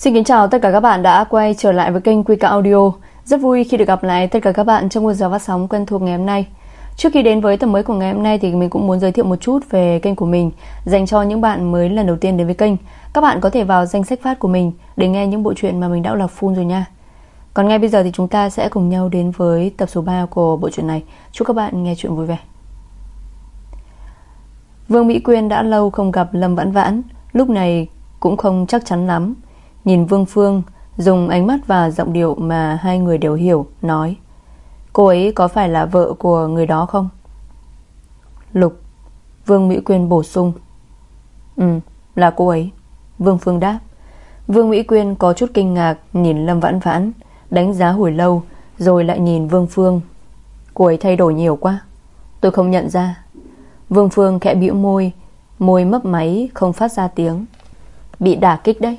Xin kính chào tất cả các bạn đã quay trở lại với kênh Quy Audio. Rất vui khi được gặp lại tất cả các bạn trong buổi giờ phát sóng quen thuộc ngày hôm nay. Trước khi đến với tập mới của ngày hôm nay thì mình cũng muốn giới thiệu một chút về kênh của mình dành cho những bạn mới lần đầu tiên đến với kênh. Các bạn có thể vào danh sách phát của mình để nghe những bộ truyện mà mình đã lọc full rồi nha. Còn ngay bây giờ thì chúng ta sẽ cùng nhau đến với tập số 3 của bộ truyện này. Chúc các bạn nghe chuyện vui vẻ. Vương Mỹ Quyên đã lâu không gặp Lâm Vãn Vãn, lúc này cũng không chắc chắn lắm. Nhìn Vương Phương, Dùng ánh mắt và giọng điệu mà hai người đều hiểu, Nói, Cô ấy có phải là vợ của người đó không? Lục, Vương Mỹ Quyên bổ sung Ừ là cô ấy. Vương Phương đáp, Vương Mỹ Quyên có chút kinh ngạc Nhìn Lâm Vãn Vãn, Đánh giá hồi lâu, Rồi lại nhìn Vương Phương. Cô ấy thay đổi nhiều quá, Tôi không nhận ra. Vương Phương khẽ bĩu môi Môi mấp máy, không phát ra tiếng. Bị đả kích đấy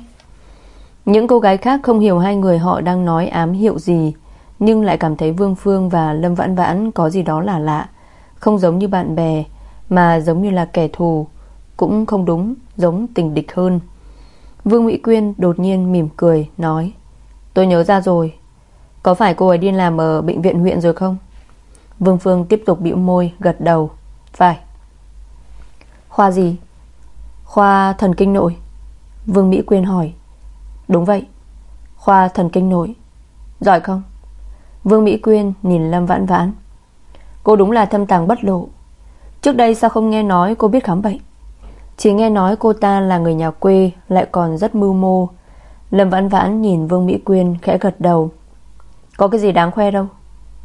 những cô gái khác không hiểu hai người họ đang nói ám hiệu gì, Nhưng lại cảm thấy Vương Phương và Lâm Vãn Vãn có gì đó là lạ. Không giống như bạn bè, Mà giống như là kẻ thù, Cũng không đúng, Giống tình địch hơn. Vương Mỹ Quyên đột nhiên mỉm cười, Nói, Tôi nhớ ra rồi. Có phải cô ấy đi làm ở bệnh viện huyện rồi không? Vương Phương tiếp tục bĩu môi, Gật đầu, Phải. Khoa gì? Khoa thần kinh nội. Vương Mỹ Quyên hỏi Đúng vậy. Khoa thần kinh nội Giỏi không? Vương Mỹ Quyên nhìn Lâm Vãn Vãn. Cô đúng là thâm tàng bất lộ. Trước đây sao không nghe nói cô biết khám bệnh? Chỉ nghe nói cô ta là người nhà quê, Lại còn rất mưu mô. Lâm Vãn Vãn nhìn Vương Mỹ Quyên khẽ gật đầu. Có cái gì đáng khoe đâu.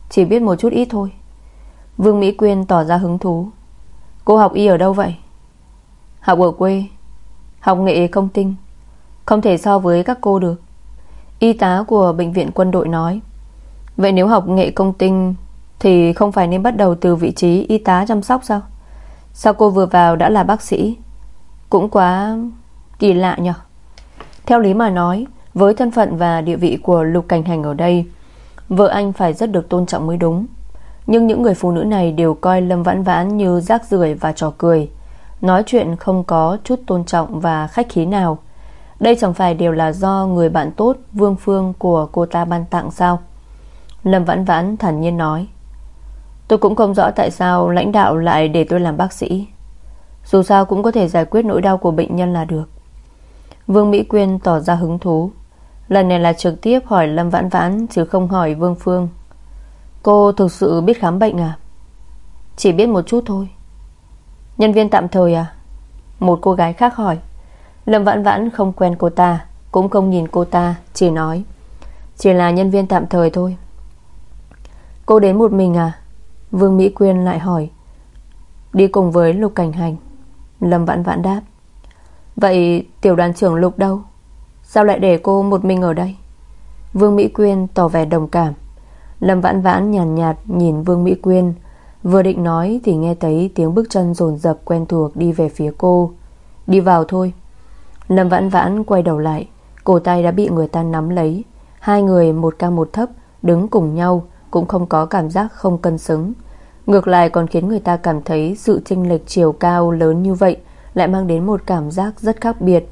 Chỉ biết một chút ít thôi. Vương Mỹ Quyên tỏ ra hứng thú. Cô học y ở đâu vậy? Học ở quê. Học nghệ công tinh không thể so với các cô được. Y tá của bệnh viện quân đội nói. Vậy nếu học nghệ công tinh Thì không phải nên bắt đầu từ vị trí y tá chăm sóc sao? Sao cô vừa vào đã là bác sĩ? Cũng quá kỳ lạ nhỉ Theo lý mà nói, Với thân phận và địa vị của Lục Cảnh Hành ở đây, Vợ anh phải rất được tôn trọng mới đúng. Nhưng những người phụ nữ này đều coi Lâm Vãn Vãn như rác rưởi và trò cười. Nói chuyện không có chút tôn trọng và khách khí nào đây chẳng phải đều là do người bạn tốt, Vương Phương của cô ta ban tặng sao? Lâm Vãn Vãn thản nhiên nói. Tôi cũng không rõ tại sao lãnh đạo lại để tôi làm bác sĩ. Dù sao cũng có thể giải quyết nỗi đau của bệnh nhân là được. Vương Mỹ Quyên tỏ ra hứng thú. Lần này là trực tiếp hỏi Lâm Vãn Vãn, Chứ không hỏi Vương Phương. Cô thực sự biết khám bệnh à? Chỉ biết một chút thôi. Nhân viên tạm thời à? Một cô gái khác hỏi. Lâm Vãn Vãn không quen cô ta Cũng không nhìn cô ta Chỉ nói Chỉ là nhân viên tạm thời thôi. Cô đến một mình à? Vương Mỹ Quyên lại hỏi. Đi cùng với Lục Cảnh Hành. Lâm Vãn Vãn đáp. Vậy tiểu đoàn trưởng Lục đâu? Sao lại để cô một mình ở đây? Vương Mỹ Quyên tỏ vẻ đồng cảm. Lâm Vãn Vãn nhàn nhạt, nhạt nhìn Vương Mỹ Quyên Vừa định nói thì nghe thấy tiếng bước chân rồn rập quen thuộc đi về phía cô. Đi vào thôi. Lâm vãn vãn quay đầu lại. Cổ tay đã bị người ta nắm lấy. Hai người, một cao một thấp, Đứng cùng nhau, Cũng không có cảm giác không cân xứng. Ngược lại còn khiến người ta cảm thấy Sự chênh lệch chiều cao lớn như vậy Lại mang đến một cảm giác rất khác biệt.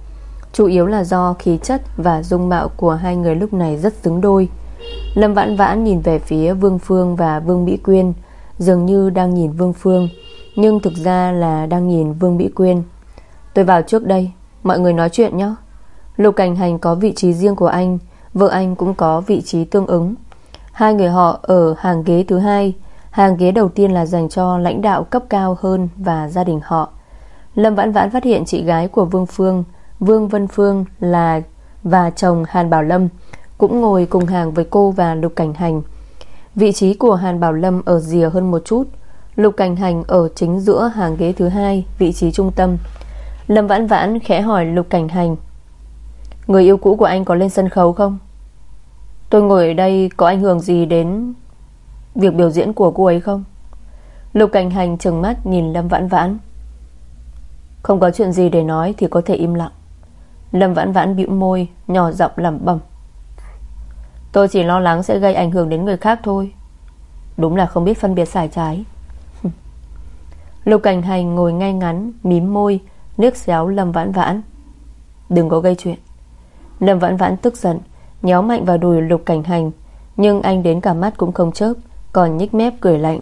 Chủ yếu là do khí chất Và dung mạo của hai người lúc này rất xứng đôi. Lâm vãn vãn nhìn về phía Vương Phương và Vương Mỹ Quyên, Dường như đang nhìn Vương Phương, Nhưng thực ra là đang nhìn Vương Mỹ Quyên. Tôi vào trước đây Mọi người nói chuyện nhé. Lục Cảnh Hành có vị trí riêng của anh, Vợ anh cũng có vị trí tương ứng. Hai người họ ở hàng ghế thứ hai. Hàng ghế đầu tiên là dành cho lãnh đạo cấp cao hơn Và gia đình họ. Lâm Vãn Vãn phát hiện chị gái của Vương Phương, Vương Vân Phương là Và chồng Hàn Bảo Lâm Cũng ngồi cùng hàng với cô và Lục Cảnh Hành. Vị trí của Hàn Bảo Lâm Ở rìa hơn một chút. Lục Cảnh Hành ở chính giữa hàng ghế thứ hai, Vị trí trung tâm. Lâm Vãn Vãn khẽ hỏi Lục Cảnh Hành. Người yêu cũ của anh có lên sân khấu không? Tôi ngồi ở đây có ảnh hưởng gì đến Việc biểu diễn của cô ấy không? Lục Cảnh Hành trừng mắt nhìn Lâm Vãn Vãn. Không có chuyện gì để nói Thì có thể im lặng. Lâm Vãn Vãn bĩu môi, Nhỏ giọng lẩm bẩm. Tôi chỉ lo lắng sẽ gây ảnh hưởng đến người khác thôi. Đúng là không biết phân biệt sai trái. Lục Cảnh Hành ngồi ngay ngắn, Mím môi Nước xéo Lâm Vãn Vãn. Đừng có gây chuyện. Lâm Vãn Vãn tức giận, Nhéo mạnh vào đùi Lục Cảnh Hành, Nhưng anh đến cả mắt cũng không chớp, Còn nhích mép cười lạnh.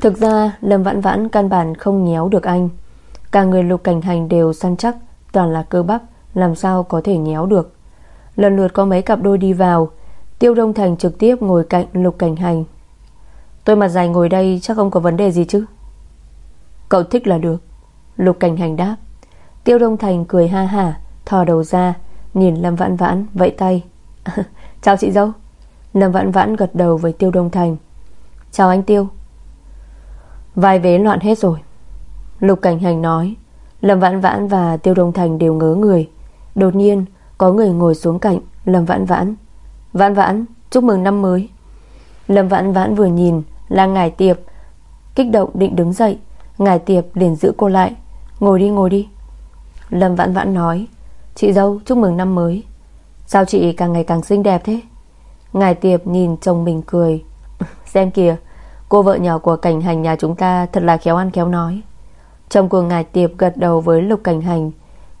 Thực ra, Lâm Vãn Vãn căn bản không nhéo được anh. Cả người Lục Cảnh Hành đều săn chắc, Toàn là cơ bắp, Làm sao có thể nhéo được. Lần lượt có mấy cặp đôi đi vào, Tiêu Đông Thành trực tiếp ngồi cạnh Lục Cảnh Hành. Tôi mặt dài ngồi đây chắc không có vấn đề gì chứ. Cậu thích là được. Lục Cảnh Hành đáp. Tiêu Đông Thành cười ha hả Thò đầu ra, Nhìn Lâm Vãn Vãn, vẫy tay. Chào chị dâu. Lâm Vãn Vãn gật đầu với Tiêu Đông Thành. Chào anh Tiêu. Vai vế loạn hết rồi. Lục Cảnh Hành nói. Lâm Vãn Vãn và Tiêu Đông Thành đều ngớ người. Đột nhiên, có người ngồi xuống cạnh Lâm Vãn Vãn. Vãn Vãn, chúc mừng năm mới. Lâm Vãn Vãn vừa nhìn, là Ngài Tiệp, Kích động định đứng dậy. Ngài Tiệp liền giữ cô lại. Ngồi đi ngồi đi. Lâm Vãn Vãn nói, Chị dâu, chúc mừng năm mới. Sao chị càng ngày càng xinh đẹp thế? Ngài Tiệp nhìn chồng mình cười. Xem kìa, Cô vợ nhỏ của cảnh hành nhà chúng ta Thật là khéo ăn khéo nói. Chồng của Ngài Tiệp gật đầu với Lục Cảnh Hành,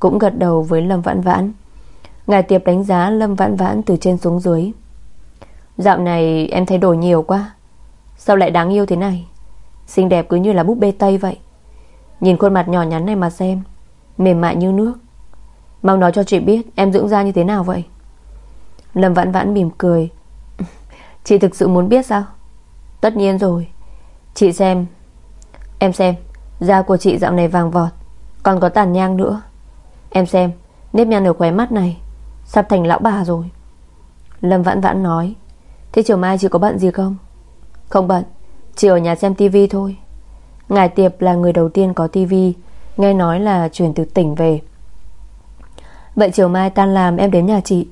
Cũng gật đầu với Lâm Vãn Vãn. Ngài Tiệp đánh giá Lâm Vãn Vãn từ trên xuống dưới. Dạo này em thay đổi nhiều quá. Sao lại đáng yêu thế này? Xinh đẹp cứ như là búp bê Tây vậy. Nhìn khuôn mặt nhỏ nhắn này mà xem, Mềm mại như nước. Mau nói cho chị biết em dưỡng da như thế nào vậy? Lâm Vãn Vãn mỉm cười. Chị thực sự muốn biết sao? Tất nhiên rồi. Chị xem. Em xem, Da của chị dạo này vàng vọt, Còn có tàn nhang nữa. Em xem, Nếp nhăn ở khóe mắt này, Sắp thành lão bà rồi. Lâm Vãn Vãn nói. Thế chiều mai chị có bận gì không? Không bận chị ở nhà xem tivi thôi. Ngài Tiệp là người đầu tiên có tivi Nghe nói là chuyển từ tỉnh về. Vậy chiều mai tan làm em đến nhà chị.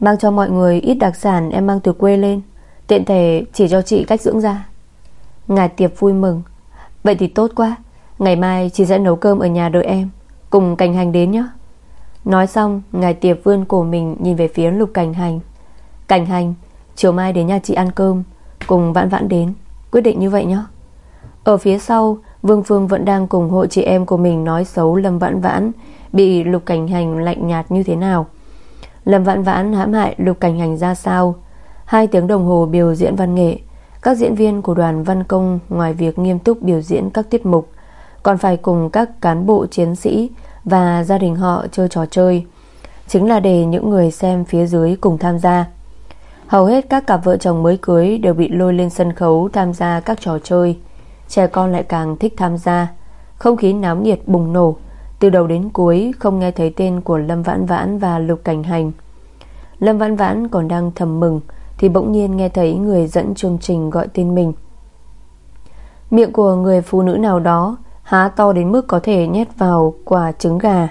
Mang cho mọi người ít đặc sản em mang từ quê lên. Tiện thể chỉ cho chị cách dưỡng da. Ngài Tiệp vui mừng. Vậy thì tốt quá. Ngày mai chị sẽ nấu cơm ở nhà đợi em. Cùng cảnh hành đến nhé. Nói xong, Ngài Tiệp vươn cổ mình nhìn về phía lục cảnh hành. Cảnh hành, Chiều mai đến nhà chị ăn cơm. Cùng vãn vãn đến. Quyết định như vậy nhé. Ở phía sau, Vương Phương vẫn đang cùng hội chị em của mình nói xấu Lâm Vãn Vãn. Bị Lục Cảnh Hành lạnh nhạt như thế nào? Lâm Vãn Vãn hãm hại Lục Cảnh Hành ra sao? Hai tiếng đồng hồ biểu diễn văn nghệ. Các diễn viên của đoàn văn công Ngoài việc nghiêm túc biểu diễn các tiết mục, Còn phải cùng các cán bộ chiến sĩ Và gia đình họ chơi trò chơi. Chính là để những người xem phía dưới cùng tham gia. Hầu hết các cặp vợ chồng mới cưới Đều bị lôi lên sân khấu tham gia các trò chơi. Trẻ con lại càng thích tham gia. Không khí náo nhiệt bùng nổ. Từ đầu đến cuối, không nghe thấy tên của Lâm Vãn Vãn và Lục Cảnh Hành. Lâm Vãn Vãn còn đang thầm mừng, Thì bỗng nhiên nghe thấy người dẫn chương trình gọi tên mình. Miệng của người phụ nữ nào đó, Há to đến mức có thể nhét vào quả trứng gà.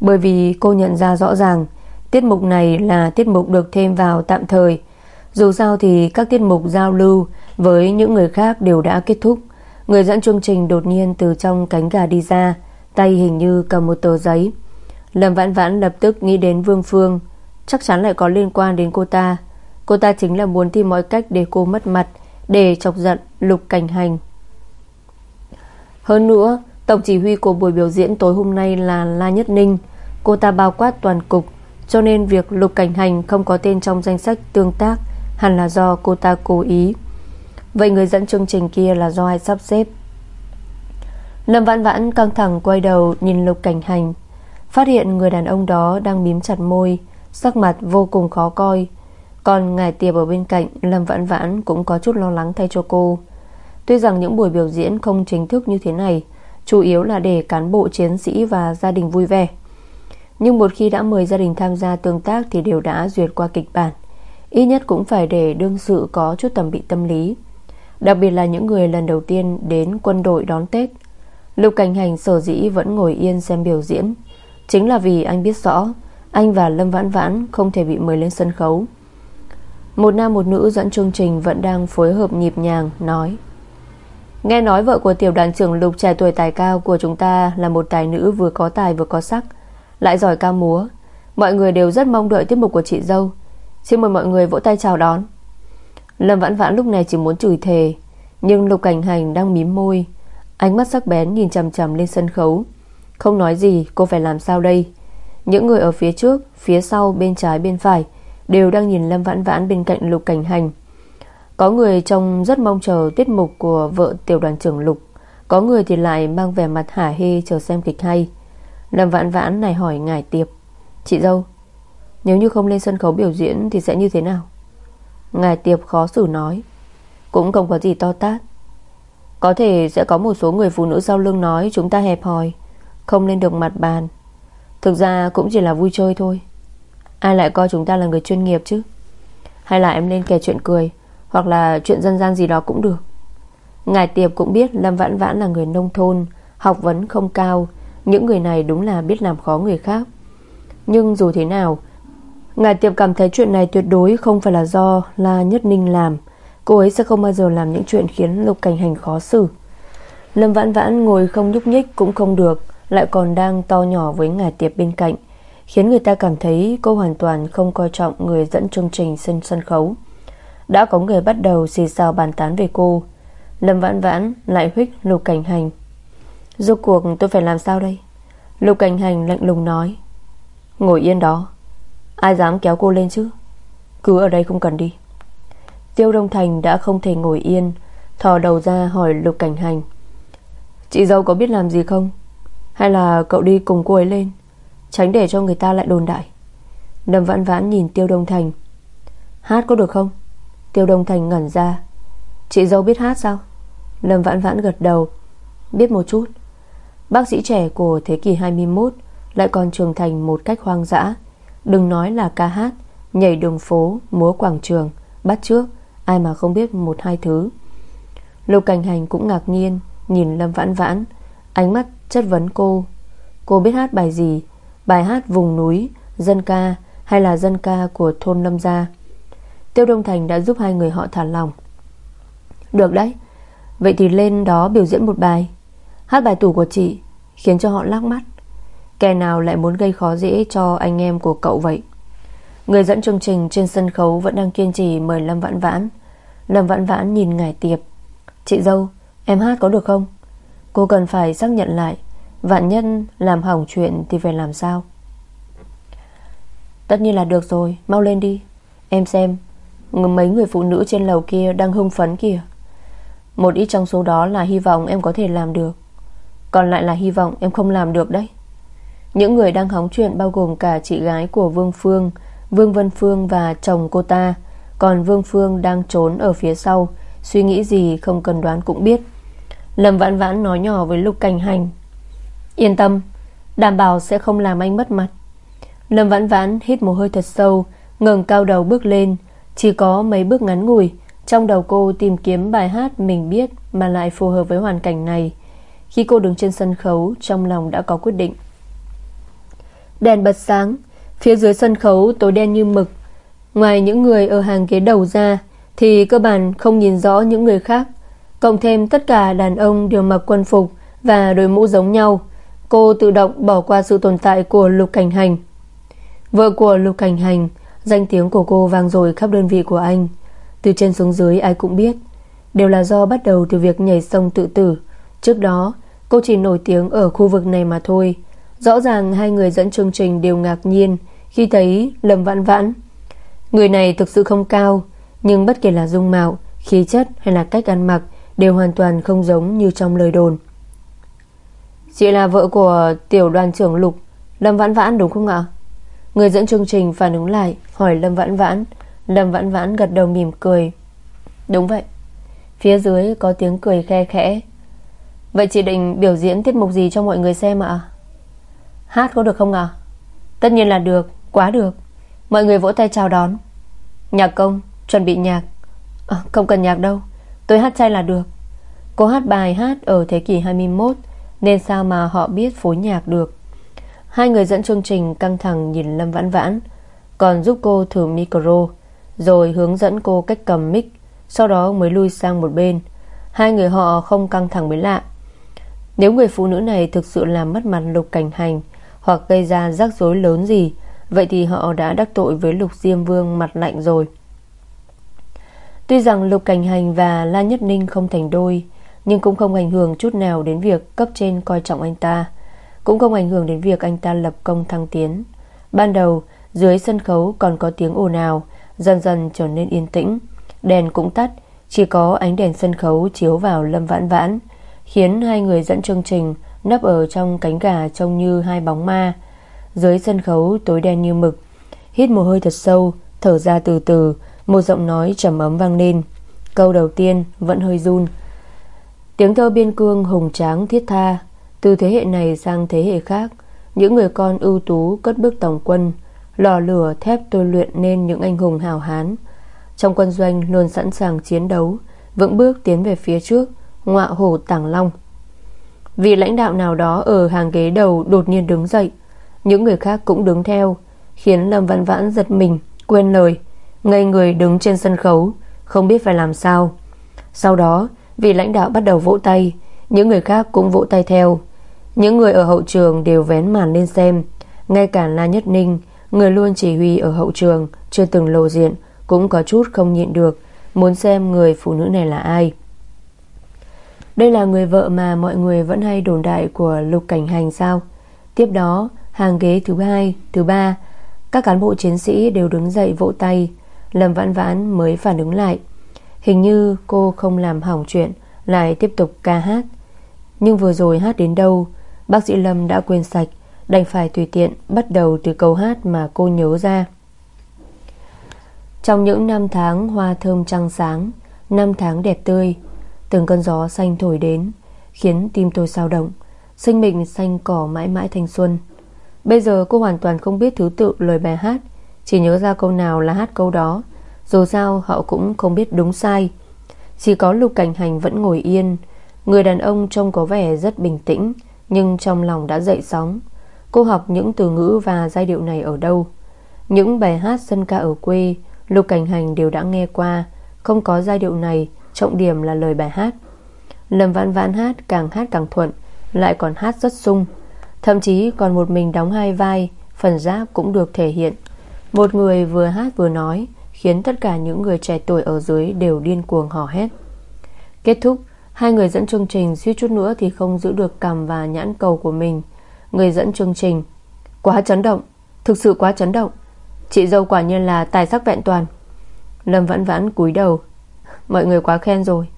Bởi vì cô nhận ra rõ ràng, Tiết mục này là tiết mục được thêm vào tạm thời. Dù sao thì các tiết mục giao lưu Với những người khác đều đã kết thúc. Người dẫn chương trình đột nhiên từ trong cánh gà đi ra, Tay hình như cầm một tờ giấy. Lâm Vãn Vãn lập tức nghĩ đến Vương Phương. Chắc chắn lại có liên quan đến cô ta. Cô ta chính là muốn tìm mọi cách để cô mất mặt, Để chọc giận Lục Cảnh Hành. Hơn nữa, Tổng chỉ huy của buổi biểu diễn tối hôm nay là La Nhất Ninh. Cô ta bao quát toàn cục, Cho nên việc Lục Cảnh Hành không có tên trong danh sách tương tác Hẳn là do cô ta cố ý. Vậy người dẫn chương trình kia là do ai sắp xếp? Lâm Vãn Vãn căng thẳng quay đầu Nhìn Lục Cảnh Hành. Phát hiện người đàn ông đó đang bím chặt môi, Sắc mặt vô cùng khó coi. Còn ngài tiệp ở bên cạnh, Lâm Vãn Vãn cũng có chút lo lắng thay cho cô. Tuy rằng những buổi biểu diễn không chính thức như thế này, Chủ yếu là để cán bộ chiến sĩ và gia đình vui vẻ. Nhưng một khi đã mời gia đình tham gia tương tác Thì đều đã duyệt qua kịch bản. Ít nhất cũng phải để đương sự có chút tầm bị tâm lý. Đặc biệt là những người lần đầu tiên đến quân đội đón Tết. Lục Cảnh Hành, sở dĩ vẫn ngồi yên xem biểu diễn, Chính là vì anh biết rõ Anh và Lâm Vãn Vãn không thể bị mời lên sân khấu. Một nam một nữ dẫn chương trình Vẫn đang phối hợp nhịp nhàng, Nói, Nghe nói vợ của tiểu đoàn trưởng Lục trẻ tuổi tài cao Của chúng ta là một tài nữ vừa có tài vừa có sắc, Lại giỏi ca múa. Mọi người đều rất mong đợi tiết mục của chị dâu. Xin mời mọi người vỗ tay chào đón. Lâm Vãn Vãn lúc này chỉ muốn chửi thề Nhưng Lục Cảnh Hành đang mím môi Ánh mắt sắc bén nhìn chằm chằm lên sân khấu. Không nói gì cô phải làm sao đây? Những người ở phía trước Phía sau, bên trái, bên phải Đều đang nhìn Lâm Vãn Vãn bên cạnh Lục Cảnh Hành. Có người trông rất mong chờ Tiết mục của vợ tiểu đoàn trưởng Lục Có người thì lại mang vẻ mặt hả hê Chờ xem kịch hay. Lâm Vãn Vãn này hỏi ngài tiệp Chị dâu Nếu như không lên sân khấu biểu diễn Thì sẽ như thế nào? Ngài tiệp khó xử nói. Cũng không có gì to tát. Có thể sẽ có một số người phụ nữ sau lưng nói Chúng ta hẹp hòi, Không lên được mặt bàn. Thực ra cũng chỉ là vui chơi thôi. Ai lại coi chúng ta là người chuyên nghiệp chứ? Hay là em nên kể chuyện cười, Hoặc là chuyện dân gian gì đó cũng được. Ngài Tiệp cũng biết Lâm Vãn Vãn là người nông thôn, Học vấn không cao. Những người này đúng là biết làm khó người khác. Nhưng dù thế nào Ngài Tiệp cảm thấy chuyện này tuyệt đối Không phải là do La Nhất Ninh làm. Cô ấy sẽ không bao giờ làm những chuyện khiến Lục Cảnh Hành khó xử. Lâm Vãn Vãn ngồi không nhúc nhích cũng không được, Lại còn đang to nhỏ với Ngài Tiệp bên cạnh, Khiến người ta cảm thấy cô hoàn toàn không coi trọng Người dẫn chương trình sân sân khấu. Đã có người bắt đầu xì xào bàn tán về cô, Lâm Vãn Vãn lại huyết Lục Cảnh Hành. Rốt cuộc tôi phải làm sao đây? Lục Cảnh Hành lạnh lùng nói. Ngồi yên đó. Ai dám kéo cô lên chứ? Cứ ở đây không cần đi. Tiêu Đông Thành đã không thể ngồi yên, Thò đầu ra hỏi Lục Cảnh Hành. Chị dâu có biết làm gì không? Hay là cậu đi cùng cô ấy lên, Tránh để cho người ta lại đồn đại? Lâm Vãn Vãn nhìn Tiêu Đông Thành. Hát có được không? Tiêu Đông Thành ngẩn ra. Chị dâu biết hát sao? Lâm Vãn Vãn gật đầu. Biết một chút. Bác sĩ trẻ của thế kỷ 21 Lại còn trưởng thành một cách hoang dã. Đừng nói là ca hát Nhảy đường phố, múa quảng trường Bắt trước, ai mà không biết một hai thứ. Lục Cảnh Hành cũng ngạc nhiên Nhìn Lâm Vãn Vãn Ánh mắt chất vấn cô. Cô biết hát bài gì? Bài hát vùng núi, dân ca Hay là dân ca của thôn Lâm Gia? Tiêu Đông Thành đã giúp hai người họ thả lòng. Được đấy Vậy thì lên đó biểu diễn một bài. Hát bài tủ của chị Khiến cho họ lắc mắt. Kẻ nào lại muốn gây khó dễ cho anh em của cậu vậy? Người dẫn chương trình trên sân khấu Vẫn đang kiên trì mời Lâm Vãn Vãn. Lâm Vãn Vãn nhìn ngài tiệp. Chị dâu, em hát có được không? Cô cần phải xác nhận lại. Vạn nhân làm hỏng chuyện Thì phải làm sao? Tất nhiên là được rồi, Mau lên đi. Em xem Mấy người phụ nữ trên lầu kia đang hưng phấn kìa. Một ít trong số đó là hy vọng em có thể làm được. Còn lại là hy vọng em không làm được đấy. Những người đang hóng chuyện Bao gồm cả chị gái của Vương Phương, Vương Vân Phương và chồng cô ta. Còn Vương Phương đang trốn ở phía sau, Suy nghĩ gì không cần đoán cũng biết. Lâm vãn vãn nói nhỏ với Lục Cảnh Hành. Yên tâm, Đảm bảo sẽ không làm anh mất mặt. Lâm vãn vãn hít một hơi thật sâu, ngẩng cao đầu bước lên. Chỉ có mấy bước ngắn ngủi, Trong đầu cô tìm kiếm bài hát mình biết Mà lại phù hợp với hoàn cảnh này. Khi cô đứng trên sân khấu, Trong lòng đã có quyết định. Đèn bật sáng, Phía dưới sân khấu tối đen như mực. Ngoài những người ở hàng ghế đầu ra, Thì cơ bản không nhìn rõ những người khác. Cộng thêm tất cả đàn ông đều mặc quân phục Và đội mũ giống nhau, Cô tự động bỏ qua sự tồn tại của Lục Cảnh Hành. Vợ của Lục Cảnh Hành, Danh tiếng của cô vang rồi khắp đơn vị của anh. Từ trên xuống dưới ai cũng biết, Đều là do bắt đầu từ việc nhảy sông tự tử. Trước đó, Cô chỉ nổi tiếng ở khu vực này mà thôi. Rõ ràng hai người dẫn chương trình đều ngạc nhiên Khi thấy Lâm Vãn Vãn. Người này thực sự không cao, Nhưng bất kể là dung mạo, Khí chất hay là cách ăn mặc Đều hoàn toàn không giống như trong lời đồn. Chị là vợ của tiểu đoàn trưởng Lục, Lâm Vãn Vãn đúng không ạ? Người dẫn chương trình phản ứng lại, Hỏi Lâm Vãn Vãn. Lâm Vãn Vãn gật đầu mỉm cười. Đúng vậy. Phía dưới có tiếng cười khe khẽ. Vậy chị định biểu diễn tiết mục gì cho mọi người xem ạ? Hát có được không à Tất nhiên là được, quá được. Mọi người vỗ tay chào đón. Nhạc công, chuẩn bị nhạc. À, Không cần nhạc đâu Tôi hát chay là được. Cô hát bài hát ở thế kỷ 21 Nên sao mà họ biết phối nhạc được? Hai người dẫn chương trình căng thẳng nhìn Lâm Vãn Vãn Còn giúp cô thử micro Rồi hướng dẫn cô cách cầm mic Sau đó mới lui sang một bên. Hai người họ không căng thẳng mới lạ. Nếu người phụ nữ này thực sự làm mất mặt lục cảnh hành hoặc gây ra rắc rối lớn gì, Vậy thì họ đã đắc tội với lục diêm vương mặt lạnh rồi. Tuy rằng lục cảnh hành và La Nhất Ninh không thành đôi, Nhưng cũng không ảnh hưởng chút nào đến việc cấp trên coi trọng anh ta, cũng không ảnh hưởng đến việc anh ta lập công thăng tiến. Ban đầu, dưới sân khấu còn có tiếng ồn ào, Dần dần trở nên yên tĩnh, Đèn cũng tắt, Chỉ có ánh đèn sân khấu chiếu vào Lâm Vãn Vãn, Khiến hai người dẫn chương trình Nấp ở trong cánh gà trông như hai bóng ma. Dưới sân khấu tối đen như mực, Hít một hơi thật sâu, Thở ra từ từ, Một giọng nói trầm ấm vang lên. Câu đầu tiên vẫn hơi run. Tiếng thơ biên cương hùng tráng thiết tha, Từ thế hệ này sang thế hệ khác, Những người con ưu tú cất bước tổng quân, Lò lửa thép tôi luyện nên những anh hùng hào hán. Trong quân doanh luôn sẵn sàng chiến đấu, Vững bước tiến về phía trước, Ngọa hổ tảng long vì lãnh đạo nào đó ở hàng ghế đầu đột nhiên đứng dậy, Những người khác cũng đứng theo, Khiến Lâm Văn Vãn giật mình, Quên lời, Ngây người đứng trên sân khấu, Không biết phải làm sao. Sau đó vị lãnh đạo bắt đầu vỗ tay, Những người khác cũng vỗ tay theo. Những người ở hậu trường đều vén màn lên xem, Ngay cả La Nhất Ninh, Người luôn chỉ huy ở hậu trường, Chưa từng lộ diện, Cũng có chút không nhịn được, Muốn xem người phụ nữ này là ai. Đây là người vợ mà mọi người vẫn hay đồn đại của Lục Cảnh Hành sao? Tiếp đó Hàng ghế thứ hai, thứ ba Các cán bộ chiến sĩ đều đứng dậy vỗ tay. Lâm Vãn Vãn mới phản ứng lại. Hình như cô không làm hỏng chuyện Lại tiếp tục ca hát. Nhưng vừa rồi hát đến đâu? Bác sĩ Lâm đã quên sạch Đành phải tùy tiện bắt đầu từ câu hát mà cô nhớ ra. Trong những năm tháng hoa thơm trăng sáng Năm tháng đẹp tươi Từng cơn gió xanh thổi đến, Khiến tim tôi sao động, Sinh mệnh xanh cỏ mãi mãi thanh xuân. Bây giờ cô hoàn toàn không biết thứ tự lời bài hát, Chỉ nhớ ra câu nào là hát câu đó, Dù sao họ cũng không biết đúng sai. Chỉ có Lục Cảnh Hành vẫn ngồi yên, Người đàn ông trông có vẻ rất bình tĩnh, Nhưng trong lòng đã dậy sóng. Cô học những từ ngữ và giai điệu này ở đâu? Những bài hát dân ca ở quê, Lục Cảnh Hành đều đã nghe qua, Không có giai điệu này Trọng điểm là lời bài hát. Lâm Vãn Vãn hát, càng hát càng thuận, Lại còn hát rất sung. Thậm chí còn một mình đóng hai vai, Phần giáp cũng được thể hiện. Một người vừa hát vừa nói, Khiến tất cả những người trẻ tuổi ở dưới Đều điên cuồng hò hét. Kết thúc, Hai người dẫn chương trình suýt chút nữa Thì không giữ được cằm và nhãn cầu của mình. Người dẫn chương trình, Quá chấn động, Thực sự quá chấn động. Chị dâu quả nhiên là tài sắc vẹn toàn. Lâm Vãn vãn cúi đầu Mọi người quá khen rồi.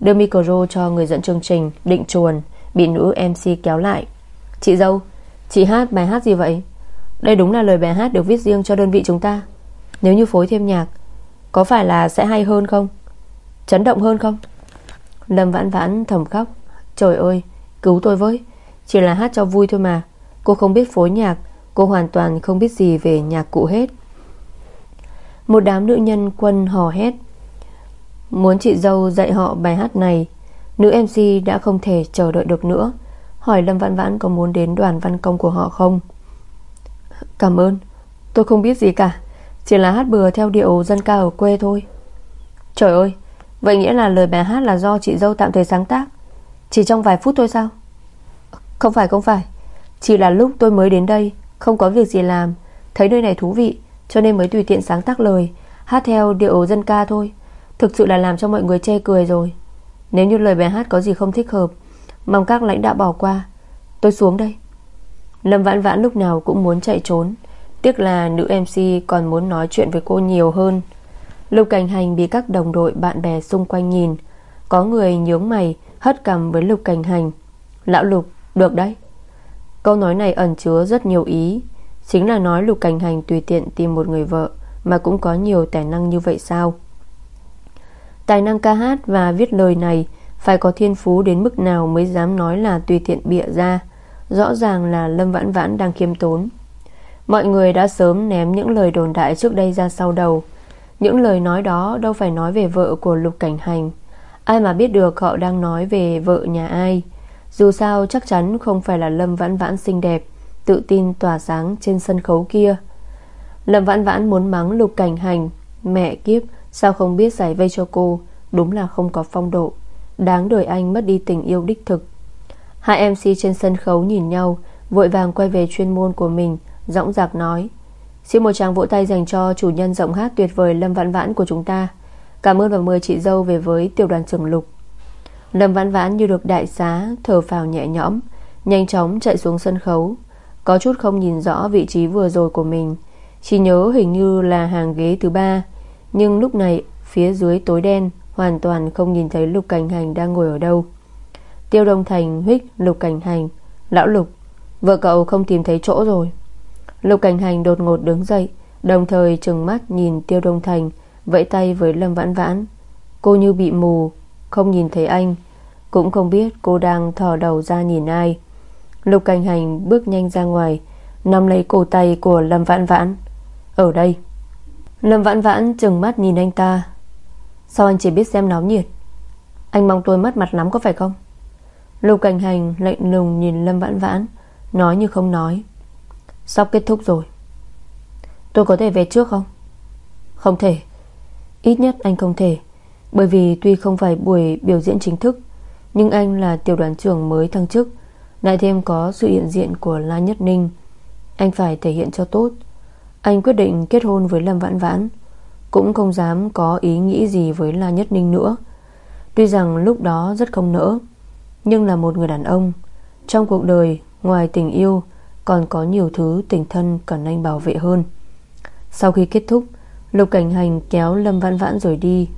Đưa micro cho người dẫn chương trình Định chuồn, Bị nữ MC kéo lại. Chị dâu, Chị hát bài hát gì vậy? Đây đúng là lời bài hát được viết riêng cho đơn vị chúng ta. Nếu như phối thêm nhạc, Có phải là sẽ hay hơn không? Chấn động hơn không? Lâm vãn vãn thầm khóc. Trời ơi, cứu tôi với. Chỉ là hát cho vui thôi mà. Cô không biết phối nhạc, Cô hoàn toàn không biết gì về nhạc cụ hết. Một đám nữ nhân quân hò hét. Muốn chị dâu dạy họ bài hát này, Nữ MC đã không thể chờ đợi được nữa. Hỏi Lâm Vãn Vãn có muốn đến đoàn văn công của họ không? Cảm ơn. Tôi không biết gì cả. Chỉ là hát bừa theo điệu dân ca ở quê thôi. Trời ơi, Vậy nghĩa là lời bài hát là do chị dâu tạm thời sáng tác? Chỉ trong vài phút thôi sao? Không phải không phải. Chỉ là lúc tôi mới đến đây, Không có việc gì làm. Thấy nơi này thú vị, Cho nên mới tùy tiện sáng tác lời, Hát theo điệu dân ca thôi. Thực sự là làm cho mọi người chê cười rồi. Nếu như lời bài hát có gì không thích hợp Mong các lãnh đạo bỏ qua. Tôi xuống đây. Lâm Vãn Vãn lúc nào cũng muốn chạy trốn. Tiếc là nữ MC còn muốn nói chuyện với cô nhiều hơn. Lục Cảnh Hành bị các đồng đội bạn bè xung quanh nhìn. Có người nhướng mày Hất cầm với Lục Cảnh Hành. Lão Lục, được đấy. Câu nói này ẩn chứa rất nhiều ý. Chính là nói Lục Cảnh Hành tùy tiện tìm một người vợ Mà cũng có nhiều tài năng như vậy sao? Tài năng ca hát và viết lời này Phải có thiên phú đến mức nào Mới dám nói là tùy tiện bịa ra. Rõ ràng là Lâm Vãn Vãn đang khiêm tốn. Mọi người đã sớm ném những lời đồn đại trước đây ra sau đầu. Những lời nói đó đâu phải nói về vợ của Lục Cảnh Hành. Ai mà biết được họ đang nói về vợ nhà ai. Dù sao chắc chắn không phải là Lâm Vãn Vãn xinh đẹp, Tự tin tỏa sáng trên sân khấu kia. Lâm Vãn Vãn muốn mắng Lục Cảnh Hành, Mẹ kiếp Sao không biết giải vây cho cô? Đúng là không có phong độ. Đáng đời anh mất đi tình yêu đích thực. Hai MC trên sân khấu nhìn nhau, Vội vàng quay về chuyên môn của mình Dõng dạc nói. Xin một tràng vỗ tay dành cho chủ nhân giọng hát tuyệt vời Lâm Vãn Vãn của chúng ta. Cảm ơn và mời chị dâu về với tiểu đoàn trưởng Lục. Lâm Vãn Vãn như được đại xá, Thở phào nhẹ nhõm, Nhanh chóng chạy xuống sân khấu. Có chút không nhìn rõ vị trí vừa rồi của mình. Chỉ nhớ hình như là hàng ghế thứ ba. Nhưng lúc này, Phía dưới tối đen, Hoàn toàn không nhìn thấy Lục Cảnh Hành đang ngồi ở đâu. Tiêu Đông Thành huyết Lục Cảnh Hành, Lão Lục, Vợ cậu không tìm thấy chỗ rồi. Lục Cảnh Hành đột ngột đứng dậy, Đồng thời trừng mắt nhìn Tiêu Đông Thành, Vẫy tay với Lâm Vãn Vãn. Cô như bị mù, Không nhìn thấy anh, Cũng không biết cô đang thò đầu ra nhìn ai. Lục Cảnh Hành bước nhanh ra ngoài, Nắm lấy cổ tay của Lâm Vãn Vãn. Ở đây. Lâm Vãn Vãn trừng mắt nhìn anh ta. Sao anh chỉ biết xem náo nhiệt? Anh mong tôi mất mặt lắm có phải không? Lục Cảnh Hành lạnh lùng nhìn Lâm Vãn Vãn, Nói như không nói. Sắp kết thúc rồi. Tôi có thể về trước không? Không thể. Ít nhất anh không thể, Bởi vì tuy không phải buổi biểu diễn chính thức, Nhưng anh là tiểu đoàn trưởng mới thăng chức, Lại thêm có sự hiện diện của La Nhất Ninh, Anh phải thể hiện cho tốt. Anh quyết định kết hôn với Lâm Vãn Vãn. Cũng không dám có ý nghĩ gì với La Nhất Ninh nữa. Tuy rằng lúc đó rất không nỡ, Nhưng là một người đàn ông. Trong cuộc đời, Ngoài tình yêu, Còn có nhiều thứ tình thân cần anh bảo vệ hơn. Sau khi kết thúc, Lục cảnh hành kéo Lâm Vãn Vãn rồi đi.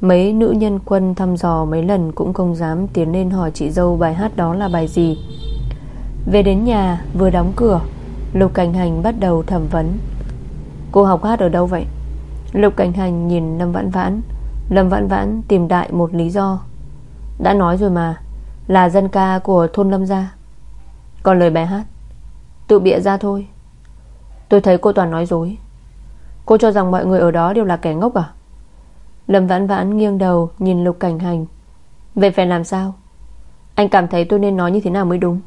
Mấy nữ nhân quân thăm dò mấy lần Cũng không dám tiến lên hỏi chị dâu Bài hát đó là bài gì. Về đến nhà, vừa đóng cửa, Lục cảnh hành bắt đầu thẩm vấn. Cô học hát ở đâu vậy? Lục cảnh hành nhìn Lâm Vãn Vãn. Lâm Vãn Vãn tìm đại một lý do. Đã nói rồi mà, Là dân ca của thôn Lâm gia. Còn lời bài hát, Tự bịa ra thôi. Tôi thấy cô toàn nói dối. Cô cho rằng mọi người ở đó đều là kẻ ngốc à? Lâm vãn vãn nghiêng đầu Nhìn lục cảnh hành. Vậy phải làm sao? Anh cảm thấy tôi nên nói như thế nào mới đúng?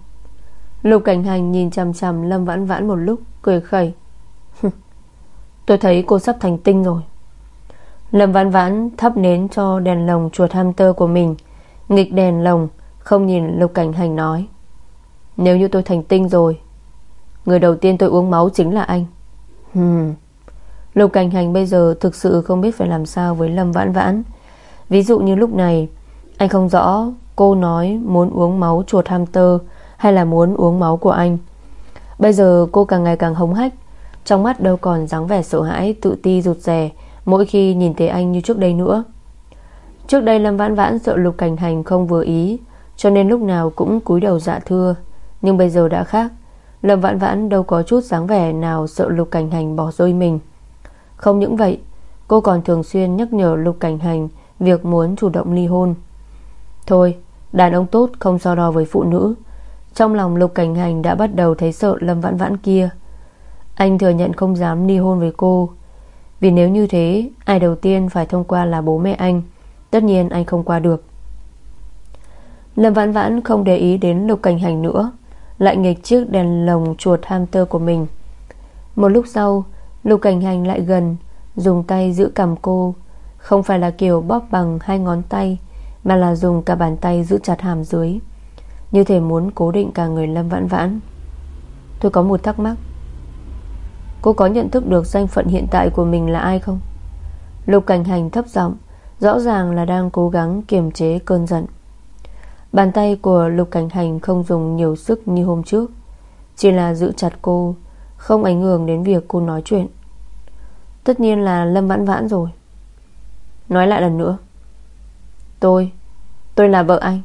Lục cảnh hành nhìn chầm chầm Lâm vãn vãn một lúc, Cười khẩy. Tôi thấy cô sắp thành tinh rồi. Lâm vãn vãn thắp nến cho đèn lồng chuột hamster của mình, Nghịch đèn lồng, Không nhìn lục cảnh hành nói, Nếu như tôi thành tinh rồi, Người đầu tiên tôi uống máu chính là anh. Hmm Lục Cảnh Hành bây giờ thực sự không biết phải làm sao với Lâm Vãn Vãn. Ví dụ như lúc này, Anh không rõ cô nói muốn uống máu chuột hamster Hay là muốn uống máu của anh. Bây giờ cô càng ngày càng hống hách trong mắt đâu còn dáng vẻ sợ hãi, Tự ti, rụt rè, Mỗi khi nhìn thấy anh như trước đây nữa. Trước đây Lâm Vãn Vãn sợ Lục Cảnh Hành không vừa ý, Cho nên lúc nào cũng cúi đầu dạ thưa. Nhưng bây giờ đã khác, Lâm Vãn Vãn đâu có chút dáng vẻ nào sợ Lục Cảnh Hành bỏ rơi mình. Không những vậy, Cô còn thường xuyên nhắc nhở Lục Cảnh Hành Việc muốn chủ động ly hôn. Thôi, đàn ông tốt không so đo với phụ nữ. Trong lòng Lục Cảnh Hành đã bắt đầu thấy sợ Lâm Vãn Vãn kia. Anh thừa nhận không dám ly hôn với cô. Vì nếu như thế, Ai đầu tiên phải thông qua là bố mẹ anh. Tất nhiên anh không qua được. Lâm Vãn Vãn không để ý đến Lục Cảnh Hành nữa, Lại nghịch chiếc đèn lồng chuột hamster của mình. Một lúc sau, Lục cảnh hành lại gần, Dùng tay giữ cầm cô. Không phải là kiểu bóp bằng hai ngón tay, Mà là dùng cả bàn tay giữ chặt hàm dưới. Như thể muốn cố định cả người Lâm Vãn Vãn. Tôi có một thắc mắc. Cô có nhận thức được danh phận hiện tại của mình là ai không? Lục cảnh hành thấp giọng, Rõ ràng là đang cố gắng kiềm chế cơn giận. Bàn tay của lục cảnh hành không dùng nhiều sức như hôm trước, Chỉ là giữ chặt cô, không ảnh hưởng đến việc cô nói chuyện. Tất nhiên là Lâm Vãn Vãn rồi. Nói lại lần nữa. Tôi Tôi là vợ anh.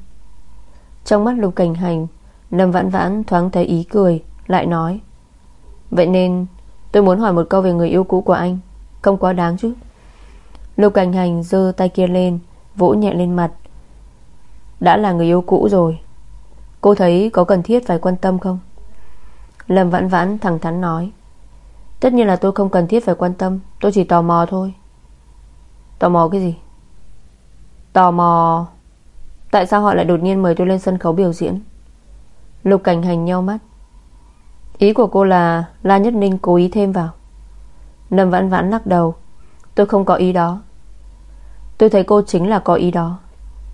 Trong mắt Lục Cảnh Hành, Lâm Vãn Vãn thoáng thấy ý cười, Lại nói, Vậy nên tôi muốn hỏi một câu về người yêu cũ của anh. Không quá đáng chứ? Lục Cảnh Hành dơ tay kia lên, Vỗ nhẹ lên mặt. Đã là người yêu cũ rồi. Cô thấy có cần thiết phải quan tâm không? Lâm Vãn Vãn thẳng thắn nói. Tất nhiên là tôi không cần thiết phải quan tâm. Tôi chỉ tò mò thôi. Tò mò cái gì? Tò mò Tại sao họ lại đột nhiên mời tôi lên sân khấu biểu diễn? Lục cảnh hành nhau mắt. Ý của cô là La Nhất Ninh cố ý thêm vào. Lâm Vãn Vãn lắc đầu. Tôi không có ý đó. Tôi thấy cô chính là có ý đó.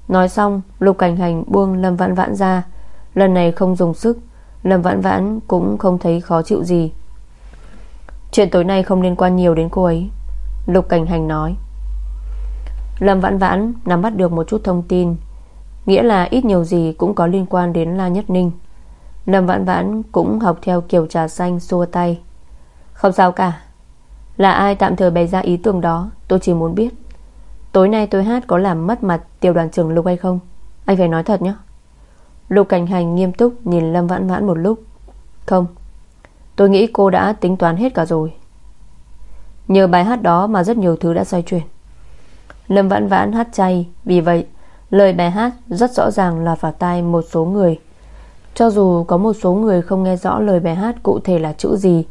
Nói xong, Lục cảnh hành buông Lâm Vãn Vãn ra. Lần này không dùng sức, Lâm Vãn Vãn cũng không thấy khó chịu gì. Chuyện tối nay không liên quan nhiều đến cô ấy, Lục Cảnh Hành nói. Lâm Vãn Vãn nắm bắt được một chút thông tin, Nghĩa là ít nhiều gì cũng có liên quan đến La Nhất Ninh. Lâm Vãn Vãn cũng học theo kiểu trà xanh xua tay. Không sao cả. Là ai tạm thời bày ra ý tưởng đó, Tôi chỉ muốn biết. Tối nay tôi hát có làm mất mặt tiểu đoàn trưởng Lục hay không? Anh phải nói thật nhé. Lục Cảnh Hành nghiêm túc nhìn Lâm Vãn Vãn một lúc. Không. Tôi nghĩ cô đã tính toán hết cả rồi. Nhờ bài hát đó mà rất nhiều thứ đã xoay chuyển. Lâm Vãn Vãn hát chay, Vì vậy lời bài hát rất rõ ràng lọt vào tai một số người. Cho dù có một số người không nghe rõ lời bài hát cụ thể là chữ gì,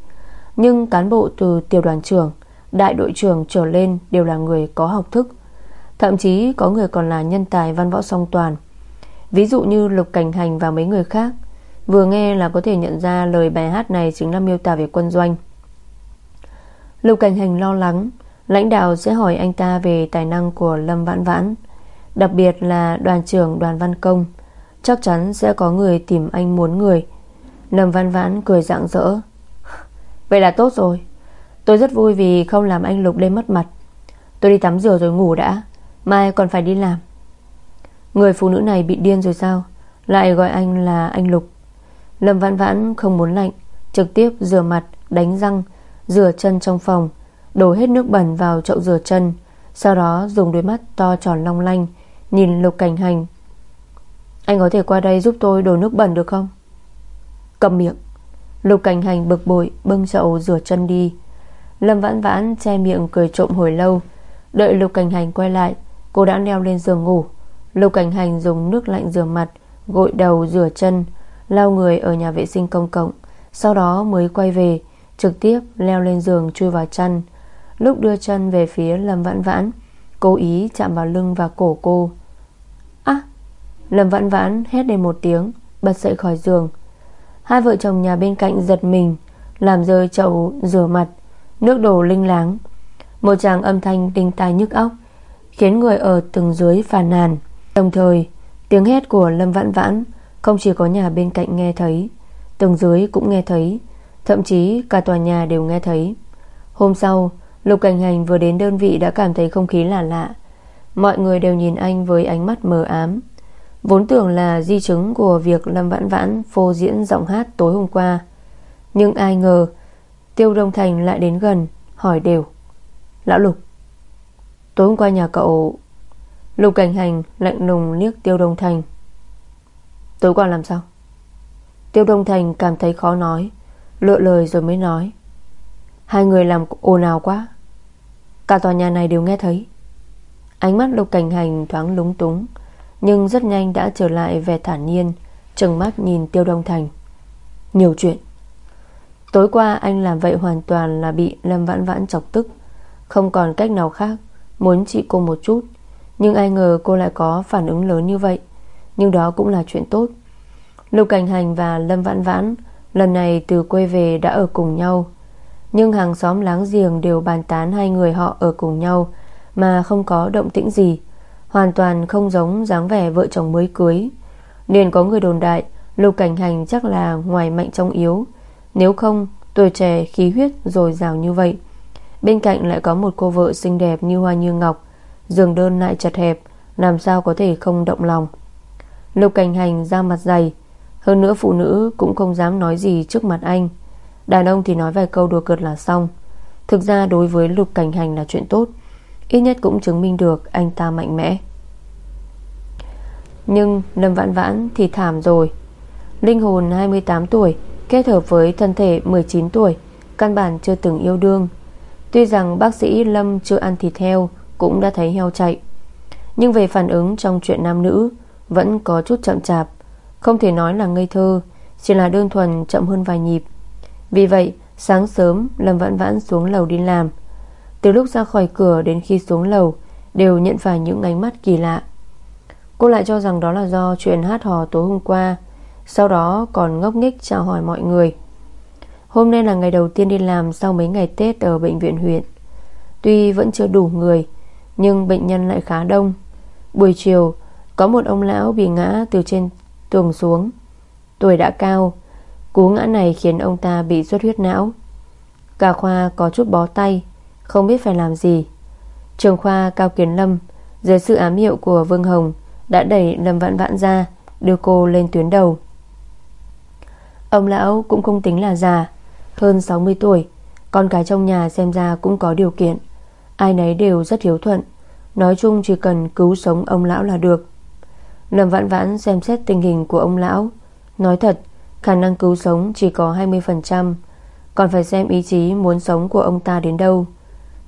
Nhưng cán bộ từ tiểu đoàn trưởng, Đại đội trưởng trở lên đều là người có học thức. Thậm chí có người còn là nhân tài văn võ song toàn. Ví dụ như Lục Cảnh Hành và mấy người khác, Vừa nghe là có thể nhận ra lời bài hát này chính là miêu tả về quân doanh. Lục Cảnh Hành lo lắng, Lãnh đạo sẽ hỏi anh ta về tài năng của Lâm Vãn Vãn, Đặc biệt là đoàn trưởng đoàn văn công. Chắc chắn sẽ có người tìm anh muốn người. Lâm Văn Vãn cười rạng rỡ. Vậy là tốt rồi. Tôi rất vui vì không làm anh Lục lên mất mặt. Tôi đi tắm rửa rồi ngủ đã. Mai còn phải đi làm. Người phụ nữ này bị điên rồi sao? Lại gọi anh là anh Lục. Lâm Văn Vãn không muốn lạnh Trực tiếp rửa mặt, đánh răng Rửa chân trong phòng Đổ hết nước bẩn vào chậu rửa chân Sau đó dùng đôi mắt to tròn long lanh Nhìn Lục Cảnh Hành. Anh có thể qua đây giúp tôi đổ nước bẩn được không? Cầm miệng. Lục Cảnh Hành bực bội, Bưng chậu rửa chân đi. Lâm Vãn Vãn che miệng cười trộm hồi lâu. Đợi Lục Cảnh Hành quay lại, Cô đã leo lên giường ngủ. Lục Cảnh Hành dùng nước lạnh rửa mặt, Gội đầu rửa chân, Lau người ở nhà vệ sinh công cộng, Sau đó mới quay về, Trực tiếp leo lên giường chui vào chăn. Lúc đưa chân về phía Lâm Vãn Vãn, Cố ý chạm vào lưng và cổ cô. Lâm Vãn Vãn hét lên một tiếng, Bật dậy khỏi giường. Hai vợ chồng nhà bên cạnh giật mình, Làm rơi chậu rửa mặt, Nước đổ linh láng. Một tràng âm thanh đinh tai nhức óc, Khiến người ở từng dưới phàn nàn. Đồng thời, tiếng hét của Lâm Vãn Vãn Không chỉ có nhà bên cạnh nghe thấy Từng dưới cũng nghe thấy, Thậm chí cả tòa nhà đều nghe thấy. Hôm sau, Lục Cảnh Hành vừa đến đơn vị đã cảm thấy không khí lạ lạ. Mọi người đều nhìn anh với ánh mắt mờ ám. Vốn tưởng là di chứng của việc Lâm Vãn Vãn phô diễn giọng hát tối hôm qua. Nhưng ai ngờ, Tiêu Đông Thành lại đến gần, Hỏi đều. Lão Lục, Tối hôm qua nhà cậu Lục Cảnh Hành lạnh lùng liếc Tiêu Đông Thành. Tối qua làm sao? Tiêu Đông Thành cảm thấy khó nói, Lựa lời rồi mới nói. Hai người làm ồn ào quá. Cả tòa nhà này đều nghe thấy. Ánh mắt Lục Cảnh Hành thoáng lúng túng. Nhưng rất nhanh đã trở lại vẻ thản nhiên, Trừng mắt nhìn Tiêu Đông Thành. Nhiều chuyện. Tối qua anh làm vậy hoàn toàn là bị Lâm Vãn Vãn chọc tức. Không còn cách nào khác, Muốn trị cô một chút. Nhưng ai ngờ cô lại có phản ứng lớn như vậy. Nhưng đó cũng là chuyện tốt. Lục Cảnh Hành và Lâm Vãn Vãn Lần này từ quê về đã ở cùng nhau. Nhưng hàng xóm láng giềng đều bàn tán hai người họ ở cùng nhau, Mà không có động tĩnh gì. Hoàn toàn không giống dáng vẻ vợ chồng mới cưới. Nên có người đồn đại, Lục Cảnh Hành chắc là ngoài mạnh trong yếu. Nếu không, tuổi trẻ, khí huyết rồi rào như vậy. Bên cạnh lại có một cô vợ xinh đẹp như hoa như ngọc, Giường đơn lại chật hẹp, Làm sao có thể không động lòng. Lục cảnh hành ra mặt dày, Hơn nữa phụ nữ cũng không dám nói gì trước mặt anh. Đàn ông thì nói vài câu đùa cợt là xong. Thực ra đối với lục cảnh hành là chuyện tốt. Ít nhất cũng chứng minh được anh ta mạnh mẽ. Nhưng Lâm Vãn Vãn thì thảm rồi. Linh hồn 28 tuổi, Kết hợp với thân thể 19 tuổi, Căn bản chưa từng yêu đương. Tuy rằng bác sĩ Lâm chưa ăn thịt heo Cũng đã thấy heo chạy. Nhưng về phản ứng trong chuyện nam nữ, Vẫn có chút chậm chạp. Không thể nói là ngây thơ, Chỉ là đơn thuần chậm hơn vài nhịp. Vì vậy, sáng sớm, Lâm vãn vãn xuống lầu đi làm. Từ lúc ra khỏi cửa đến khi xuống lầu, Đều nhận phải những ánh mắt kỳ lạ. Cô lại cho rằng đó là do chuyện hát hò tối hôm qua, Sau đó còn ngốc nghích chào hỏi mọi người. Hôm nay là ngày đầu tiên đi làm Sau mấy ngày Tết ở bệnh viện huyện. Tuy vẫn chưa đủ người, Nhưng bệnh nhân lại khá đông. Buổi chiều, Có một ông lão bị ngã từ trên tường xuống. Tuổi đã cao, Cú ngã này khiến ông ta bị xuất huyết não. Cả khoa có chút bó tay không biết phải làm gì. Trường khoa Cao Kiến Lâm, Dưới sự ám hiệu của Vương Hồng, Đã đẩy Lâm vạn Vãn ra, Đưa cô lên tuyến đầu. Ông lão cũng không tính là già, Hơn 60 tuổi, Con cái trong nhà xem ra cũng có điều kiện. Ai nấy đều rất hiếu thuận, Nói chung chỉ cần cứu sống ông lão là được. Lâm vãn vãn xem xét tình hình của ông lão, Nói thật, Khả năng cứu sống chỉ có 20% Còn phải xem ý chí muốn sống của ông ta đến đâu.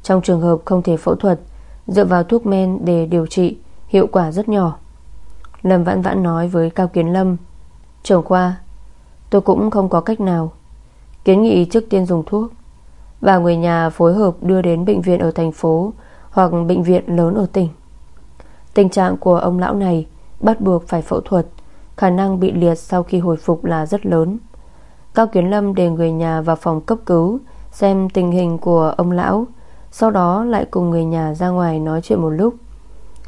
Trong trường hợp không thể phẫu thuật, Dựa vào thuốc men để điều trị, Hiệu quả rất nhỏ. Lâm vãn vãn nói với Cao Kiến Lâm Trưởng khoa Tôi cũng không có cách nào. Kiến nghị trước tiên dùng thuốc Và người nhà phối hợp đưa đến bệnh viện ở thành phố Hoặc bệnh viện lớn ở tỉnh. Tình trạng của ông lão này Bắt buộc phải phẫu thuật, Khả năng bị liệt sau khi hồi phục là rất lớn. Cao Kiến Lâm để người nhà vào phòng cấp cứu Xem tình hình của ông lão sau đó lại cùng người nhà ra ngoài nói chuyện một lúc.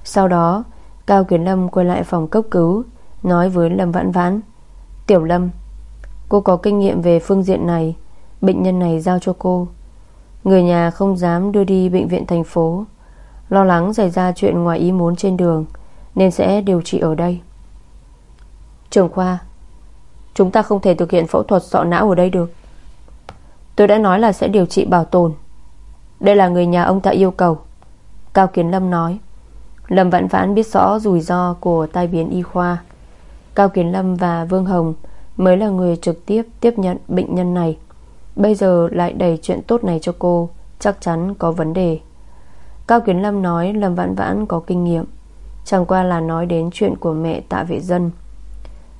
Sau đó, Cao Kiến Lâm quay lại phòng cấp cứu, Nói với Lâm Vãn Vãn, Tiểu Lâm, Cô có kinh nghiệm về phương diện này, Bệnh nhân này giao cho cô. Người nhà không dám đưa đi bệnh viện thành phố. Lo lắng xảy ra chuyện ngoài ý muốn trên đường, Nên sẽ điều trị ở đây. Trường khoa, Chúng ta không thể thực hiện phẫu thuật sọ não ở đây được. Tôi đã nói là sẽ điều trị bảo tồn. Đây là người nhà ông ta yêu cầu. Cao Kiến Lâm nói. Lâm Vãn Vãn biết rõ rủi ro của tai biến y khoa. Cao Kiến Lâm và Vương Hồng Mới là người trực tiếp tiếp nhận bệnh nhân này. Bây giờ lại đẩy chuyện tốt này cho cô, Chắc chắn có vấn đề. Cao Kiến Lâm nói Lâm Vãn Vãn có kinh nghiệm. Chẳng qua là nói đến chuyện của mẹ tạ vệ dân.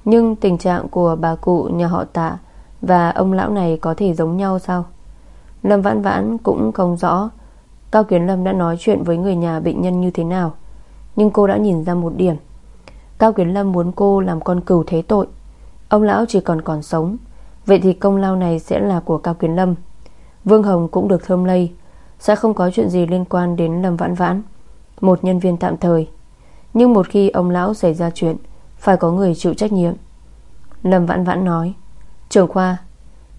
Nhưng tình trạng của bà cụ nhà họ tạ Và ông lão này có thể giống nhau sao? Lâm Vãn Vãn cũng không rõ Cao Kiến Lâm đã nói chuyện với người nhà bệnh nhân như thế nào, Nhưng cô đã nhìn ra một điểm. Cao Kiến Lâm muốn cô làm con cừu thế tội. Ông lão chỉ còn còn sống, Vậy thì công lao này sẽ là của Cao Kiến Lâm. Vương Hồng cũng được thơm lây, Sẽ không có chuyện gì liên quan đến Lâm Vãn Vãn, Một nhân viên tạm thời. Nhưng một khi ông lão xảy ra chuyện, Phải có người chịu trách nhiệm. Lâm Vãn Vãn nói, Trưởng khoa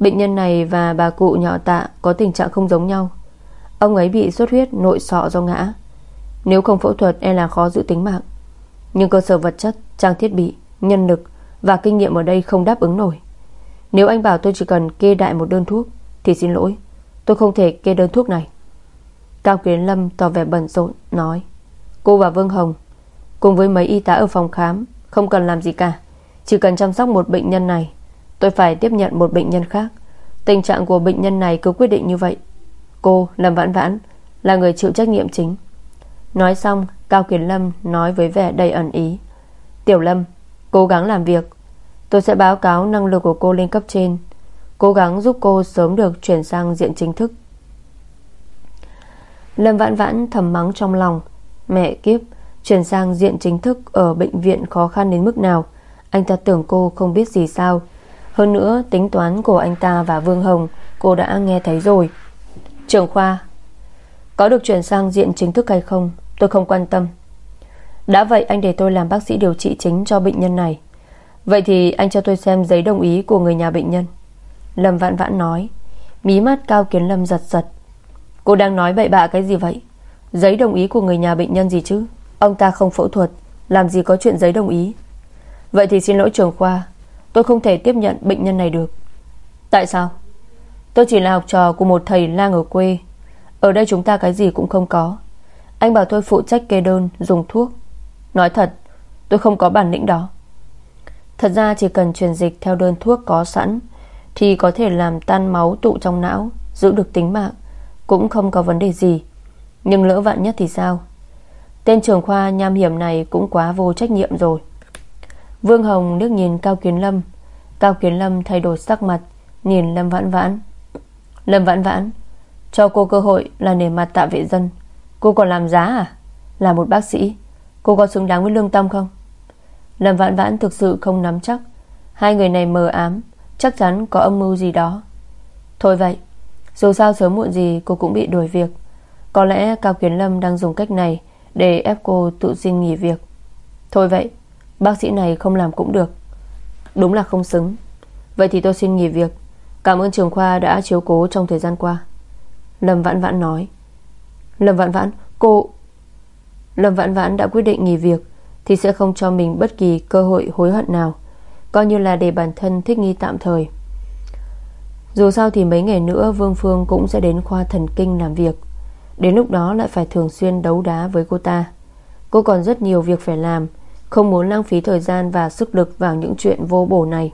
Bệnh nhân này và bà cụ nhỏ tạ Có tình trạng không giống nhau. Ông ấy bị xuất huyết nội sọ do ngã. Nếu không phẫu thuật e là khó giữ tính mạng. Nhưng cơ sở vật chất, trang thiết bị Nhân lực và kinh nghiệm ở đây không đáp ứng nổi. Nếu anh bảo tôi chỉ cần kê đại một đơn thuốc Thì xin lỗi Tôi không thể kê đơn thuốc này. Cao Kiến Lâm tỏ vẻ bận rộn Nói Cô và Vương Hồng Cùng với mấy y tá ở phòng khám Không cần làm gì cả. Chỉ cần chăm sóc một bệnh nhân này Tôi phải tiếp nhận một bệnh nhân khác. Tình trạng của bệnh nhân này cứ quyết định như vậy. Cô Lâm Vãn Vãn Là người chịu trách nhiệm chính. Nói xong, Cao Kiến Lâm nói với vẻ đầy ẩn ý. Tiểu Lâm, Cố gắng làm việc. Tôi sẽ báo cáo năng lực của cô lên cấp trên. Cố gắng giúp cô sớm được chuyển sang diện chính thức. Lâm vãn vãn thầm mắng trong lòng. Mẹ kiếp, Chuyển sang diện chính thức ở bệnh viện khó khăn đến mức nào? Anh ta tưởng cô không biết gì sao. Hơn nữa, tính toán của anh ta và Vương Hồng, Cô đã nghe thấy rồi. Trường khoa, Có được chuyển sang diện chính thức hay không? Tôi không quan tâm. Đã vậy, anh để tôi làm bác sĩ điều trị chính cho bệnh nhân này. Vậy thì anh cho tôi xem giấy đồng ý của người nhà bệnh nhân. Lâm vạn vãn nói, Mí mắt cao kiến lâm giật giật. Cô đang nói bậy bạ cái gì vậy? Giấy đồng ý của người nhà bệnh nhân gì chứ? Ông ta không phẫu thuật, Làm gì có chuyện giấy đồng ý? Vậy thì xin lỗi trường khoa Tôi không thể tiếp nhận bệnh nhân này được. Tại sao? Tôi chỉ là học trò của một thầy lang ở quê. Ở đây chúng ta cái gì cũng không có. Anh bảo tôi phụ trách kê đơn, Dùng thuốc. Nói thật, tôi không có bản lĩnh đó. Thật ra chỉ cần truyền dịch theo đơn thuốc có sẵn, Thì có thể làm tan máu tụ trong não, Giữ được tính mạng, Cũng không có vấn đề gì. Nhưng lỡ vạn nhất thì sao? Tên trưởng khoa nham hiểm này cũng quá vô trách nhiệm rồi. Vương Hồng nước nhìn Cao Kiến Lâm. Cao Kiến Lâm thay đổi sắc mặt, Nhìn Lâm Vãn Vãn. Lâm Vãn Vãn, Cho cô cơ hội là nề mặt tạ vệ dân. Cô còn làm giá à? Là một bác sĩ. Cô có xứng đáng với lương tâm không? Lâm Vãn Vãn thực sự không nắm chắc. Hai người này mờ ám, Chắc chắn có âm mưu gì đó. Thôi vậy, Dù sao sớm muộn gì cô cũng bị đuổi việc. Có lẽ Cao Kiến Lâm đang dùng cách này Để ép cô tự xin nghỉ việc. Thôi vậy Bác sĩ này không làm cũng được. Đúng là không xứng. Vậy thì tôi xin nghỉ việc. Cảm ơn trường khoa đã chiếu cố trong thời gian qua. Lâm Vãn Vãn nói. Lâm Vãn Vãn, Cô Lâm Vãn Vãn đã quyết định nghỉ việc thì sẽ không cho mình bất kỳ cơ hội hối hận nào. Coi như là để bản thân thích nghi tạm thời. Dù sao thì mấy ngày nữa Vương Phương cũng sẽ đến khoa thần kinh làm việc. Đến lúc đó lại phải thường xuyên đấu đá với cô ta. Cô còn rất nhiều việc phải làm. Không muốn lãng phí thời gian và sức lực vào những chuyện vô bổ này.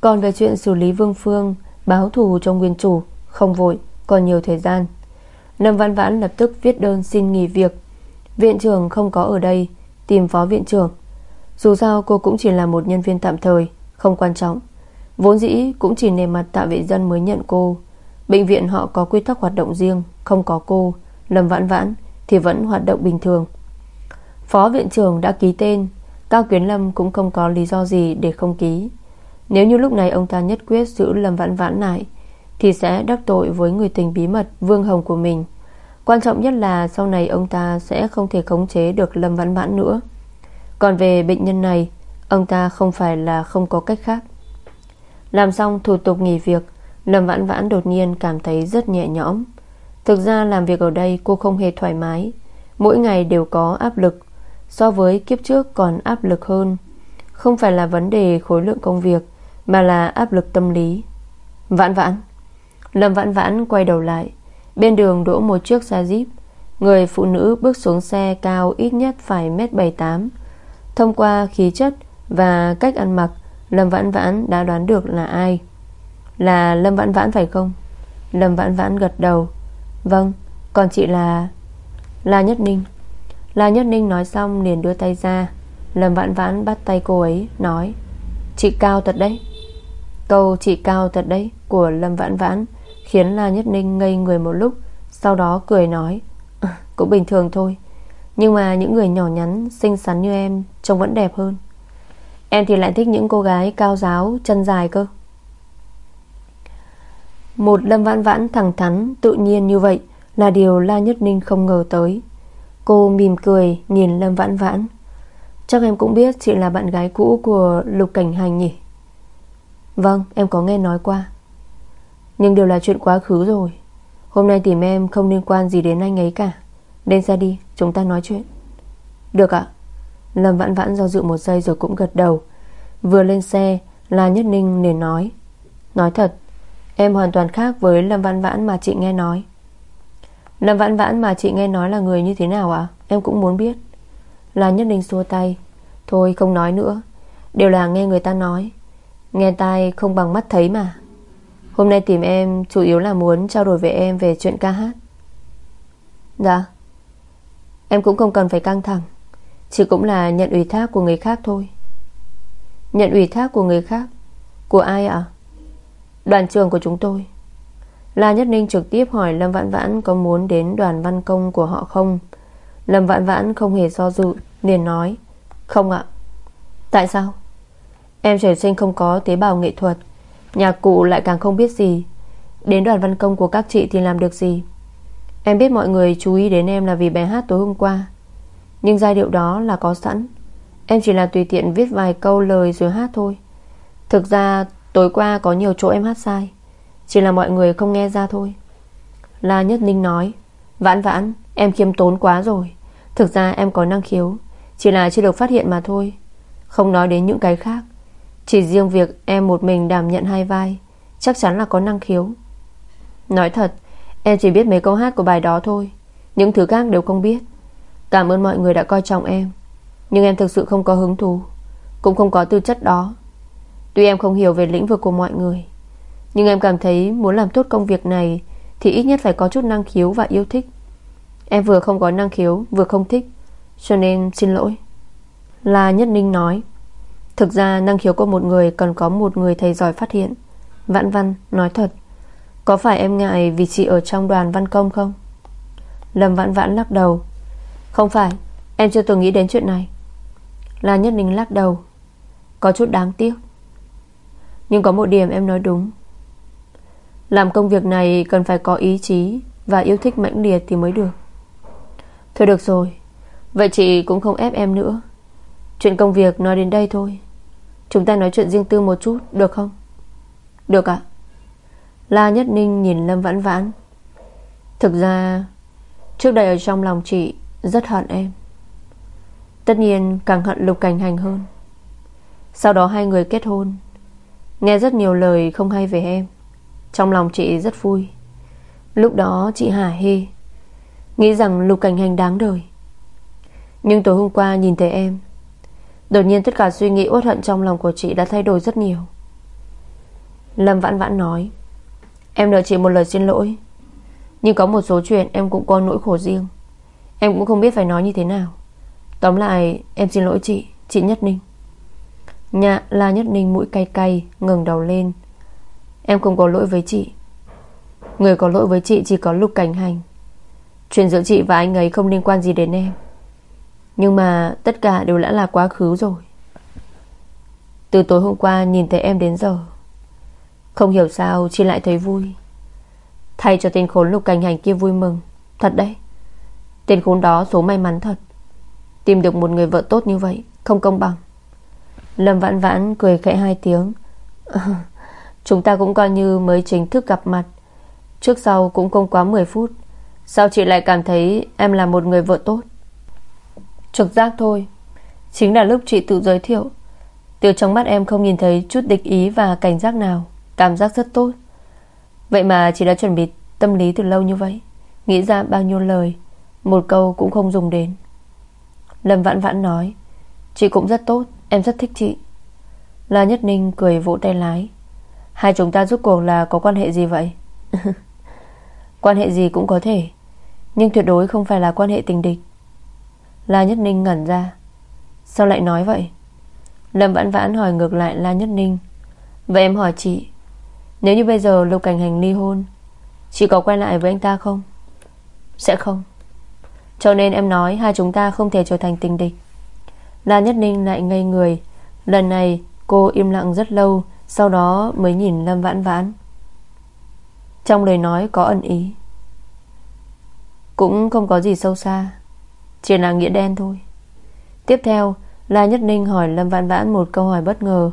Còn về chuyện xử lý Vương Phương Báo thù cho nguyên chủ Không vội, còn nhiều thời gian. Lâm Văn Vãn lập tức viết đơn xin nghỉ việc. Viện trưởng không có ở đây Tìm phó viện trưởng. Dù sao cô cũng chỉ là một nhân viên tạm thời Không quan trọng. Vốn dĩ cũng chỉ nề mặt tạ vệ dân mới nhận cô. Bệnh viện họ có quy tắc hoạt động riêng Không có cô. Lâm Vãn Vãn thì vẫn hoạt động bình thường. Phó viện trưởng đã ký tên. Cao Kiến Lâm cũng không có lý do gì để không ký. Nếu như lúc này ông ta nhất quyết giữ Lâm Vãn Vãn lại, Thì sẽ đắc tội với người tình bí mật Vương Hồng của mình. Quan trọng nhất là sau này ông ta sẽ không thể khống chế được Lâm Vãn Vãn nữa. Còn về bệnh nhân này, Ông ta không phải là không có cách khác. Làm xong thủ tục nghỉ việc, Lâm Vãn Vãn đột nhiên cảm thấy rất nhẹ nhõm. Thực ra làm việc ở đây cô không hề thoải mái. Mỗi ngày đều có áp lực. So với kiếp trước còn áp lực hơn. Không phải là vấn đề khối lượng công việc, Mà là áp lực tâm lý. Vãn vãn. Lâm vãn vãn quay đầu lại. Bên đường đỗ một chiếc xe jeep. Người phụ nữ bước xuống xe cao ít nhất phải mét 78 Thông qua khí chất và cách ăn mặc, Lâm Vãn Vãn đã đoán được là ai. Là Lâm Vãn Vãn phải không? Lâm Vãn Vãn gật đầu. Vâng Còn chị là? La Nhất Ninh. La Nhất Ninh nói xong liền đưa tay ra. Lâm Vãn Vãn bắt tay cô ấy, Nói, Chị cao thật đấy. Câu chị cao thật đấy, Của Lâm Vãn Vãn, Khiến La Nhất Ninh ngây người một lúc, Sau đó cười nói Cũng bình thường thôi. Nhưng mà những người nhỏ nhắn, xinh xắn như em Trông vẫn đẹp hơn. Em thì lại thích những cô gái cao giáo, Chân dài cơ. Một Lâm Vãn Vãn thẳng thắn, Tự nhiên như vậy Là điều La Nhất Ninh không ngờ tới. Cô mỉm cười, nhìn Lâm Vãn Vãn. Chắc em cũng biết chị là bạn gái cũ của Lục Cảnh Hành nhỉ? Vâng em có nghe nói qua. Nhưng đều là chuyện quá khứ rồi. Hôm nay tìm em không liên quan gì đến anh ấy cả. Lên ra đi, Chúng ta nói chuyện. Được ạ. Lâm Vãn Vãn do dự một giây rồi cũng gật đầu. Vừa lên xe, La Nhất Ninh liền nói. Nói thật, Em hoàn toàn khác với Lâm Vãn Vãn mà chị nghe nói. Lâm Vãn Vãn mà chị nghe nói là người như thế nào ạ? Em cũng muốn biết. Là Nhất định xua tay. Thôi, không nói nữa. Đều là nghe người ta nói. Nghe tai không bằng mắt thấy mà. Hôm nay tìm em chủ yếu là muốn trao đổi với em về chuyện ca hát. Dạ. Em cũng không cần phải căng thẳng. Chỉ cũng là nhận ủy thác của người khác thôi. Nhận ủy thác của người khác? Của ai ạ? Đoàn trường của chúng tôi. La Nhất Ninh trực tiếp hỏi Lâm Vãn Vãn Có muốn đến đoàn văn công của họ không? Lâm Vãn Vãn không hề do dự, liền nói, Không ạ. Tại sao? Em trời sinh không có tế bào nghệ thuật, Nhạc cụ lại càng không biết gì. Đến đoàn văn công của các chị thì làm được gì? Em biết mọi người chú ý đến em là vì bài hát tối hôm qua. Nhưng giai điệu đó là có sẵn. Em chỉ là tùy tiện viết vài câu lời rồi hát thôi. Thực ra tối qua có nhiều chỗ em hát sai. Chỉ là mọi người không nghe ra thôi. La Nhất Ninh nói, Vãn vãn, em khiêm tốn quá rồi. Thực ra em có năng khiếu, Chỉ là chưa được phát hiện mà thôi. Không nói đến những cái khác. Chỉ riêng việc em một mình đảm nhận hai vai, Chắc chắn là có năng khiếu. Nói thật, Em chỉ biết mấy câu hát của bài đó thôi. Những thứ khác đều không biết. Cảm ơn mọi người đã coi trọng em. Nhưng em thực sự không có hứng thú, Cũng không có tư chất đó. Tuy em không hiểu về lĩnh vực của mọi người nhưng em cảm thấy muốn làm tốt công việc này Thì ít nhất phải có chút năng khiếu và yêu thích. Em vừa không có năng khiếu, Vừa không thích, Cho nên xin lỗi. La Nhất Ninh nói, Thực ra năng khiếu của một người Cần có một người thầy giỏi phát hiện. Vãn văn nói thật, Có phải em ngại vì chị ở trong đoàn văn công không? Lâm vãn vãn lắc đầu, Không phải, Em chưa từng nghĩ đến chuyện này. La Nhất Ninh lắc đầu, Có chút đáng tiếc. Nhưng có một điểm em nói đúng. Làm công việc này cần phải có ý chí Và yêu thích mãnh liệt thì mới được. Thôi được rồi, Vậy chị cũng không ép em nữa. Chuyện công việc nói đến đây thôi. Chúng ta nói chuyện riêng tư một chút, Được không? Được ạ. La Nhất Ninh nhìn Lâm Vãn Vãn. Thực ra, Trước đây ở trong lòng chị Rất hận em. Tất nhiên càng hận Lục Cảnh Hành hơn. Sau đó hai người kết hôn, Nghe rất nhiều lời không hay về em. Trong lòng chị rất vui. Lúc đó chị hả hê, Nghĩ rằng Lục Cảnh Hành đáng đời. Nhưng tối hôm qua nhìn thấy em, Đột nhiên tất cả suy nghĩ uất hận trong lòng của chị đã thay đổi rất nhiều. Lâm vãn vãn nói, Em nợ chị một lời xin lỗi. Nhưng có một số chuyện em cũng có nỗi khổ riêng. Em cũng không biết phải nói như thế nào. Tóm lại, em xin lỗi chị Chị Nhất Ninh. Nhạ La Nhất Ninh mũi cay cay, ngẩng đầu lên. Em không có lỗi với chị. Người có lỗi với chị chỉ có Lục Cảnh Hành. Chuyện giữa chị và anh ấy không liên quan gì đến em. Nhưng mà tất cả đều đã là quá khứ rồi. Từ tối hôm qua nhìn thấy em đến giờ, Không hiểu sao chị lại thấy vui. Thay cho tên khốn Lục Cảnh Hành kia vui mừng, Thật đấy. Tên khốn đó số may mắn thật. Tìm được một người vợ tốt như vậy Không công bằng. Lâm vãn vãn cười khẽ hai tiếng. Chúng ta cũng coi như mới chính thức gặp mặt. Trước sau cũng không quá 10 phút. Sao chị lại cảm thấy Em là một người vợ tốt? Trực giác thôi. Chính là lúc chị tự giới thiệu. Từ trong mắt em không nhìn thấy chút địch ý Và cảnh giác nào. Cảm giác rất tốt. Vậy mà chị đã chuẩn bị tâm lý từ lâu như vậy. Nghĩ ra bao nhiêu lời, Một câu cũng không dùng đến. Lâm vãn vãn nói, Chị cũng rất tốt, Em rất thích chị. La Nhất Ninh cười vỗ tay lái. Hai chúng ta rút cuộc là có quan hệ gì vậy? Quan hệ gì cũng có thể, Nhưng tuyệt đối không phải là quan hệ tình địch. La Nhất Ninh ngẩn ra. Sao lại nói vậy? Lâm Vãn Vãn hỏi ngược lại La Nhất Ninh. Vậy em hỏi chị, Nếu như bây giờ Lục Cảnh Hành ly hôn, Chị có quay lại với anh ta không? Sẽ không. Cho nên em nói hai chúng ta không thể trở thành tình địch. La Nhất Ninh lại ngây người. Lần này, cô im lặng rất lâu sau đó mới nhìn Lâm Vãn Vãn. Trong lời nói có ẩn ý. Cũng không có gì sâu xa, Chỉ là nghĩa đen thôi. Tiếp theo, La Nhất Ninh hỏi Lâm Vãn Vãn một câu hỏi bất ngờ.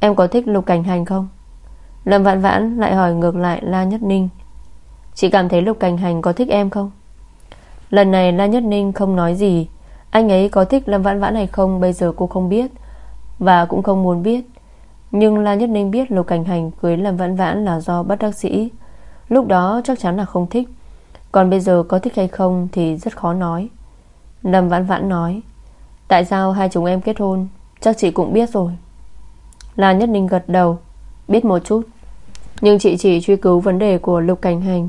Em có thích Lục Cảnh Hành không? Lâm Vãn Vãn lại hỏi ngược lại La Nhất Ninh. Chị cảm thấy Lục Cảnh Hành có thích em không? Lần này La Nhất Ninh không nói gì. Anh ấy có thích Lâm Vãn Vãn hay không Bây giờ cô không biết Và cũng không muốn biết. Nhưng La Nhất Ninh biết Lục Cảnh Hành cưới Lâm Vãn Vãn là do bất đắc sĩ Lúc đó chắc chắn là không thích. Còn bây giờ có thích hay không Thì rất khó nói. Lâm Vãn Vãn nói, Tại sao hai chúng em kết hôn? Chắc chị cũng biết rồi. La Nhất Ninh gật đầu, Biết một chút. Nhưng chị chỉ truy cứu vấn đề của Lục Cảnh Hành.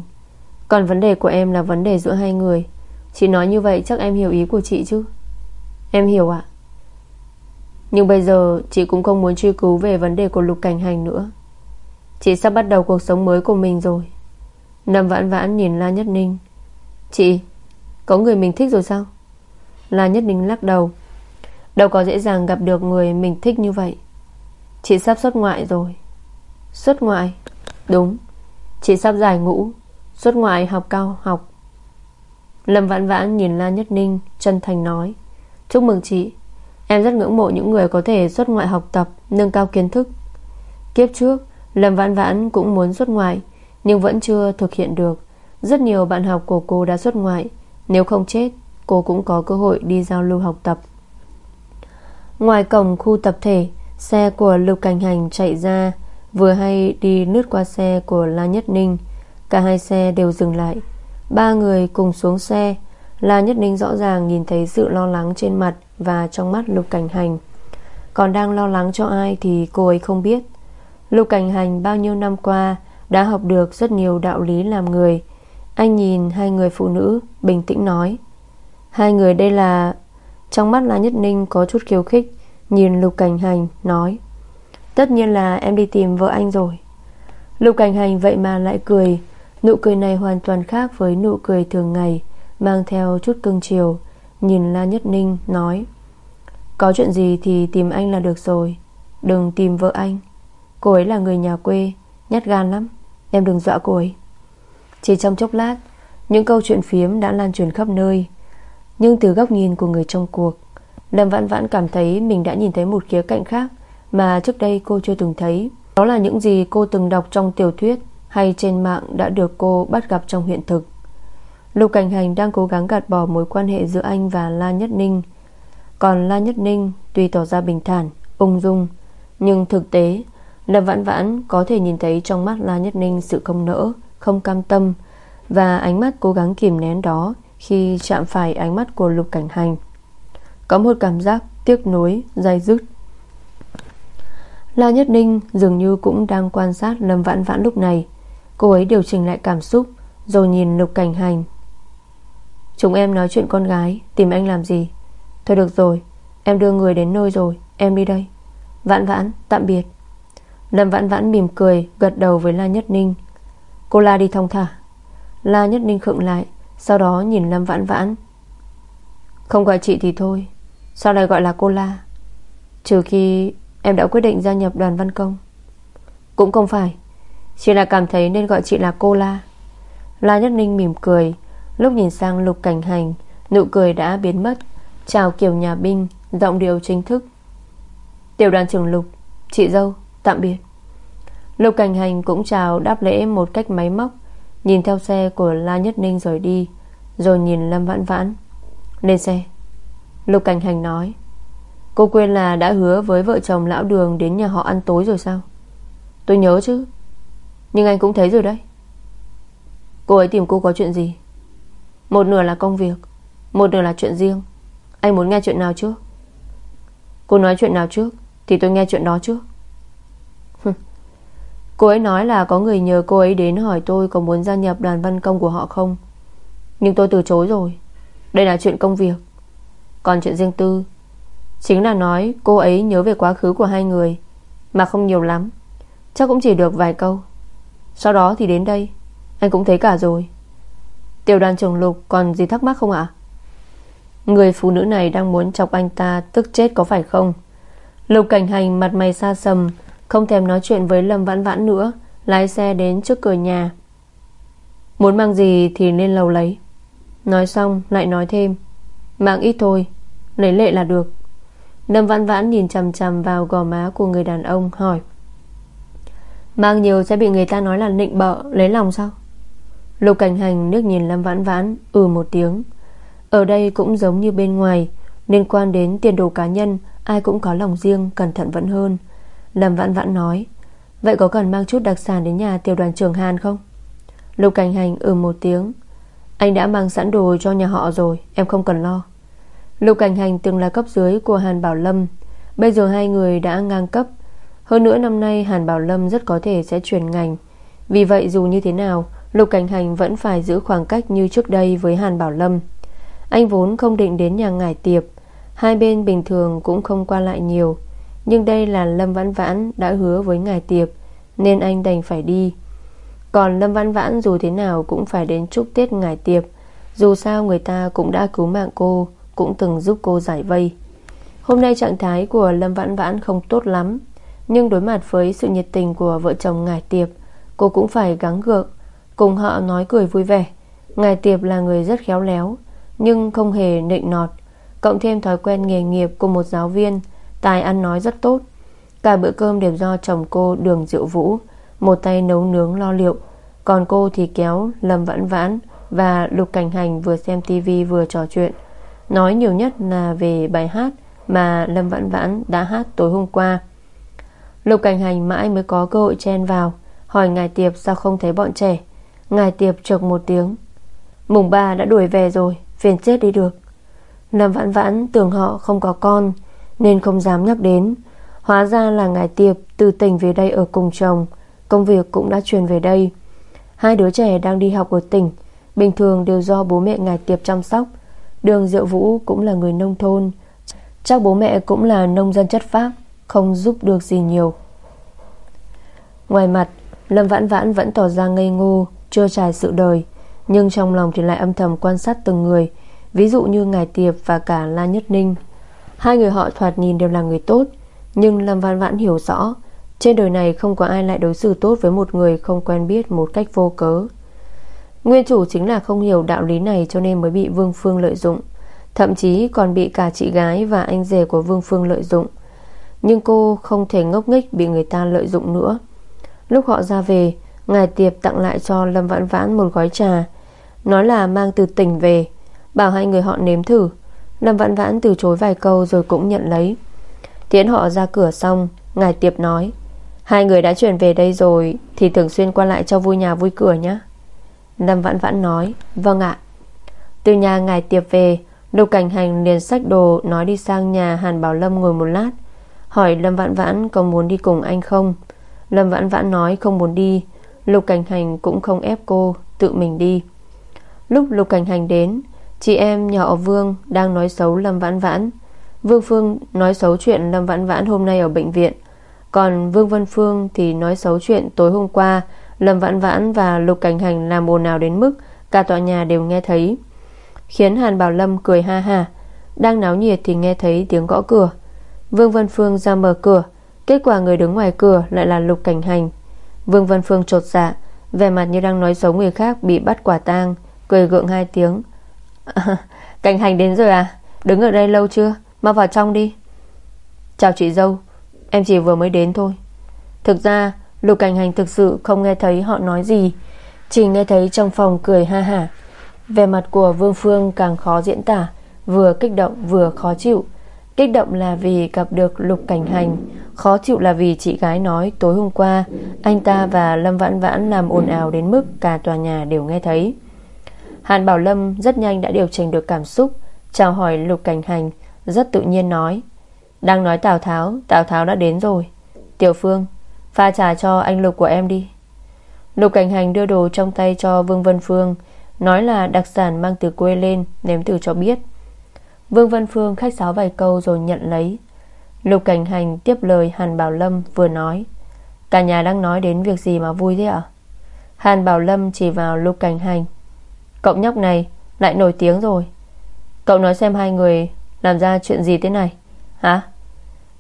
Còn vấn đề của em là vấn đề giữa hai người. Chị nói như vậy chắc em hiểu ý của chị chứ? Em hiểu ạ. Nhưng bây giờ, chị cũng không muốn truy cứu Về vấn đề của Lục Cảnh Hành nữa. Chị sắp bắt đầu cuộc sống mới của mình rồi. Nằm vãn vãn nhìn La Nhất Ninh. Chị, Có người mình thích rồi sao? La Nhất Ninh lắc đầu. Đâu có dễ dàng gặp được người mình thích như vậy. Chị sắp xuất ngoại rồi. Xuất ngoại? Đúng. Chị sắp giải ngũ. Xuất ngoại học cao, học. Lâm vãn vãn nhìn La Nhất Ninh Chân thành nói. Chúc mừng chị. Em rất ngưỡng mộ những người có thể xuất ngoại học tập, Nâng cao kiến thức. Kiếp trước, Lâm vãn vãn cũng muốn xuất ngoại, Nhưng vẫn chưa thực hiện được. Rất nhiều bạn học của cô đã xuất ngoại. Nếu không chết, Cô cũng có cơ hội đi giao lưu học tập. Ngoài cổng khu tập thể, Xe của Lục Cảnh Hành chạy ra, Vừa hay đi lướt qua xe của La Nhất Ninh. Cả hai xe đều dừng lại. Ba người cùng xuống xe. La Nhất Ninh rõ ràng nhìn thấy sự lo lắng trên mặt. Và trong mắt Lục Cảnh Hành. Còn đang lo lắng cho ai Thì cô ấy không biết. Lục Cảnh Hành bao nhiêu năm qua Đã học được rất nhiều đạo lý làm người. Anh nhìn hai người phụ nữ, Bình tĩnh nói, Hai người đây là Trong mắt La Nhất Ninh có chút khiêu khích, Nhìn Lục Cảnh Hành, nói, Tất nhiên là em đi tìm vợ anh rồi. Lục Cảnh Hành vậy mà lại cười. Nụ cười này hoàn toàn khác với nụ cười thường ngày, Mang theo chút cưng chiều. Nhìn La Nhất Ninh, nói, Có chuyện gì thì tìm anh là được rồi. Đừng tìm vợ anh. Cô ấy là người nhà quê, Nhát gan lắm. Em đừng dọa cô ấy. Chỉ trong chốc lát, Những câu chuyện phiếm đã lan truyền khắp nơi. Nhưng từ góc nhìn của người trong cuộc, Lâm Vãn Vãn cảm thấy Mình đã nhìn thấy một khía cạnh khác Mà trước đây cô chưa từng thấy. Đó là những gì cô từng đọc trong tiểu thuyết hay trên mạng đã được cô bắt gặp trong hiện thực. Lục Cảnh Hành đang cố gắng gạt bỏ mối quan hệ giữa anh và La Nhất Ninh. Còn La Nhất Ninh tuy tỏ ra bình thản, ung dung, nhưng thực tế Lâm Vãn Vãn có thể nhìn thấy trong mắt La Nhất Ninh sự không nỡ Không cam tâm Và ánh mắt cố gắng kìm nén đó Khi chạm phải ánh mắt của Lục Cảnh Hành. Có một cảm giác tiếc nuối, dai dứt. La Nhất Ninh dường như cũng đang quan sát Lâm Vãn Vãn lúc này. Cô ấy điều chỉnh lại cảm xúc Rồi nhìn Lục Cảnh Hành. Chúng em nói chuyện con gái, Tìm anh làm gì? Thôi được rồi, Em đưa người đến nơi rồi, Em đi đây. Vãn vãn, tạm biệt. Lâm vãn vãn mỉm cười, Gật đầu với La Nhất Ninh. Cô La đi thông thả. La Nhất Ninh khựng lại, Sau đó nhìn Lâm vãn vãn. Không gọi chị thì thôi, Sao lại gọi là cô La? Trừ khi em đã quyết định gia nhập đoàn văn công. Cũng không phải, Chỉ là cảm thấy nên gọi chị là cô La. La Nhất Ninh mỉm cười Lúc nhìn sang Lục Cảnh Hành, Nụ cười đã biến mất. Chào kiểu nhà binh, Giọng điệu chính thức. Tiểu đoàn trưởng Lục, Chị dâu, tạm biệt. Lục Cảnh Hành cũng chào đáp lễ một cách máy móc, Nhìn theo xe của La Nhất Ninh rồi đi, Rồi nhìn Lâm Vãn Vãn. Lên xe. Lục Cảnh Hành nói, Cô quên là đã hứa với vợ chồng lão đường Đến nhà họ ăn tối rồi sao? Tôi nhớ chứ, Nhưng anh cũng thấy rồi đấy. Cô ấy tìm cô có chuyện gì? Một nửa là công việc, Một nửa là chuyện riêng. Anh muốn nghe chuyện nào trước? Cô nói chuyện nào trước Thì tôi nghe chuyện đó trước. Cô ấy nói là có người nhờ cô ấy đến hỏi tôi Có muốn gia nhập đoàn văn công của họ không. Nhưng tôi từ chối rồi. Đây là chuyện công việc. Còn chuyện riêng tư. Chính là nói cô ấy nhớ về quá khứ của hai người, Mà không nhiều lắm. Chắc cũng chỉ được vài câu. Sau đó thì đến đây. Anh cũng thấy cả rồi. Tiểu đoàn trưởng lục còn gì thắc mắc không ạ? Người phụ nữ này đang muốn chọc anh ta Tức chết có phải không? Lục cảnh hành mặt mày xa sầm, Không thèm nói chuyện với Lâm Vãn Vãn nữa, Lái xe đến trước cửa nhà. Muốn mang gì thì lên lầu lấy. Nói xong, lại nói thêm. Mang ít thôi, Lấy lệ là được. Lâm Vãn Vãn nhìn chằm chằm vào gò má của người đàn ông, hỏi. Mang nhiều sẽ bị người ta nói là nịnh bợ, Lấy lòng sao? Lục cảnh hành nước nhìn Lâm Vãn Vãn Ừ một tiếng. Ở đây cũng giống như bên ngoài, Liên quan đến tiền đồ cá nhân, Ai cũng có lòng riêng, Cẩn thận vẫn hơn. Lâm Vãn Vãn nói, Vậy có cần mang chút đặc sản đến nhà tiểu đoàn trưởng Hàn không? Lục cảnh hành ừ một tiếng, Anh đã mang sẵn đồ cho nhà họ rồi, Em không cần lo. Lục cảnh hành từng là cấp dưới của Hàn Bảo Lâm, Bây giờ hai người đã ngang cấp. Hơn nữa năm nay Hàn Bảo Lâm rất có thể sẽ chuyển ngành. Vì vậy dù như thế nào Lục cảnh hành vẫn phải giữ khoảng cách như trước đây với Hàn Bảo Lâm. Anh vốn không định đến nhà ngải tiệp, Hai bên bình thường cũng không qua lại nhiều. Nhưng đây là Lâm Vãn Vãn đã hứa với ngài tiệp, Nên anh đành phải đi. Còn Lâm Vãn Vãn dù thế nào cũng phải đến chúc Tết ngài tiệp. Dù sao người ta cũng đã cứu mạng cô, Cũng từng giúp cô giải vây. Hôm nay trạng thái của Lâm Vãn Vãn không tốt lắm, Nhưng đối mặt với sự nhiệt tình của vợ chồng ngài tiệp, Cô cũng phải gắng gượng. Cùng họ nói cười vui vẻ. Ngài tiệp là người rất khéo léo, Nhưng không hề nịnh nọt. Cộng thêm thói quen nghề nghiệp của một giáo viên, Tài ăn nói rất tốt. Cả bữa cơm đều do chồng cô Đường Diệu Vũ, Một tay nấu nướng lo liệu. Còn cô thì kéo, Lâm Vãn Vãn Và Lục Cảnh Hành vừa xem tivi vừa trò chuyện. Nói nhiều nhất là về bài hát Mà Lâm Vãn Vãn đã hát tối hôm qua. Lục Cảnh Hành mãi mới có cơ hội chen vào, Hỏi Ngài Tiệp sao không thấy bọn trẻ. Ngài Tiệp chợt một tiếng. Mùng ba đã đuổi về rồi, Phiền chết đi được. Lâm Vãn Vãn tưởng họ không có con, Nên không dám nhắc đến. Hóa ra là ngài Tiệp từ tỉnh về đây ở cùng chồng, Công việc cũng đã truyền về đây. Hai đứa trẻ đang đi học ở tỉnh, Bình thường đều do bố mẹ ngài Tiệp chăm sóc. Đường Diệu Vũ cũng là người nông thôn. Chắc bố mẹ cũng là nông dân chất phác, Không giúp được gì nhiều. Ngoài mặt, Lâm Vãn Vãn vẫn tỏ ra ngây ngô. Chưa trải sự đời, Nhưng trong lòng thì lại âm thầm quan sát từng người, Ví dụ như Ngài Tiệp và cả La Nhất Ninh. Hai người họ thoạt nhìn đều là người tốt, Nhưng Lâm Văn Vãn hiểu rõ, Trên đời này không có ai lại đối xử tốt Với một người không quen biết một cách vô cớ. Nguyên chủ chính là không hiểu đạo lý này Cho nên mới bị Vương Phương lợi dụng, Thậm chí còn bị cả chị gái Và anh rể của Vương Phương lợi dụng. Nhưng cô không thể ngốc nghếch Bị người ta lợi dụng nữa. Lúc họ ra về Ngài Tiệp tặng lại cho Lâm Vãn Vãn một gói trà. Nói là mang từ tỉnh về. Bảo hai người họ nếm thử. Lâm Vãn Vãn từ chối vài câu rồi cũng nhận lấy. Tiến họ ra cửa xong, Ngài Tiệp nói, Hai người đã chuyển về đây rồi, Thì thường xuyên qua lại cho vui nhà vui cửa nhé. Lâm Vãn Vãn nói Vâng ạ. Từ nhà ngài tiệp về, Lục Cảnh Hành liền sách đồ, Nói đi sang nhà Hàn Bảo Lâm ngồi một lát. Hỏi Lâm Vãn Vãn, có muốn đi cùng anh không? Lâm Vãn Vãn nói, không muốn đi. Lục Cảnh Hành cũng không ép cô, Tự mình đi. Lúc Lục Cảnh Hành đến, Chị em nhỏ Vương đang nói xấu Lâm Vãn Vãn. Vương Phương nói xấu chuyện Lâm Vãn Vãn hôm nay ở bệnh viện. Còn Vương Vân Phương thì nói xấu chuyện tối hôm qua, Lâm Vãn Vãn và Lục Cảnh Hành làm ồn nào đến mức Cả tòa nhà đều nghe thấy. Khiến Hàn Bảo Lâm cười ha ha, Đang náo nhiệt thì nghe thấy tiếng gõ cửa. Vương Vân Phương ra mở cửa, Kết quả người đứng ngoài cửa lại là Lục Cảnh Hành. Vương Vân Phương trột dạ Vẻ mặt như đang nói xấu người khác Bị bắt quả tang Cười gượng hai tiếng. À, Cảnh Hành đến rồi à? Đứng ở đây lâu chưa? Mau vào trong đi. Chào chị dâu Em chỉ vừa mới đến thôi. Thực ra Lục Cảnh Hành thực sự không nghe thấy họ nói gì Chỉ nghe thấy trong phòng cười ha hả. Về mặt của Vương Phương càng khó diễn tả Vừa kích động vừa khó chịu. Kích động là vì gặp được Lục Cảnh Hành. Khó chịu là vì chị gái nói, tối hôm qua, Anh ta và Lâm Vãn Vãn làm ồn ào đến mức cả tòa nhà đều nghe thấy. Hàn Bảo Lâm rất nhanh đã điều chỉnh được cảm xúc, Chào hỏi Lục Cảnh Hành, Rất tự nhiên nói, Đang nói Tào Tháo Tào Tháo đã đến rồi. Tiểu Phương, Pha trà cho anh Lục của em đi. Lục Cảnh Hành đưa đồ trong tay cho Vương Vân Phương, Nói là đặc sản mang từ quê lên, Nếm thử cho biết. Vương Văn Phương khách sáo vài câu rồi nhận lấy. Lục Cảnh Hành tiếp lời Hàn Bảo Lâm vừa nói. Cả nhà đang nói đến việc gì mà vui thế ạ? Hàn Bảo Lâm chỉ vào Lục Cảnh Hành. Cậu nhóc này, lại nổi tiếng rồi. Cậu nói xem hai người Làm ra chuyện gì thế này, Hả?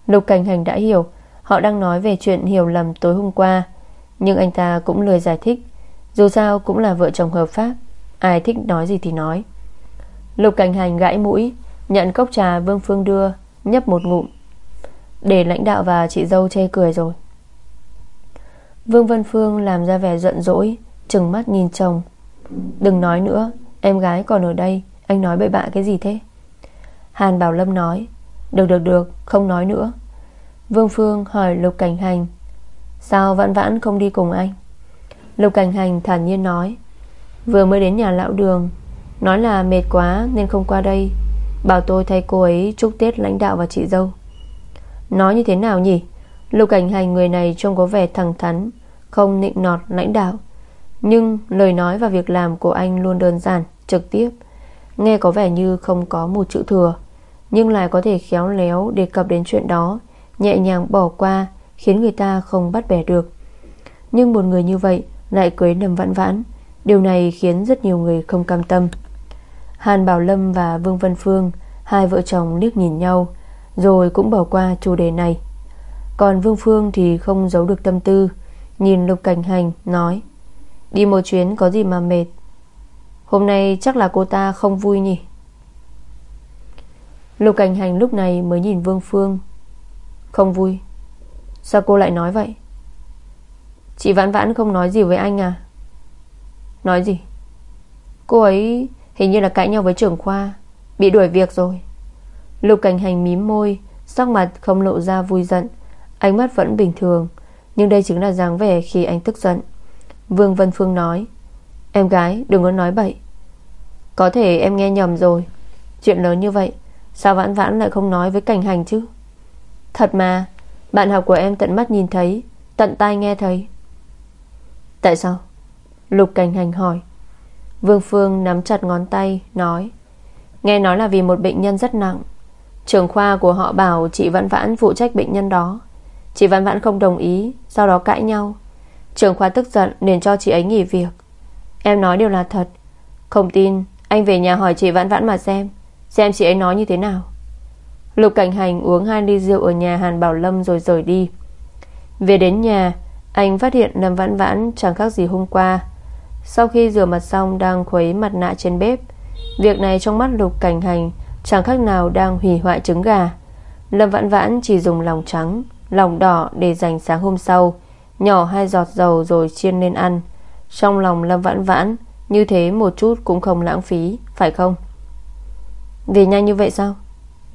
Lục Cảnh Hành đã hiểu, Họ đang nói về chuyện hiểu lầm tối hôm qua, Nhưng anh ta cũng lười giải thích. Dù sao cũng là vợ chồng hợp pháp, Ai thích nói gì thì nói. Lục Cảnh Hành gãi mũi. Nhận cốc trà, Vương Phương đưa, Nhấp một ngụm. Để lãnh đạo và chị dâu chê cười rồi. Vương Vân Phương làm ra vẻ giận dỗi, Trừng mắt nhìn chồng. Đừng nói nữa, Em gái còn ở đây, Anh nói bậy bạ cái gì thế? Hàn Bảo Lâm nói, Được được được, không nói nữa. Vương Phương hỏi Lục Cảnh Hành, Sao vãn vãn không đi cùng anh? Lục Cảnh Hành thản nhiên nói, Vừa mới đến nhà lão đường, Nói là mệt quá nên không qua đây. Bảo tôi thay cô ấy chúc Tết lãnh đạo và chị dâu. Nói như thế nào nhỉ? Lục cảnh hành, người này trông có vẻ thẳng thắn, Không nịnh nọt lãnh đạo. Nhưng lời nói và việc làm của anh luôn đơn giản, Trực tiếp. Nghe có vẻ như không có một chữ thừa, Nhưng lại có thể khéo léo đề cập đến chuyện đó, Nhẹ nhàng bỏ qua, Khiến người ta không bắt bẻ được. Nhưng một người như vậy Lại cưới nầm vãn vãn, Điều này khiến rất nhiều người không cam tâm. Hàn Bảo Lâm và Vương Vân Phương, Hai vợ chồng liếc nhìn nhau, Rồi cũng bỏ qua chủ đề này. Còn Vương Phương thì không giấu được tâm tư, Nhìn Lục Cảnh Hành, nói, Đi một chuyến có gì mà mệt? Hôm nay chắc là cô ta không vui nhỉ? Lục Cảnh Hành lúc này mới nhìn Vương Phương, Không vui? Sao cô lại nói vậy? Chị Vãn Vãn không nói gì với anh à? Nói gì? Cô ấy Hình như là cãi nhau với trưởng khoa. Bị đuổi việc rồi. Lục cảnh hành mím môi, Sắc mặt không lộ ra vui giận. Ánh mắt vẫn bình thường, Nhưng đây chính là dáng vẻ khi anh tức giận. Vương Vân Phương nói, Em gái, đừng có nói bậy. Có thể em nghe nhầm rồi. Chuyện lớn như vậy, Sao vãn vãn lại không nói với cảnh hành chứ? Thật mà, Bạn học của em tận mắt nhìn thấy, Tận tai nghe thấy. Tại sao? Lục cảnh hành hỏi. Vương Phương nắm chặt ngón tay, Nói, Nghe nói là vì một bệnh nhân rất nặng. Trường khoa của họ bảo chị Vãn Vãn phụ trách bệnh nhân đó. Chị Vãn Vãn không đồng ý, Sau đó cãi nhau. Trường khoa tức giận nên cho chị ấy nghỉ việc. Em nói điều là thật. Không tin, anh về nhà hỏi chị Vãn Vãn mà xem Xem chị ấy nói như thế nào. Lục Cảnh Hành uống hai ly rượu Ở nhà Hàn Bảo Lâm rồi rời đi. Về đến nhà, Anh phát hiện Lâm Vãn Vãn chẳng khác gì hôm qua sau khi rửa mặt xong, đang khuấy mặt nạ trên bếp. Việc này trong mắt lục cảnh hành, Chẳng khác nào đang hủy hoại trứng gà. Lâm vãn vãn chỉ dùng lòng trắng, Lòng đỏ để dành sáng hôm sau, Nhỏ hai giọt dầu rồi chiên lên ăn. Trong lòng Lâm vãn vãn, Như thế một chút cũng không lãng phí, Phải không? Về nhanh như vậy sao?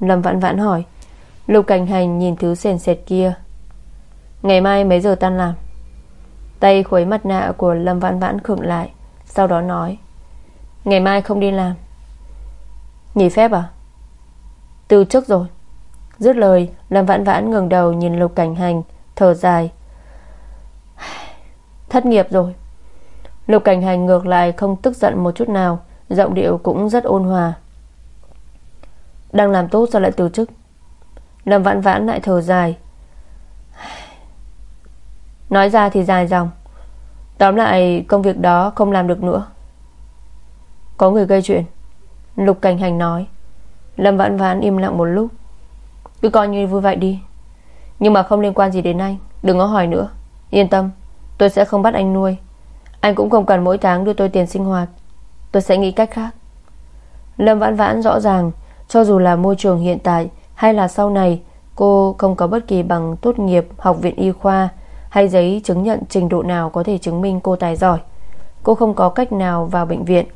Lâm vãn vãn hỏi. Lục cảnh hành nhìn thứ sền sệt kia. Ngày mai mấy giờ tan làm? Tay khuấy mặt nạ của Lâm Vãn Vãn khựng lại, Sau đó nói, Ngày mai không đi làm. Nghỉ phép à? Từ trước rồi. Dứt lời, Lâm Vãn Vãn ngừng đầu nhìn Lục Cảnh Hành, Thở dài, Thất nghiệp rồi. Lục Cảnh Hành ngược lại không tức giận một chút nào, Giọng điệu cũng rất ôn hòa. Đang làm tốt sao lại từ chức? Lâm Vãn Vãn lại thở dài Nói ra thì dài dòng. Tóm lại, công việc đó không làm được nữa. Có người gây chuyện. Lục Cảnh Hành nói. Lâm Vãn Vãn im lặng một lúc. Cứ coi như vui vậy đi. Nhưng mà không liên quan gì đến anh. Đừng có hỏi nữa. Yên tâm. Tôi sẽ không bắt anh nuôi. Anh cũng không cần mỗi tháng đưa tôi tiền sinh hoạt. Tôi sẽ nghĩ cách khác. Lâm Vãn Vãn rõ ràng, Cho dù là môi trường hiện tại Hay là sau này, Cô không có bất kỳ bằng tốt nghiệp, Học viện y khoa hay giấy chứng nhận trình độ nào có thể chứng minh cô tài giỏi? Cô không có cách nào vào bệnh viện.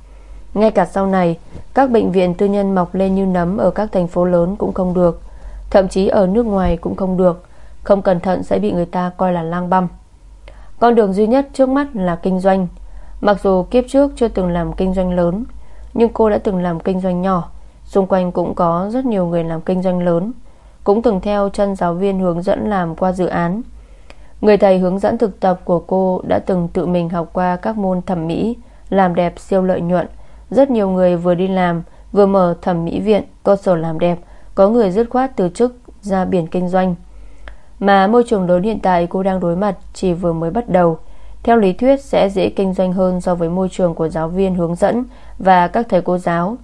Ngay cả sau này, Các bệnh viện tư nhân mọc lên như nấm Ở các thành phố lớn cũng không được. Thậm chí ở nước ngoài cũng không được. Không cẩn thận sẽ bị người ta coi là lang băm. Con đường duy nhất trước mắt là kinh doanh. Mặc dù kiếp trước chưa từng làm kinh doanh lớn, Nhưng cô đã từng làm kinh doanh nhỏ. Xung quanh cũng có rất nhiều người làm kinh doanh lớn. Cũng từng theo chân giáo viên hướng dẫn làm qua dự án. Người thầy hướng dẫn thực tập của cô Đã từng tự mình học qua các môn thẩm mỹ Làm đẹp siêu lợi nhuận Rất nhiều người vừa đi làm Vừa mở thẩm mỹ viện, cơ sở làm đẹp Có người dứt khoát từ chức ra biển kinh doanh Mà môi trường lớn hiện tại cô đang đối mặt Chỉ vừa mới bắt đầu theo lý thuyết sẽ dễ kinh doanh hơn so với môi trường của giáo viên hướng dẫn và các thầy cô giáo.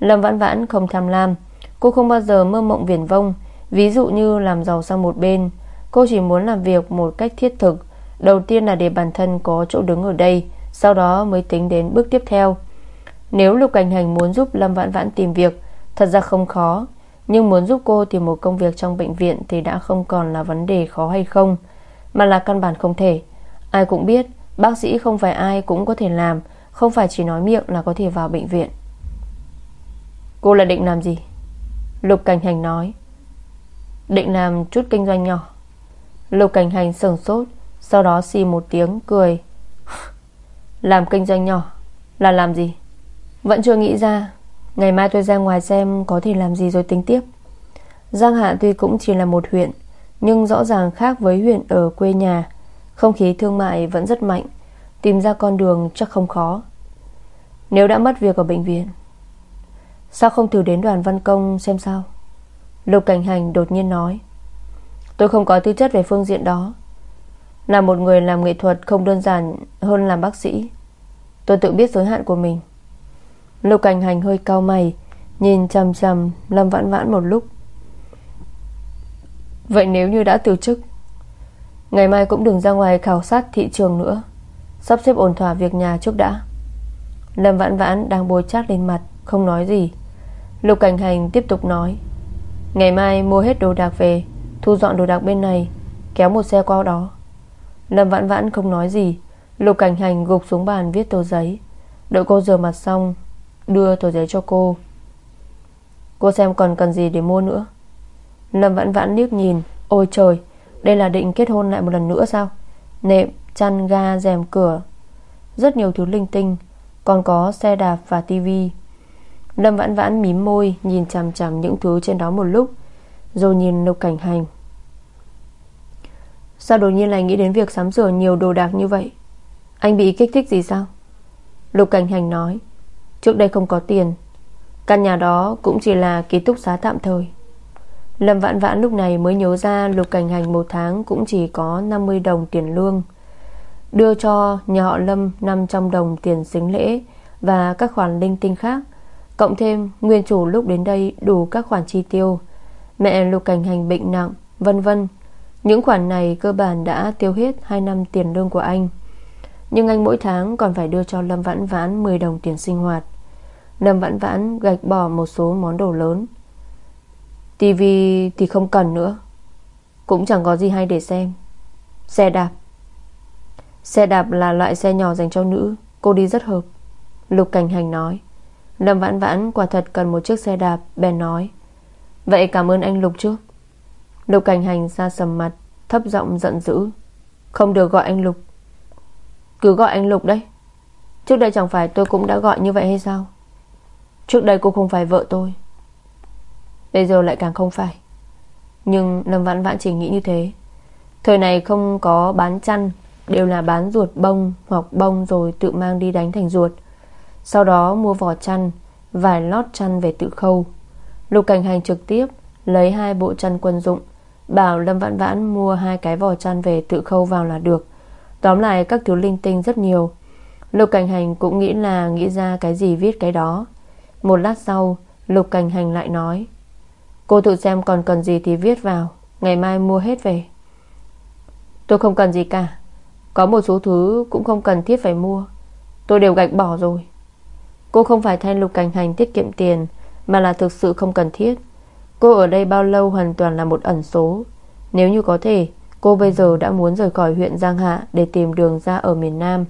Lâm Vãn Vãn không tham lam, cô không bao giờ mơ mộng viển vông, ví dụ như làm giàu sang một bên. Cô chỉ muốn làm việc một cách thiết thực, đầu tiên là để bản thân có chỗ đứng ở đây, sau đó mới tính đến bước tiếp theo. Nếu Lục Cảnh Hành muốn giúp Lâm Vãn Vãn tìm việc, thật ra không khó, nhưng muốn giúp cô tìm một công việc trong bệnh viện thì đã không còn là vấn đề khó hay không, mà là căn bản không thể. Ai cũng biết Bác sĩ không phải ai cũng có thể làm Không phải chỉ nói miệng là có thể vào bệnh viện. Cô là định làm gì? Lục Cảnh Hành nói. Định làm chút kinh doanh nhỏ. Lục Cảnh Hành sừng sốt, Sau đó xì một tiếng, cười. Làm kinh doanh nhỏ, Là làm gì? Vẫn chưa nghĩ ra. Ngày mai tôi ra ngoài xem có thể làm gì rồi tính tiếp. Giang Hạ tuy cũng chỉ là một huyện, Nhưng rõ ràng khác với huyện ở quê nhà. Không khí thương mại vẫn rất mạnh, Tìm ra con đường chắc không khó. Nếu đã mất việc ở bệnh viện, Sao không thử đến đoàn văn công xem sao? Lục Cảnh Hành đột nhiên nói. Tôi không có tư chất về phương diện đó. Là một người làm nghệ thuật Không đơn giản hơn làm bác sĩ. Tôi tự biết giới hạn của mình. Lục Cảnh Hành hơi cao mày, Nhìn chằm chằm Lâm vãn vãn một lúc. Vậy nếu như đã từ chức, Ngày mai cũng đừng ra ngoài khảo sát thị trường nữa. Sắp xếp ổn thỏa việc nhà trước đã. Lâm vãn vãn đang bôi chát lên mặt, Không nói gì. Lục cảnh hành tiếp tục nói, Ngày mai mua hết đồ đạc về Thu dọn đồ đạc bên này Kéo một xe qua đó. Lâm vãn vãn không nói gì Lục cảnh hành gục xuống bàn viết tờ giấy. Đợi cô rửa mặt xong Đưa tờ giấy cho cô. Cô xem còn cần gì để mua nữa. Lâm vãn vãn liếc nhìn Ôi trời đây là định kết hôn lại một lần nữa sao? Nệm, chăn, ga, rèm cửa. Rất nhiều thứ linh tinh Còn có xe đạp và tivi Lâm vãn vãn mím môi Nhìn chằm chằm những thứ trên đó một lúc Rồi nhìn lục cảnh hành. Sao đột nhiên lại nghĩ đến việc sắm sửa nhiều đồ đạc như vậy? Anh bị kích thích gì sao? Lục cảnh hành nói, Trước đây không có tiền, Căn nhà đó cũng chỉ là ký túc xá tạm thời. Lâm Vãn Vãn lúc này mới nhớ ra Lục Cảnh Hành một tháng cũng chỉ có 50 đồng tiền lương, Đưa cho nhà họ Lâm 500 đồng tiền xính lễ Và các khoản linh tinh khác, Cộng thêm nguyên chủ lúc đến đây đủ các khoản chi tiêu. Mẹ Lục Cảnh Hành bệnh nặng, Vân vân. Những khoản này cơ bản đã tiêu hết 2 năm tiền lương của anh. Nhưng anh mỗi tháng còn phải đưa cho Lâm Vãn Vãn 10 đồng tiền sinh hoạt. Lâm Vãn Vãn gạch bỏ một số món đồ lớn. Tivi thì không cần nữa. Cũng chẳng có gì hay để xem. Xe đạp. Xe đạp là loại xe nhỏ dành cho nữ. Cô đi rất hợp. Lục Cảnh Hành nói. Lâm Vãn Vãn quả thật cần một chiếc xe đạp, Bèn nói. Vậy cảm ơn anh Lục trước. Lục Cảnh Hành ra sầm mặt, Thấp giọng giận dữ. Không được gọi anh Lục. Cứ gọi anh Lục đấy. Trước đây chẳng phải tôi cũng đã gọi như vậy hay sao? Trước đây cô không phải vợ tôi. Bây giờ lại càng không phải. Nhưng Lâm Vãn Vãn chỉ nghĩ như thế. Thời này không có bán chăn, Đều là bán ruột bông, Hoặc bông rồi tự mang đi đánh thành ruột. Sau đó mua vỏ chăn, Vài lót chăn về tự khâu. Lục cảnh hành trực tiếp Lấy hai bộ chăn quân dụng Bảo Lâm Vãn Vãn mua hai cái vỏ chăn về tự khâu vào là được. Tóm lại, các thứ linh tinh rất nhiều. Lục cảnh hành cũng nghĩ là Nghĩ ra cái gì viết cái đó. Một lát sau, Lục cảnh hành lại nói, Cô tự xem còn cần gì thì viết vào, Ngày mai mua hết về. Tôi không cần gì cả, Có một số thứ cũng không cần thiết phải mua, Tôi đều gạch bỏ rồi. Cô không phải thay lục cảnh hành tiết kiệm tiền, Mà là thực sự không cần thiết. Cô ở đây bao lâu hoàn toàn là một ẩn số. Nếu như có thể, Cô bây giờ đã muốn rời khỏi huyện Giang Hạ Để tìm đường ra ở miền Nam.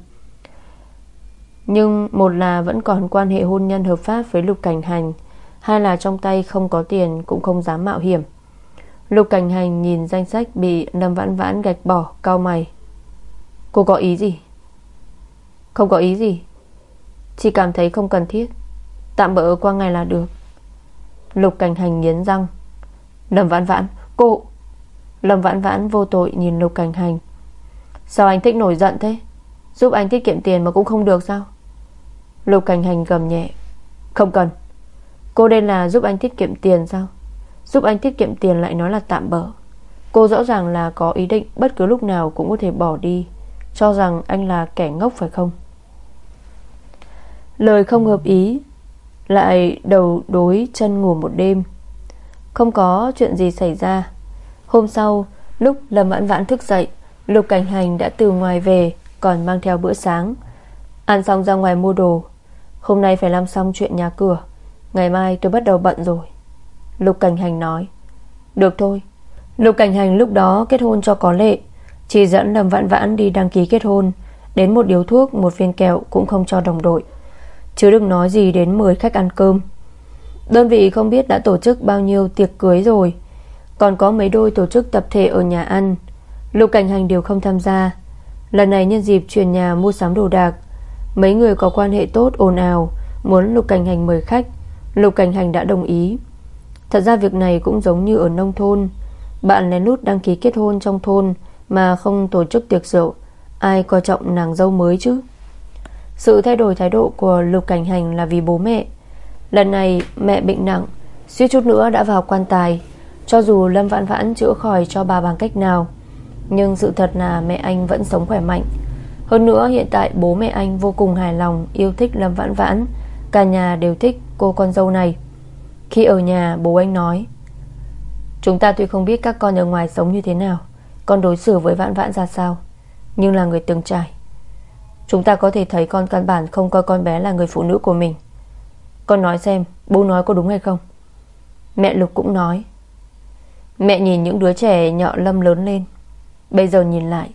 Nhưng một là vẫn còn quan hệ hôn nhân hợp pháp với Lục Cảnh Hành, Hai là trong tay không có tiền Cũng không dám mạo hiểm. Lục Cảnh Hành nhìn danh sách Bị Lâm Vãn Vãn gạch bỏ cao mày. Cô có ý gì? Không có ý gì. Chỉ cảm thấy không cần thiết. Tạm bỡ qua ngày là được. Lục Cảnh Hành nghiến răng. Lâm Vãn Vãn, Cô Lâm Vãn Vãn vô tội nhìn Lục Cảnh Hành. Sao anh thích nổi giận thế? Giúp anh tiết kiệm tiền mà cũng không được sao? Lục Cảnh Hành gầm nhẹ. Không cần. Cô đây là giúp anh tiết kiệm tiền sao? Giúp anh tiết kiệm tiền lại nói là tạm bỡ. Cô rõ ràng là có ý định, Bất cứ lúc nào cũng có thể bỏ đi, Cho rằng anh là kẻ ngốc phải không? Lời không hợp ý lại đầu đối chân ngủ một đêm. Không có chuyện gì xảy ra. Hôm sau, Lúc Lâm Vãn Vãn thức dậy, Lục Cảnh Hành đã từ ngoài về, Còn mang theo bữa sáng. Ăn xong ra ngoài mua đồ. Hôm nay phải làm xong chuyện nhà cửa. Ngày mai tôi bắt đầu bận rồi. Lục Cảnh Hành nói. Được thôi. Lục Cảnh Hành lúc đó kết hôn cho có lệ. Chỉ dẫn Lâm Vãn Vãn đi đăng ký kết hôn. Đến một điếu thuốc, Một viên kẹo cũng không cho đồng đội. Chứ đừng nói gì đến mời khách ăn cơm. Đơn vị không biết đã tổ chức bao nhiêu tiệc cưới rồi. Còn có mấy đôi tổ chức tập thể ở nhà ăn. Lục Cảnh Hành đều không tham gia. Lần này nhân dịp chuyển nhà mua sắm đồ đạc, Mấy người có quan hệ tốt, ồn ào, Muốn Lục Cảnh Hành mời khách. Lục Cảnh Hành đã đồng ý. Thật ra việc này cũng giống như ở nông thôn. Bạn lén lút đăng ký kết hôn trong thôn Mà không tổ chức tiệc rượu, Ai coi trọng nàng dâu mới chứ? Sự thay đổi thái độ của Lục Cảnh Hành là vì bố mẹ. Lần này, mẹ bệnh nặng, Suýt chút nữa đã vào quan tài. Cho dù Lâm Vãn Vãn chữa khỏi cho bà bằng cách nào, Nhưng sự thật là mẹ anh vẫn sống khỏe mạnh. Hơn nữa, hiện tại bố mẹ anh vô cùng hài lòng, Yêu thích Lâm Vãn Vãn. Cả nhà đều thích cô con dâu này. Khi ở nhà, bố anh nói, Chúng ta tuy không biết các con ở ngoài sống như thế nào, Con đối xử với vãn vãn ra sao, Nhưng là người từng trải. Chúng ta có thể thấy con căn bản không coi con bé là người phụ nữ của mình. Con nói xem Bố nói có đúng hay không? Mẹ Lục cũng nói. Mẹ nhìn những đứa trẻ nhọ lâm lớn lên. Bây giờ nhìn lại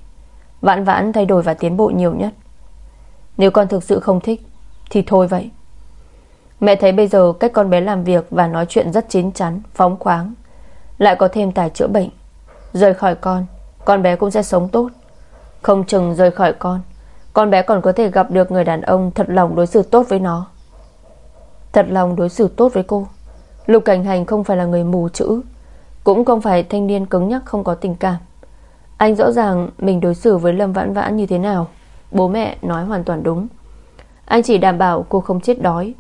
Vãn vãn thay đổi và tiến bộ nhiều nhất. Nếu con thực sự không thích Thì thôi vậy. Mẹ thấy bây giờ cách con bé làm việc Và nói chuyện rất chín chắn, phóng khoáng. Lại có thêm tài chữa bệnh. Rời khỏi con Con bé cũng sẽ sống tốt. Không chừng rời khỏi con con bé còn có thể gặp được người đàn ông Thật lòng đối xử tốt với nó. Thật lòng đối xử tốt với cô. Lục Cảnh Hành không phải là người mù chữ Cũng không phải thanh niên cứng nhắc không có tình cảm. Anh rõ ràng Mình đối xử với Lâm Vãn Vãn như thế nào Bố mẹ nói hoàn toàn đúng. Anh chỉ đảm bảo cô không chết đói.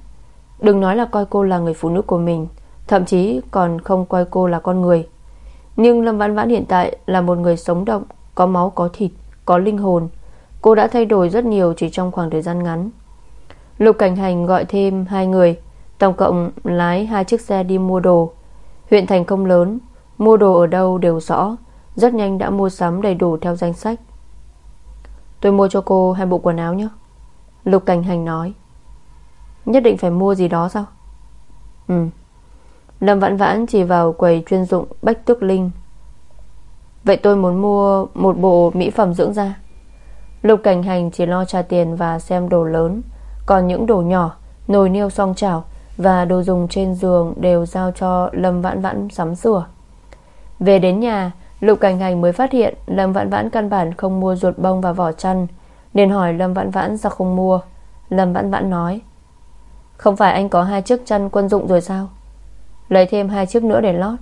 Đừng nói là coi cô là người phụ nữ của mình Thậm chí còn không coi cô là con người. Nhưng Lâm Vãn Vãn hiện tại Là một người sống động Có máu có thịt, có linh hồn. Cô đã thay đổi rất nhiều chỉ trong khoảng thời gian ngắn. Lục Cảnh Hành gọi thêm hai người, Tổng cộng lái hai chiếc xe đi mua đồ. Huyện thành không lớn, Mua đồ ở đâu đều rõ, Rất nhanh đã mua sắm đầy đủ theo danh sách. Tôi mua cho cô hai bộ quần áo nhé, Lục Cảnh Hành nói. Nhất định phải mua gì đó sao? Ừ. Lâm Vãn Vãn chỉ vào quầy chuyên dụng Bách Tước Linh. Vậy tôi muốn mua một bộ mỹ phẩm dưỡng da. Lục cảnh hành chỉ lo trả tiền Và xem đồ lớn. Còn những đồ nhỏ, Nồi niêu song chảo Và đồ dùng trên giường Đều giao cho Lâm Vãn Vãn sắm sửa. Về đến nhà, Lục Cảnh Hành mới phát hiện Lâm Vãn Vãn căn bản không mua ruột bông và vỏ chăn, Nên hỏi Lâm Vãn Vãn sao không mua. Lâm Vãn Vãn nói, Không phải anh có hai chiếc chăn quân dụng rồi sao? Lấy thêm hai chiếc nữa để lót.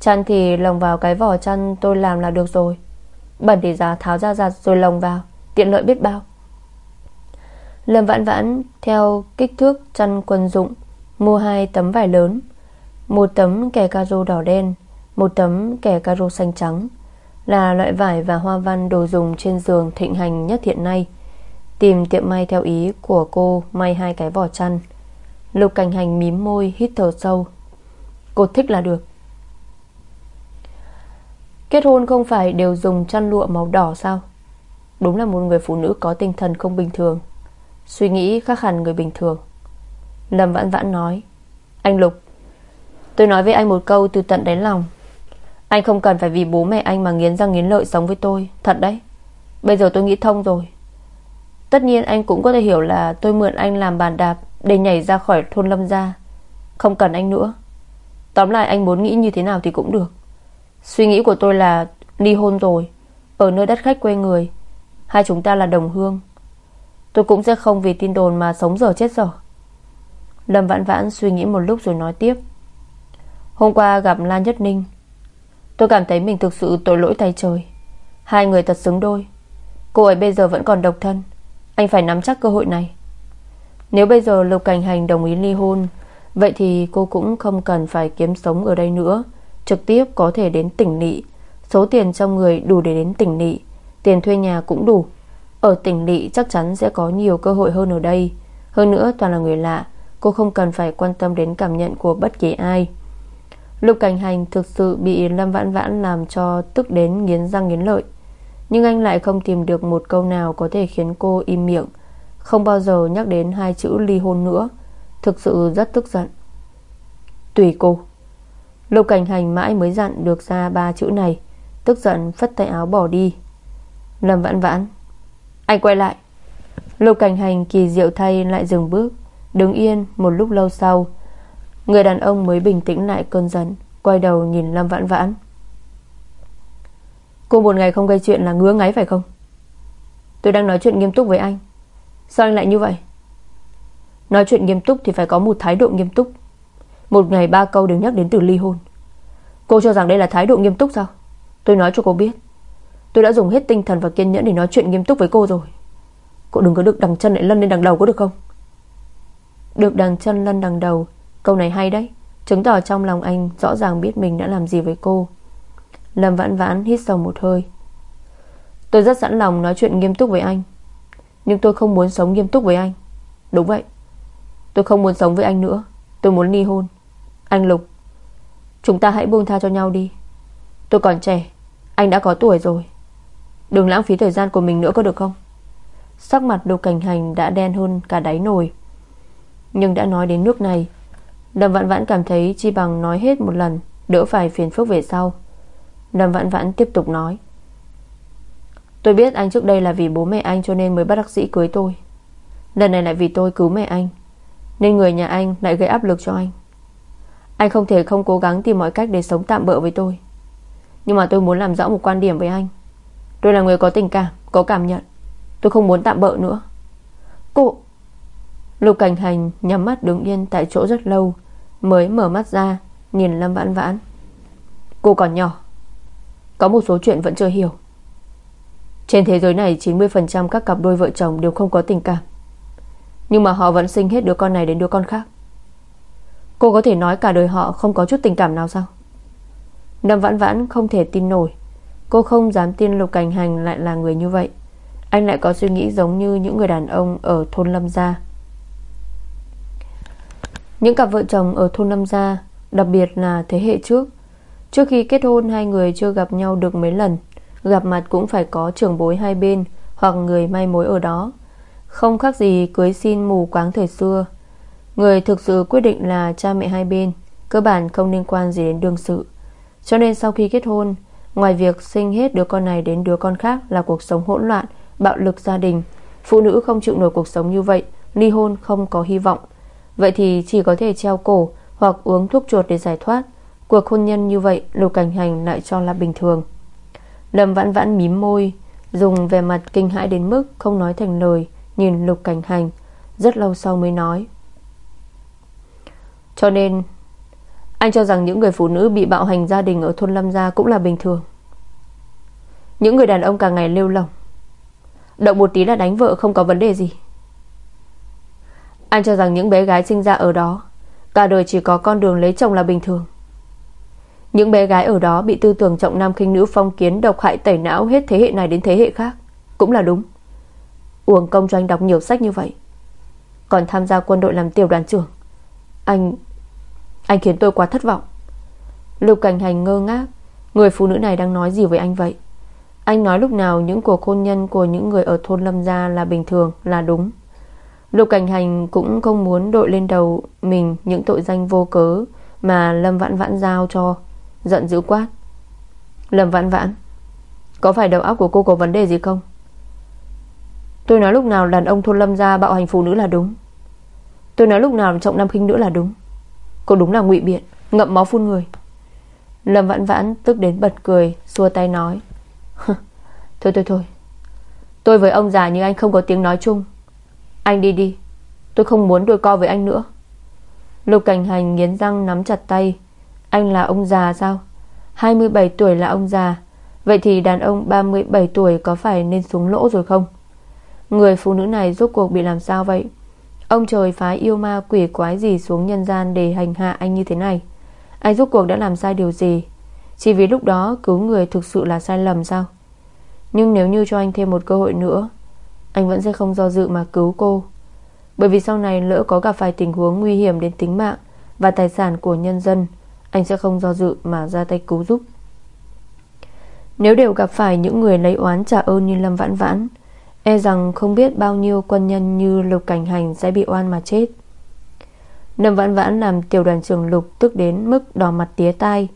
Chăn thì lồng vào cái vỏ chăn tôi làm là được rồi. Bẩn thì giá tháo ra giặt rồi lồng vào. Tiện lợi biết bao. Lâm Vãn Vãn theo kích thước chăn quần dụng, Mua hai tấm vải lớn, Một tấm kẻ caro đỏ đen, Một tấm kẻ caro xanh trắng, Là loại vải và hoa văn đồ dùng trên giường thịnh hành nhất hiện nay. Tìm tiệm may theo ý của cô May hai cái vỏ chăn. Lục cảnh hành mím môi, hít thở sâu. Cô thích là được. Kết hôn không phải đều dùng chăn lụa màu đỏ sao? Đúng là một người phụ nữ có tinh thần không bình thường. Suy nghĩ khác hẳn người bình thường. Lâm vãn vãn nói, Anh Lục, Tôi nói với anh một câu từ tận đáy lòng. Anh không cần phải vì bố mẹ anh mà nghiến răng nghiến lợi sống với tôi, Thật đấy. Bây giờ tôi nghĩ thông rồi. Tất nhiên anh cũng có thể hiểu là tôi mượn anh làm bàn đạp Để nhảy ra khỏi thôn Lâm gia. Không cần anh nữa. Tóm lại anh muốn nghĩ như thế nào thì cũng được. Suy nghĩ của tôi là ly hôn rồi, Ở nơi đất khách quê người Hai chúng ta là đồng hương. Tôi cũng sẽ không vì tin đồn mà sống dở chết dở. Lâm Vãn Vãn suy nghĩ một lúc rồi nói tiếp. Hôm qua gặp Lan Nhất Ninh. Tôi cảm thấy mình thực sự tội lỗi tay trời. Hai người thật xứng đôi. Cô ấy bây giờ vẫn còn độc thân. Anh phải nắm chắc cơ hội này. Nếu bây giờ Lục Cảnh Hành đồng ý ly hôn, Vậy thì cô cũng không cần phải kiếm sống ở đây nữa. Trực tiếp có thể đến tỉnh nị. Số tiền trong người đủ để đến tỉnh nị. Tiền thuê nhà cũng đủ. Ở tỉnh lỵ chắc chắn sẽ có nhiều cơ hội hơn ở đây. Hơn nữa, toàn là người lạ, Cô không cần phải quan tâm đến cảm nhận của bất kỳ ai. Lục cảnh hành thực sự bị Lâm Vãn Vãn làm cho tức đến nghiến răng nghiến lợi. Nhưng anh lại không tìm được một câu nào có thể khiến cô im miệng, Không bao giờ nhắc đến hai chữ ly hôn nữa. Thực sự rất tức giận. Tùy cô. Lục cảnh hành mãi mới dặn được ra ba chữ này, Tức giận phất tay áo bỏ đi. Lâm vãn vãn. Anh quay lại. Lục cảnh hành kỳ diệu thay lại dừng bước, Đứng yên một lúc lâu sau. Người đàn ông mới bình tĩnh lại cơn giận, Quay đầu nhìn Lâm vãn vãn. Cô một ngày không gây chuyện là ngứa ngáy phải không? Tôi đang nói chuyện nghiêm túc với anh. Sao anh lại như vậy? Nói chuyện nghiêm túc thì phải có một thái độ nghiêm túc. Một ngày ba câu đều nhắc đến từ ly hôn. Cô cho rằng đây là thái độ nghiêm túc sao? Tôi nói cho cô biết. Tôi đã dùng hết tinh thần và kiên nhẫn để nói chuyện nghiêm túc với cô rồi. Cô đừng có được đằng chân lại lân lên đằng đầu có được không? Được đằng chân lân đằng đầu. Câu này hay đấy. Chứng tỏ trong lòng anh rõ ràng biết mình đã làm gì với cô. Lâm vãn vãn hít sâu một hơi. Tôi rất sẵn lòng nói chuyện nghiêm túc với anh. Nhưng tôi không muốn sống nghiêm túc với anh. Đúng vậy. Tôi không muốn sống với anh nữa. Tôi muốn ly hôn. Anh Lục, Chúng ta hãy buông tha cho nhau đi. Tôi còn trẻ. Anh đã có tuổi rồi. Đừng lãng phí thời gian của mình nữa có được không? Sắc mặt đồ cảnh hành đã đen hơn cả đáy nồi. Nhưng đã nói đến nước này đầm Vãn Vãn cảm thấy chi bằng nói hết một lần, Đỡ phải phiền phức về sau. Đầm Vãn Vãn tiếp tục nói, Tôi biết anh trước đây là vì bố mẹ anh Cho nên mới bắt đắc sĩ cưới tôi. Lần này lại vì tôi cứu mẹ anh, Nên người nhà anh lại gây áp lực cho anh. Anh không thể không cố gắng tìm mọi cách Để sống tạm bỡ với tôi. Nhưng mà tôi muốn làm rõ một quan điểm với anh. Tôi là người có tình cảm, có cảm nhận. Tôi không muốn tạm bỡ nữa. Cô Lục cảnh hành nhắm mắt đứng yên tại chỗ rất lâu Mới mở mắt ra Nhìn Lâm Vãn Vãn. Cô còn nhỏ Có một số chuyện vẫn chưa hiểu. Trên thế giới này 90% các cặp đôi vợ chồng đều không có tình cảm. Nhưng mà họ vẫn sinh hết đứa con này đến đứa con khác. Cô có thể nói cả đời họ không có chút tình cảm nào sao? Lâm Vãn Vãn không thể tin nổi. Cô không dám tin Lục Cảnh Hành lại là người như vậy. Anh lại có suy nghĩ giống như những người đàn ông Ở thôn Lâm Gia. Những cặp vợ chồng ở thôn Lâm Gia, Đặc biệt là thế hệ trước Trước khi kết hôn hai người chưa gặp nhau được mấy lần, Gặp mặt cũng phải có trưởng bối hai bên Hoặc người may mối ở đó. Không khác gì cưới xin mù quáng thời xưa. Người thực sự quyết định là cha mẹ hai bên, Cơ bản không liên quan gì đến đương sự. Cho nên sau khi kết hôn Ngoài việc sinh hết đứa con này đến đứa con khác Là cuộc sống hỗn loạn, bạo lực gia đình Phụ nữ không chịu nổi cuộc sống như vậy Ly hôn không có hy vọng. Vậy thì chỉ có thể treo cổ Hoặc uống thuốc chuột để giải thoát. Cuộc hôn nhân như vậy Lục Cảnh Hành lại cho là bình thường. Lâm vãn vãn mím môi Dùng vẻ mặt kinh hãi đến mức Không nói thành lời Nhìn lục cảnh hành Rất lâu sau mới nói. Cho nên anh cho rằng những người phụ nữ bị bạo hành gia đình Ở thôn Lâm Gia cũng là bình thường. Những người đàn ông càng ngày lêu lỏng. Động một tí là đánh vợ, không có vấn đề gì. Anh cho rằng những bé gái sinh ra ở đó, Cả đời chỉ có con đường lấy chồng là bình thường. Những bé gái ở đó Bị tư tưởng trọng nam khinh nữ phong kiến, Độc hại tẩy não hết thế hệ này đến thế hệ khác, Cũng là đúng. Uổng công cho anh đọc nhiều sách như vậy. Còn tham gia quân đội làm tiểu đoàn trưởng, Anh anh khiến tôi quá thất vọng. Lục cảnh hành ngơ ngác. Người phụ nữ này đang nói gì với anh vậy? Anh nói lúc nào những cuộc hôn nhân Của những người ở thôn Lâm Gia là bình thường, Là đúng. Lục cảnh hành cũng không muốn đội lên đầu Mình những tội danh vô cớ Mà Lâm Vãn Vãn giao cho. Giận dữ quát. Lâm Vãn Vãn, Có phải đầu óc của cô có vấn đề gì không? Tôi nói lúc nào đàn ông thôn lâm gia bạo hành phụ nữ là đúng. Tôi nói lúc nào trọng nam khinh nữ là đúng. Cô đúng là ngụy biện, Ngậm máu phun người. Lâm vãn vãn tức đến bật cười, Xua tay nói Thôi thôi thôi. Tôi với ông già như anh không có tiếng nói chung. Anh đi đi, Tôi không muốn đôi co với anh nữa. Lục cảnh hành nghiến răng nắm chặt tay, Anh là ông già sao? 27 tuổi là ông già, Vậy thì đàn ông 37 tuổi Có phải nên xuống lỗ rồi không? Người phụ nữ này rốt cuộc bị làm sao vậy? Ông trời phái yêu ma quỷ quái gì xuống nhân gian Để hành hạ anh như thế này? Anh rốt cuộc đã làm sai điều gì? Chỉ vì lúc đó cứu người thực sự là sai lầm sao? Nhưng nếu như cho anh thêm một cơ hội nữa, Anh vẫn sẽ không do dự mà cứu cô. Bởi vì sau này lỡ có gặp phải tình huống nguy hiểm đến tính mạng Và tài sản của nhân dân, Anh sẽ không do dự mà ra tay cứu giúp. Nếu đều gặp phải những người lấy oán trả ơn như Lâm Vãn Vãn E rằng không biết bao nhiêu quân nhân như Lục Cảnh Hành sẽ bị oan mà chết. Nầm Vãn Vãn làm tiểu đoàn trưởng Lục Tức đến mức đỏ mặt tía tai.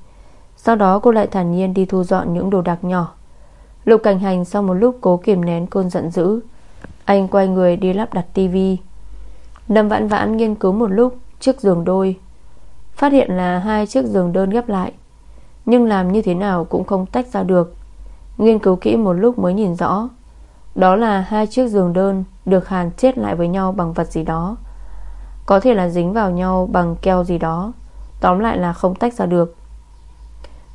Sau đó cô lại thản nhiên đi thu dọn những đồ đạc nhỏ. Lục Cảnh Hành sau một lúc cố kiềm nén cơn giận dữ. Anh quay người đi lắp đặt tivi Nầm Vãn Vãn nghiên cứu một lúc, Chiếc giường đôi. Phát hiện là hai chiếc giường đơn ghép lại. Nhưng làm như thế nào cũng không tách ra được. Nghiên cứu kỹ một lúc mới nhìn rõ đó là hai chiếc giường đơn Được hàn chết lại với nhau bằng vật gì đó. Có thể là dính vào nhau Bằng keo gì đó. Tóm lại là không tách ra được.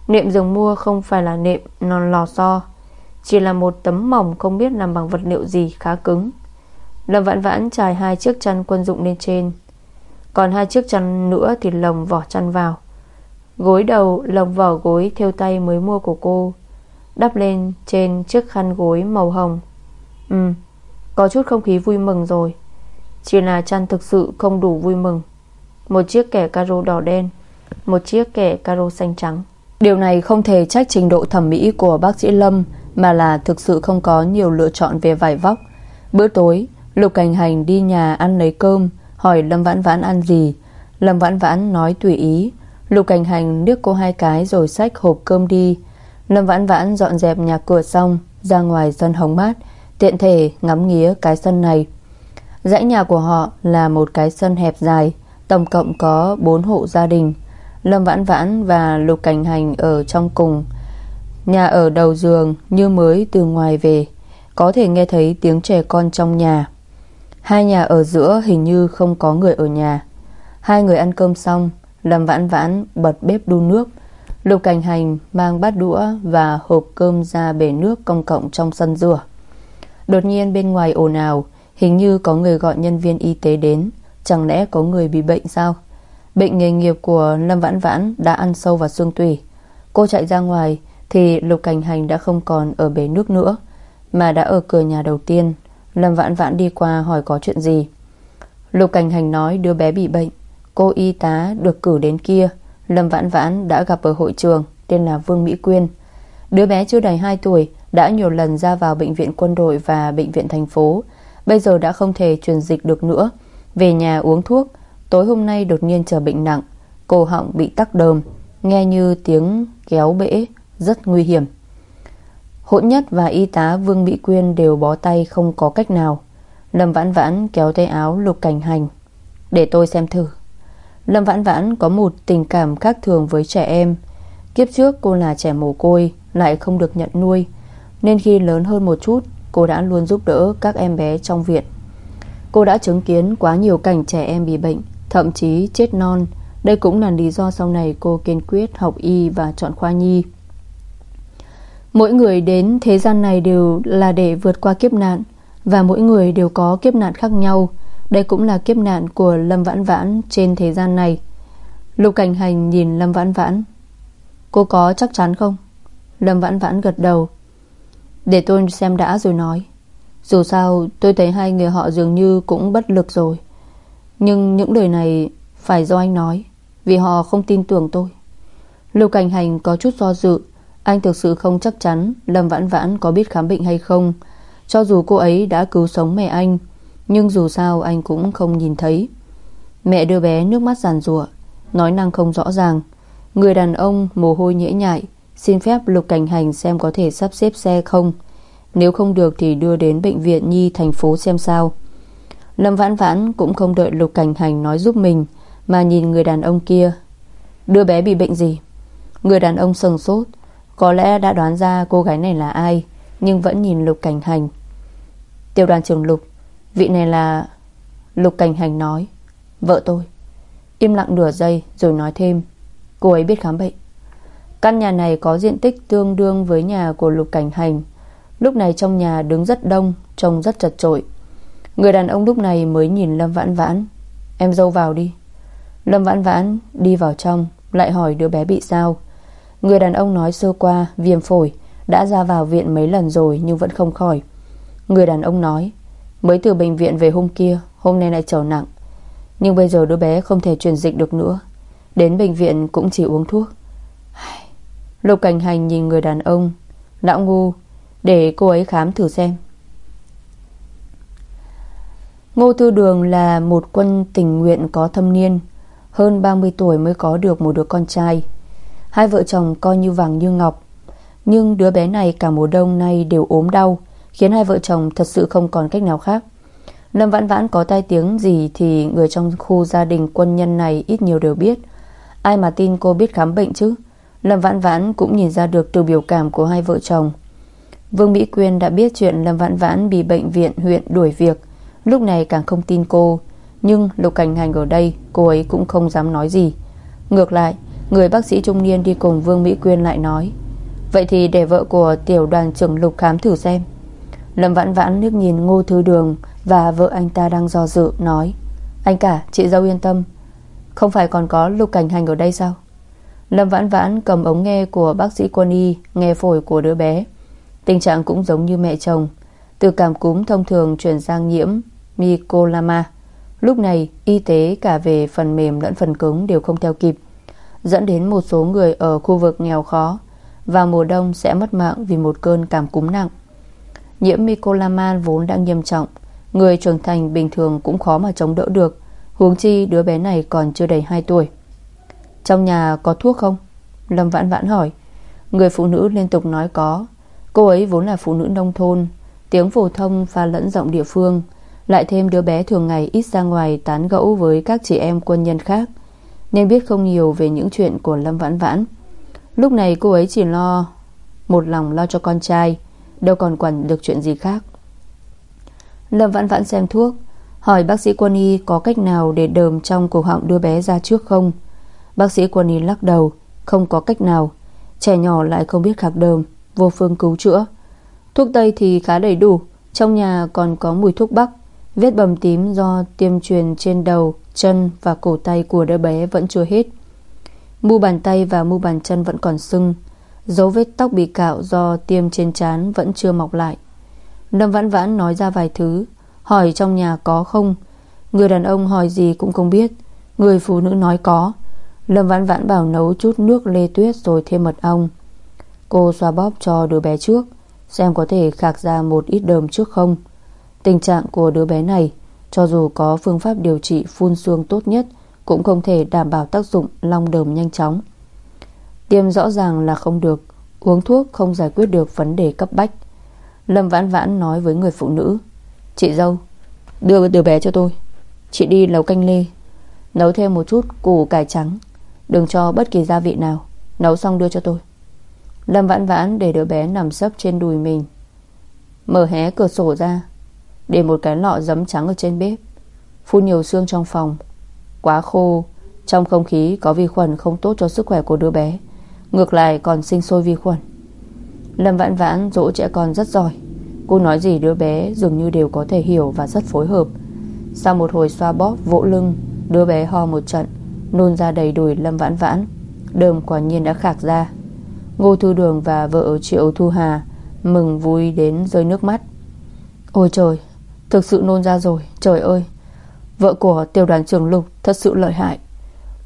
Nệm giường mua không phải là nệm non lò xo. Chỉ là một tấm mỏng Không biết làm bằng vật liệu gì khá cứng. Lâm vãn vãn trải hai chiếc chăn quân dụng lên trên. Còn hai chiếc chăn nữa Thì lồng vỏ chăn vào. Gối đầu lồng vỏ gối Theo tay mới mua của cô. Đắp lên trên chiếc khăn gối màu hồng. Ừ Có chút không khí vui mừng rồi. Chỉ là chăn thực sự không đủ vui mừng. Một chiếc kẻ caro đỏ đen, Một chiếc kẻ caro xanh trắng. Điều này không thể trách trình độ thẩm mỹ của bác sĩ Lâm, Mà là thực sự không có nhiều lựa chọn về vải vóc. Bữa tối, Lục Cảnh Hành đi nhà ăn lấy cơm, Hỏi Lâm Vãn Vãn ăn gì. Lâm Vãn Vãn nói tùy ý. Lục Cảnh Hành nước cô hai cái rồi xách hộp cơm đi. Lâm Vãn Vãn dọn dẹp nhà cửa xong, Ra ngoài sân hóng mát. Tiện thể ngắm nghía cái sân này. Dãy nhà của họ là một cái sân hẹp dài, Tổng cộng có 4 hộ gia đình, Lâm Vãn Vãn và Lục Cảnh Hành ở trong cùng. Nhà ở đầu giường như mới từ ngoài về, Có thể nghe thấy tiếng trẻ con trong nhà. Hai nhà ở giữa hình như không có người ở nhà. Hai người ăn cơm xong, Lâm Vãn Vãn bật bếp đun nước. Lục Cảnh Hành mang bát đũa và hộp cơm ra bể nước công cộng trong sân rửa Đột nhiên bên ngoài ồn ào, Hình như có người gọi nhân viên y tế đến. Chẳng lẽ có người bị bệnh sao? Bệnh nghề nghiệp của Lâm Vãn Vãn Đã ăn sâu vào xương tủy. Cô chạy ra ngoài Thì Lục Cảnh Hành đã không còn ở bể nước nữa, Mà đã ở cửa nhà đầu tiên. Lâm Vãn Vãn đi qua hỏi có chuyện gì. Lục Cảnh Hành nói đứa bé bị bệnh, Cô y tá được cử đến kia. Lâm Vãn Vãn đã gặp ở hội trường, Tên là Vương Mỹ Quyên. Đứa bé chưa đầy 2 tuổi đã nhiều lần ra vào bệnh viện quân đội và bệnh viện thành phố. Bây giờ đã không thể truyền dịch được nữa. Về nhà uống thuốc, tối hôm nay đột nhiên trở bệnh nặng, cổ họng bị tắc đờm, nghe như tiếng kéo bể, rất nguy hiểm. Hỗn nhất và y tá Vương Mỹ Quyên đều bó tay không có cách nào. Lâm Vãn Vãn kéo tay áo lục cảnh hành. Để tôi xem thử. Lâm Vãn Vãn có một tình cảm khác thường với trẻ em. Kiếp trước cô là trẻ mồ côi, lại không được nhận nuôi nên khi lớn hơn một chút, Cô đã luôn giúp đỡ các em bé trong viện. Cô đã chứng kiến quá nhiều cảnh trẻ em bị bệnh, Thậm chí chết non. Đây cũng là lý do sau này cô kiên quyết học y và chọn khoa nhi. Mỗi người đến thế gian này đều là để vượt qua kiếp nạn, Và mỗi người đều có kiếp nạn khác nhau. Đây cũng là kiếp nạn của Lâm Vãn Vãn trên thế gian này. Lục Cảnh Hành nhìn Lâm Vãn Vãn. Cô có chắc chắn không? Lâm Vãn Vãn gật đầu. Để tôi xem đã rồi nói. Dù sao, tôi thấy hai người họ dường như cũng bất lực rồi. Nhưng những lời này phải do anh nói, Vì họ không tin tưởng tôi. Lưu Cảnh Hành có chút do dự. Anh thực sự không chắc chắn Lâm Vãn Vãn có biết khám bệnh hay không. Cho dù cô ấy đã cứu sống mẹ anh, Nhưng dù sao anh cũng không nhìn thấy. Mẹ đưa bé nước mắt giàn rủa Nói năng không rõ ràng. Người đàn ông mồ hôi nhễ nhại Xin phép Lục Cảnh Hành xem có thể sắp xếp xe không. Nếu không được thì đưa đến bệnh viện Nhi thành phố xem sao. Lâm Vãn Vãn cũng không đợi Lục Cảnh Hành nói giúp mình, Mà nhìn người đàn ông kia. Đưa bé bị bệnh gì? Người đàn ông sừng sốt. Có lẽ đã đoán ra cô gái này là ai, Nhưng vẫn nhìn Lục Cảnh Hành. Tiểu đoàn trưởng Lục, Vị này là Lục Cảnh Hành nói. Vợ tôi. Im lặng nửa giây rồi nói thêm. Cô ấy biết khám bệnh. Căn nhà này có diện tích tương đương với nhà của Lục Cảnh Hành. Lúc này trong nhà đứng rất đông, Trông rất chật trội Người đàn ông lúc này mới nhìn Lâm Vãn Vãn. Em dâu vào đi. Lâm Vãn Vãn đi vào trong, Lại hỏi đứa bé bị sao. Người đàn ông nói sơ qua, viêm phổi, Đã ra vào viện mấy lần rồi nhưng vẫn không khỏi. Người đàn ông nói, Mới từ bệnh viện về hôm kia, Hôm nay lại trở nặng. Nhưng bây giờ đứa bé không thể truyền dịch được nữa. Đến bệnh viện cũng chỉ uống thuốc. Lục cảnh hành nhìn người đàn ông. Lão ngu Để cô ấy khám thử xem. Ngô Thư Đường là một quân tình nguyện có thâm niên, Hơn 30 tuổi mới có được một đứa con trai. Hai vợ chồng coi như vàng như ngọc. Nhưng đứa bé này cả mùa đông nay đều ốm đau, Khiến hai vợ chồng thật sự không còn cách nào khác. Lâm Vãn Vãn có tai tiếng gì Thì người trong khu gia đình quân nhân này ít nhiều đều biết. Ai mà tin cô biết khám bệnh chứ? Lâm Vãn Vãn cũng nhìn ra được từ biểu cảm của hai vợ chồng. Vương Mỹ Quyên đã biết chuyện Lâm Vãn Vãn bị bệnh viện, huyện đuổi việc. Lúc này càng không tin cô, Nhưng Lục Cảnh Hành ở đây, Cô ấy cũng không dám nói gì. Ngược lại, Người bác sĩ trung niên đi cùng Vương Mỹ Quyên lại nói, Vậy thì để vợ của tiểu đoàn trưởng Lục khám thử xem. Lâm Vãn Vãn nước nhìn Ngô Thư Đường Và vợ anh ta đang do dự, Nói, Anh cả, chị dâu yên tâm. Không phải còn có Lục Cảnh Hành ở đây sao? Lâm Vãn Vãn cầm ống nghe của bác sĩ quân y, Nghe phổi của đứa bé. Tình trạng cũng giống như mẹ chồng. Từ cảm cúm thông thường chuyển sang nhiễm Mycolama. Lúc này, y tế cả về phần mềm lẫn phần cứng đều không theo kịp, Dẫn đến một số người ở khu vực nghèo khó Vào mùa đông sẽ mất mạng vì một cơn cảm cúm nặng. Nhiễm Mycolaman vốn đang nghiêm trọng, Người trưởng thành bình thường cũng khó mà chống đỡ được. Huống chi đứa bé này còn chưa đầy 2 tuổi trong nhà có thuốc không? Lâm vãn vãn hỏi. Người phụ nữ liên tục nói có. Cô ấy vốn là phụ nữ nông thôn, Tiếng phổ thông pha lẫn giọng địa phương, Lại thêm đứa bé thường ngày ít ra ngoài Tán gẫu với các chị em quân nhân khác, Nên biết không nhiều về những chuyện của Lâm Vãn Vãn. Lúc này cô ấy chỉ lo, Một lòng lo cho con trai, Đâu còn quản được chuyện gì khác. Lâm Vãn Vãn xem thuốc, Hỏi bác sĩ quân y có cách nào để đờm trong cổ họng đứa bé ra trước không? Bác sĩ quân y lắc đầu, Không có cách nào. Trẻ nhỏ lại không biết khạc đờm Vô phương cứu chữa. Thuốc Tây thì khá đầy đủ, Trong nhà còn có mùi thuốc bắc. Vết bầm tím do tiêm truyền trên đầu, Chân và cổ tay của đứa bé vẫn chưa hết. Mu bàn tay và mu bàn chân vẫn còn sưng. Dấu vết tóc bị cạo do tiêm trên trán vẫn chưa mọc lại. Lâm Vãn Vãn nói ra vài thứ, Hỏi trong nhà có không. Người đàn ông hỏi gì cũng không biết. Người phụ nữ nói có. Lâm Vãn Vãn bảo nấu chút nước lê tuyết rồi thêm mật ong. Cô xoa bóp cho đứa bé trước, Xem có thể khạc ra một ít đờm trước không. Tình trạng của đứa bé này, Cho dù có phương pháp điều trị phun xương tốt nhất, Cũng không thể đảm bảo tác dụng long đờm nhanh chóng. Tiêm rõ ràng là không được, Uống thuốc không giải quyết được vấn đề cấp bách. Lâm Vãn Vãn nói với người phụ nữ, Chị dâu, Đưa đứa bé cho tôi. Chị đi nấu canh lê, Nấu thêm một chút củ cải trắng. Đừng cho bất kỳ gia vị nào. Nấu xong đưa cho tôi. Lâm vãn vãn để đứa bé nằm sấp trên đùi mình. Mở hé cửa sổ ra, Để một cái lọ giấm trắng ở trên bếp. Phun nhiều xương trong phòng. Quá khô, Trong không khí có vi khuẩn không tốt cho sức khỏe của đứa bé. Ngược lại còn sinh sôi vi khuẩn. Lâm vãn vãn dỗ trẻ con rất giỏi. Cô nói gì đứa bé dường như đều có thể hiểu Và rất phối hợp. Sau một hồi xoa bóp vỗ lưng, Đứa bé ho một trận. Nôn ra đầy đùi Lâm vãn vãn. Đơm quả nhiên đã khạc ra. Ngô thu Đường và vợ Triệu Thu Hà Mừng vui đến rơi nước mắt. Ôi trời, Thực sự nôn ra rồi, Trời ơi. Vợ của tiểu đoàn trưởng Lục thật sự lợi hại.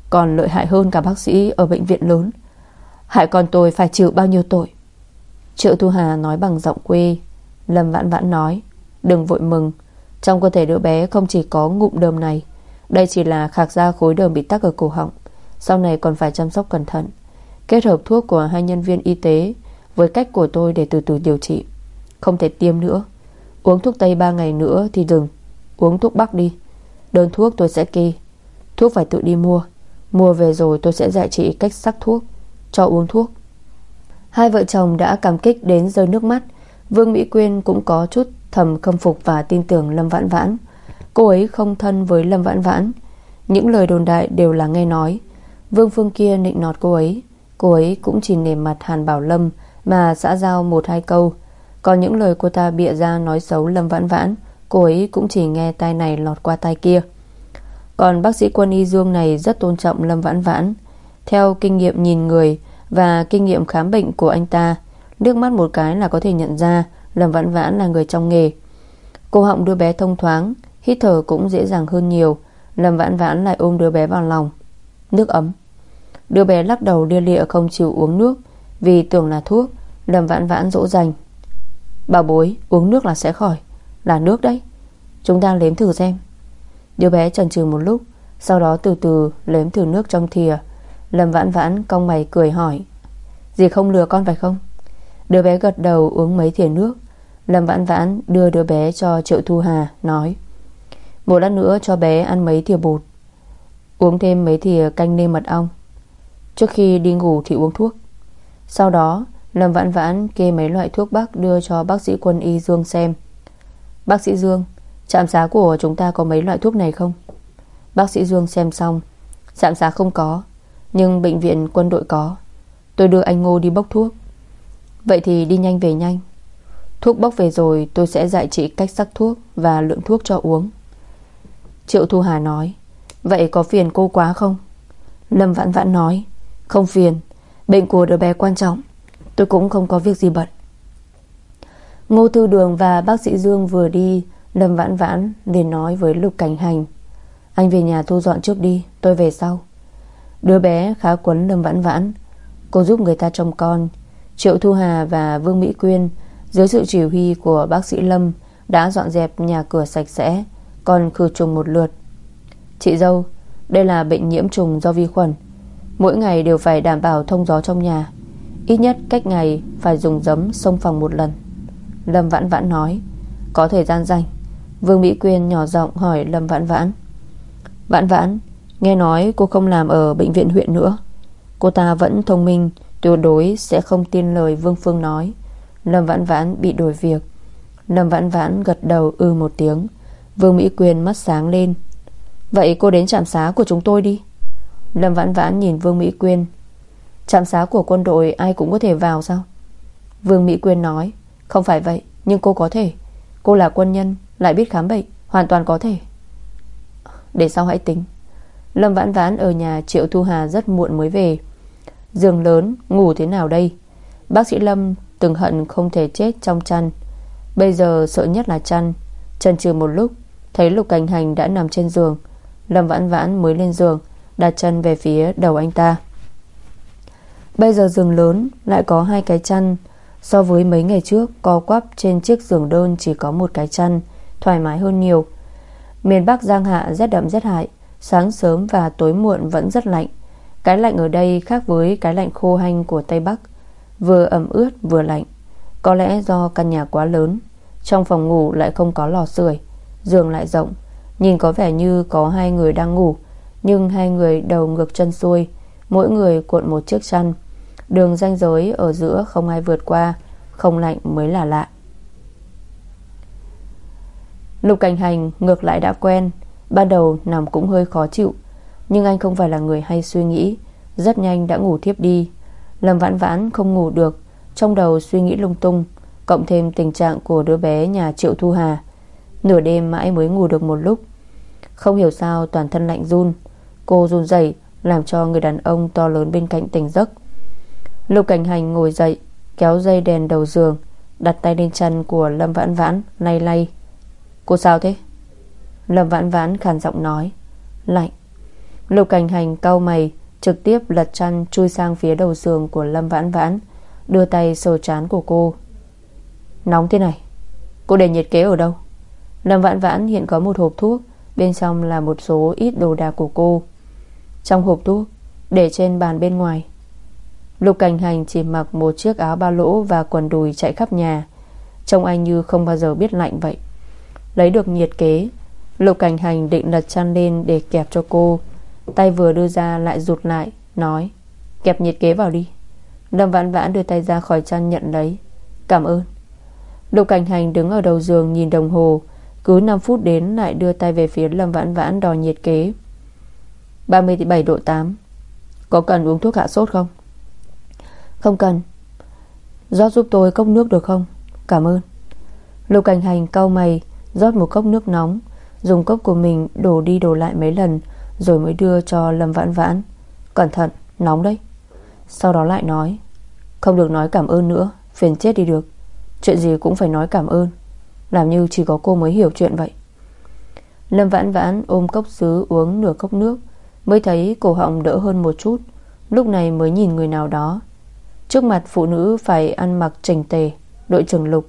Còn lợi hại hơn cả bác sĩ ở bệnh viện lớn. Hại con tôi phải chịu bao nhiêu tội? Triệu Thu Hà nói bằng giọng quê. Lâm vãn vãn nói, Đừng vội mừng. Trong cơ thể đứa bé không chỉ có ngụm đơm này đây chỉ là khạc ra khối đường bị tắc ở cổ họng. Sau này còn phải chăm sóc cẩn thận. Kết hợp thuốc của hai nhân viên y tế Với cách của tôi để từ từ điều trị. Không thể tiêm nữa. Uống thuốc Tây 3 ngày nữa thì đừng. Uống thuốc Bắc đi. Đơn thuốc tôi sẽ kê. Thuốc phải tự đi mua. Mua về rồi tôi sẽ dạy chị cách sắc thuốc. Cho uống thuốc. Hai vợ chồng đã cảm kích đến rơi nước mắt. Vương Mỹ Quyên cũng có chút thầm khâm phục và tin tưởng Lâm Vãn Vãn. Cô ấy không thân với Lâm Vãn Vãn. Những lời đồn đại đều là nghe nói. Vương Phương kia nịnh nọt cô ấy. Cô ấy cũng chỉ nề mặt Hàn Bảo Lâm Mà xã giao một hai câu. Còn những lời cô ta bịa ra nói xấu Lâm Vãn Vãn, Cô ấy cũng chỉ nghe tai này lọt qua tai kia. Còn bác sĩ quân y Dương này Rất tôn trọng Lâm Vãn Vãn. Theo kinh nghiệm nhìn người Và kinh nghiệm khám bệnh của anh ta, Nước mắt một cái là có thể nhận ra Lâm Vãn Vãn là người trong nghề. Cô họng đưa bé thông thoáng Hít thở cũng dễ dàng hơn nhiều. Lâm Vãn Vãn lại ôm đứa bé vào lòng. Nước ấm. Đứa bé lắc đầu lia lịa không chịu uống nước. Vì tưởng là thuốc, Lâm Vãn Vãn dỗ dành. Bảo bối, uống nước là sẽ khỏi. Là nước đấy. Chúng ta nếm thử xem. Đứa bé chần chừ một lúc, Sau đó từ từ lếm thử nước trong thìa. Lâm Vãn Vãn cong mày cười hỏi, Dì không lừa con phải không? Đứa bé gật đầu uống mấy thìa nước. Lâm Vãn Vãn đưa đứa bé cho Triệu Thu Hà, Nói một lát nữa cho bé ăn mấy thìa bột. Uống thêm mấy thìa canh nêm mật ong. Trước khi đi ngủ thì uống thuốc. Sau đó, Lâm Vãn Vãn kê mấy loại thuốc bắc Đưa cho bác sĩ quân y Dương xem. Bác sĩ Dương, Trạm xá của chúng ta có mấy loại thuốc này không? Bác sĩ Dương xem xong. Trạm xá không có, Nhưng bệnh viện quân đội có. Tôi đưa anh Ngô đi bốc thuốc. Vậy thì đi nhanh về nhanh. Thuốc bốc về rồi tôi sẽ dạy chị cách sắc thuốc Và lượng thuốc cho uống. Triệu Thu Hà nói, Vậy có phiền cô quá không? Lâm Vãn Vãn nói, Không phiền, Bệnh của đứa bé quan trọng, Tôi cũng không có việc gì bận. Ngô Thư Đường và bác sĩ Dương vừa đi, Lâm Vãn Vãn liền nói với Lục Cảnh Hành, Anh về nhà thu dọn trước đi, Tôi về sau. Đứa bé khá quấn Lâm Vãn Vãn, Cô giúp người ta trông con. Triệu Thu Hà và Vương Mỹ Quyên, Dưới sự chỉ huy của bác sĩ Lâm, Đã dọn dẹp nhà cửa sạch sẽ còn khử trùng một lượt. Chị dâu, Đây là bệnh nhiễm trùng do vi khuẩn. Mỗi ngày đều phải đảm bảo thông gió trong nhà. Ít nhất cách ngày Phải dùng giấm xông phòng một lần. Lâm Vãn Vãn nói, Có thời gian dành Vương Mỹ Quyên nhỏ giọng hỏi Lâm Vãn Vãn. Vãn Vãn, Nghe nói cô không làm ở bệnh viện huyện nữa. Cô ta vẫn thông minh, Tuyệt đối sẽ không tin lời Vương Phương nói. Lâm Vãn Vãn bị đổi việc. Lâm Vãn Vãn gật đầu ư một tiếng. Vương Mỹ Quyên mắt sáng lên. Vậy cô đến trạm xá của chúng tôi đi. Lâm Vãn Vãn nhìn Vương Mỹ Quyên Trạm xá của quân đội ai cũng có thể vào sao? Vương Mỹ Quyên nói. Không phải vậy, nhưng cô có thể. Cô là quân nhân, lại biết khám bệnh, Hoàn toàn có thể. Để sau hãy tính. Lâm Vãn Vãn ở nhà Triệu Thu Hà rất muộn mới về. Giường lớn, ngủ thế nào đây? Bác sĩ Lâm từng hận không thể chết trong chăn. Bây giờ sợ nhất là chăn. Chần chừ một lúc Thấy Lục Cảnh Hành đã nằm trên giường. Lâm Vãn Vãn mới lên giường, Đặt chân về phía đầu anh ta. Bây giờ giường lớn, Lại có hai cái chăn. So với mấy ngày trước, Co quắp trên chiếc giường đơn chỉ có một cái chăn, Thoải mái hơn nhiều. Miền Bắc Giang Hạ rét đậm rét hại, Sáng sớm và tối muộn vẫn rất lạnh. Cái lạnh ở đây khác với cái lạnh khô hanh của Tây Bắc, Vừa ẩm ướt vừa lạnh. Có lẽ do căn nhà quá lớn, Trong phòng ngủ lại không có lò sưởi. Giường lại rộng. Nhìn có vẻ như có hai người đang ngủ, Nhưng hai người đầu ngược chân xuôi, Mỗi người cuộn một chiếc chăn. Đường ranh giới ở giữa không ai vượt qua, Không lạnh mới là lạ. Lục cảnh hành ngược lại đã quen, Ban đầu nằm cũng hơi khó chịu, Nhưng anh không phải là người hay suy nghĩ, Rất nhanh đã ngủ thiếp đi. Lâm vãn vãn không ngủ được, Trong đầu suy nghĩ lung tung, Cộng thêm tình trạng của đứa bé nhà Triệu Thu Hà. Nửa đêm mãi mới ngủ được một lúc. Không hiểu sao toàn thân lạnh run. Cô run dậy Làm cho người đàn ông to lớn bên cạnh tỉnh giấc. Lục cảnh hành ngồi dậy, Kéo dây đèn đầu giường, Đặt tay lên chân của Lâm Vãn Vãn, Lay lay. Cô sao thế? Lâm Vãn Vãn khàn giọng nói, Lạnh. Lục cảnh hành cau mày, Trực tiếp lật chăn chui sang phía đầu giường của Lâm Vãn Vãn, Đưa tay sờ chán của cô. Nóng thế này, Cô để nhiệt kế ở đâu? Lâm Vãn Vãn hiện có một hộp thuốc, Bên trong là một số ít đồ đạc của cô. Trong hộp thuốc, Để trên bàn bên ngoài, Lục cảnh hành chỉ mặc một chiếc áo ba lỗ Và quần đùi chạy khắp nhà. Trông anh như không bao giờ biết lạnh vậy. Lấy được nhiệt kế, Lục cảnh hành định lật chăn lên để kẹp cho cô. Tay vừa đưa ra lại rụt lại, Nói, Kẹp nhiệt kế vào đi. Lâm vãn vãn đưa tay ra khỏi chăn nhận lấy, Cảm ơn. Lục cảnh hành đứng ở đầu giường nhìn đồng hồ. Cứ 5 phút đến lại đưa tay về phía Lâm vãn vãn đòi nhiệt kế. 37 độ 8 Có cần uống thuốc hạ sốt không? Không cần. Rót giúp tôi cốc nước được không? Cảm ơn. Lục cảnh hành cau mày rót một cốc nước nóng Dùng cốc của mình đổ đi đổ lại mấy lần Rồi mới đưa cho Lâm Vãn Vãn. Cẩn thận, nóng đấy. Sau đó lại nói Không được nói cảm ơn nữa, phiền chết đi được. Chuyện gì cũng phải nói cảm ơn. Làm như chỉ có cô mới hiểu chuyện vậy. Lâm Vãn Vãn ôm cốc sứ uống nửa cốc nước, Mới thấy cổ họng đỡ hơn một chút, Lúc này mới nhìn người nào đó. Trước mặt phụ nữ phải ăn mặc chỉnh tề, Đội trưởng Lục.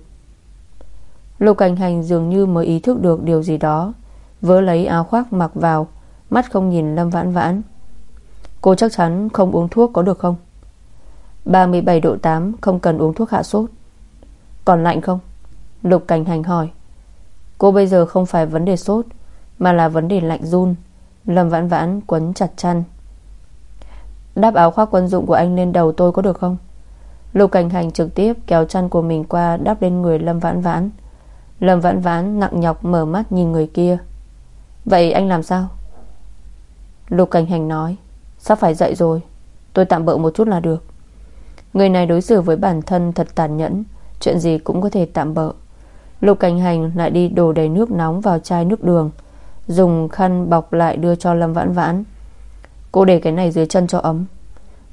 Lục cảnh hành dường như mới ý thức được điều gì đó, Vớ lấy áo khoác mặc vào, Mắt không nhìn Lâm Vãn Vãn. Cô chắc chắn không uống thuốc có được không? 37 độ 8 Không cần uống thuốc hạ sốt. Còn lạnh không? Lục cảnh hành hỏi. Cô bây giờ không phải vấn đề sốt, Mà là vấn đề lạnh run. Lâm Vãn Vãn quấn chặt chăn. Đáp áo khoác quân dụng của anh lên đầu tôi có được không? Lục cảnh hành trực tiếp kéo chăn của mình qua đắp lên người Lâm Vãn Vãn. Lâm Vãn Vãn nặng nhọc mở mắt nhìn người kia. Vậy anh làm sao? Lục cảnh hành nói. Sắp phải dậy rồi. Tôi tạm bỡ một chút là được. Người này đối xử với bản thân thật tàn nhẫn. Chuyện gì cũng có thể tạm bỡ Lục cảnh hành lại đi đổ đầy nước nóng vào chai nước đường, Dùng khăn bọc lại đưa cho Lâm Vãn Vãn. Cô để cái này dưới chân cho ấm.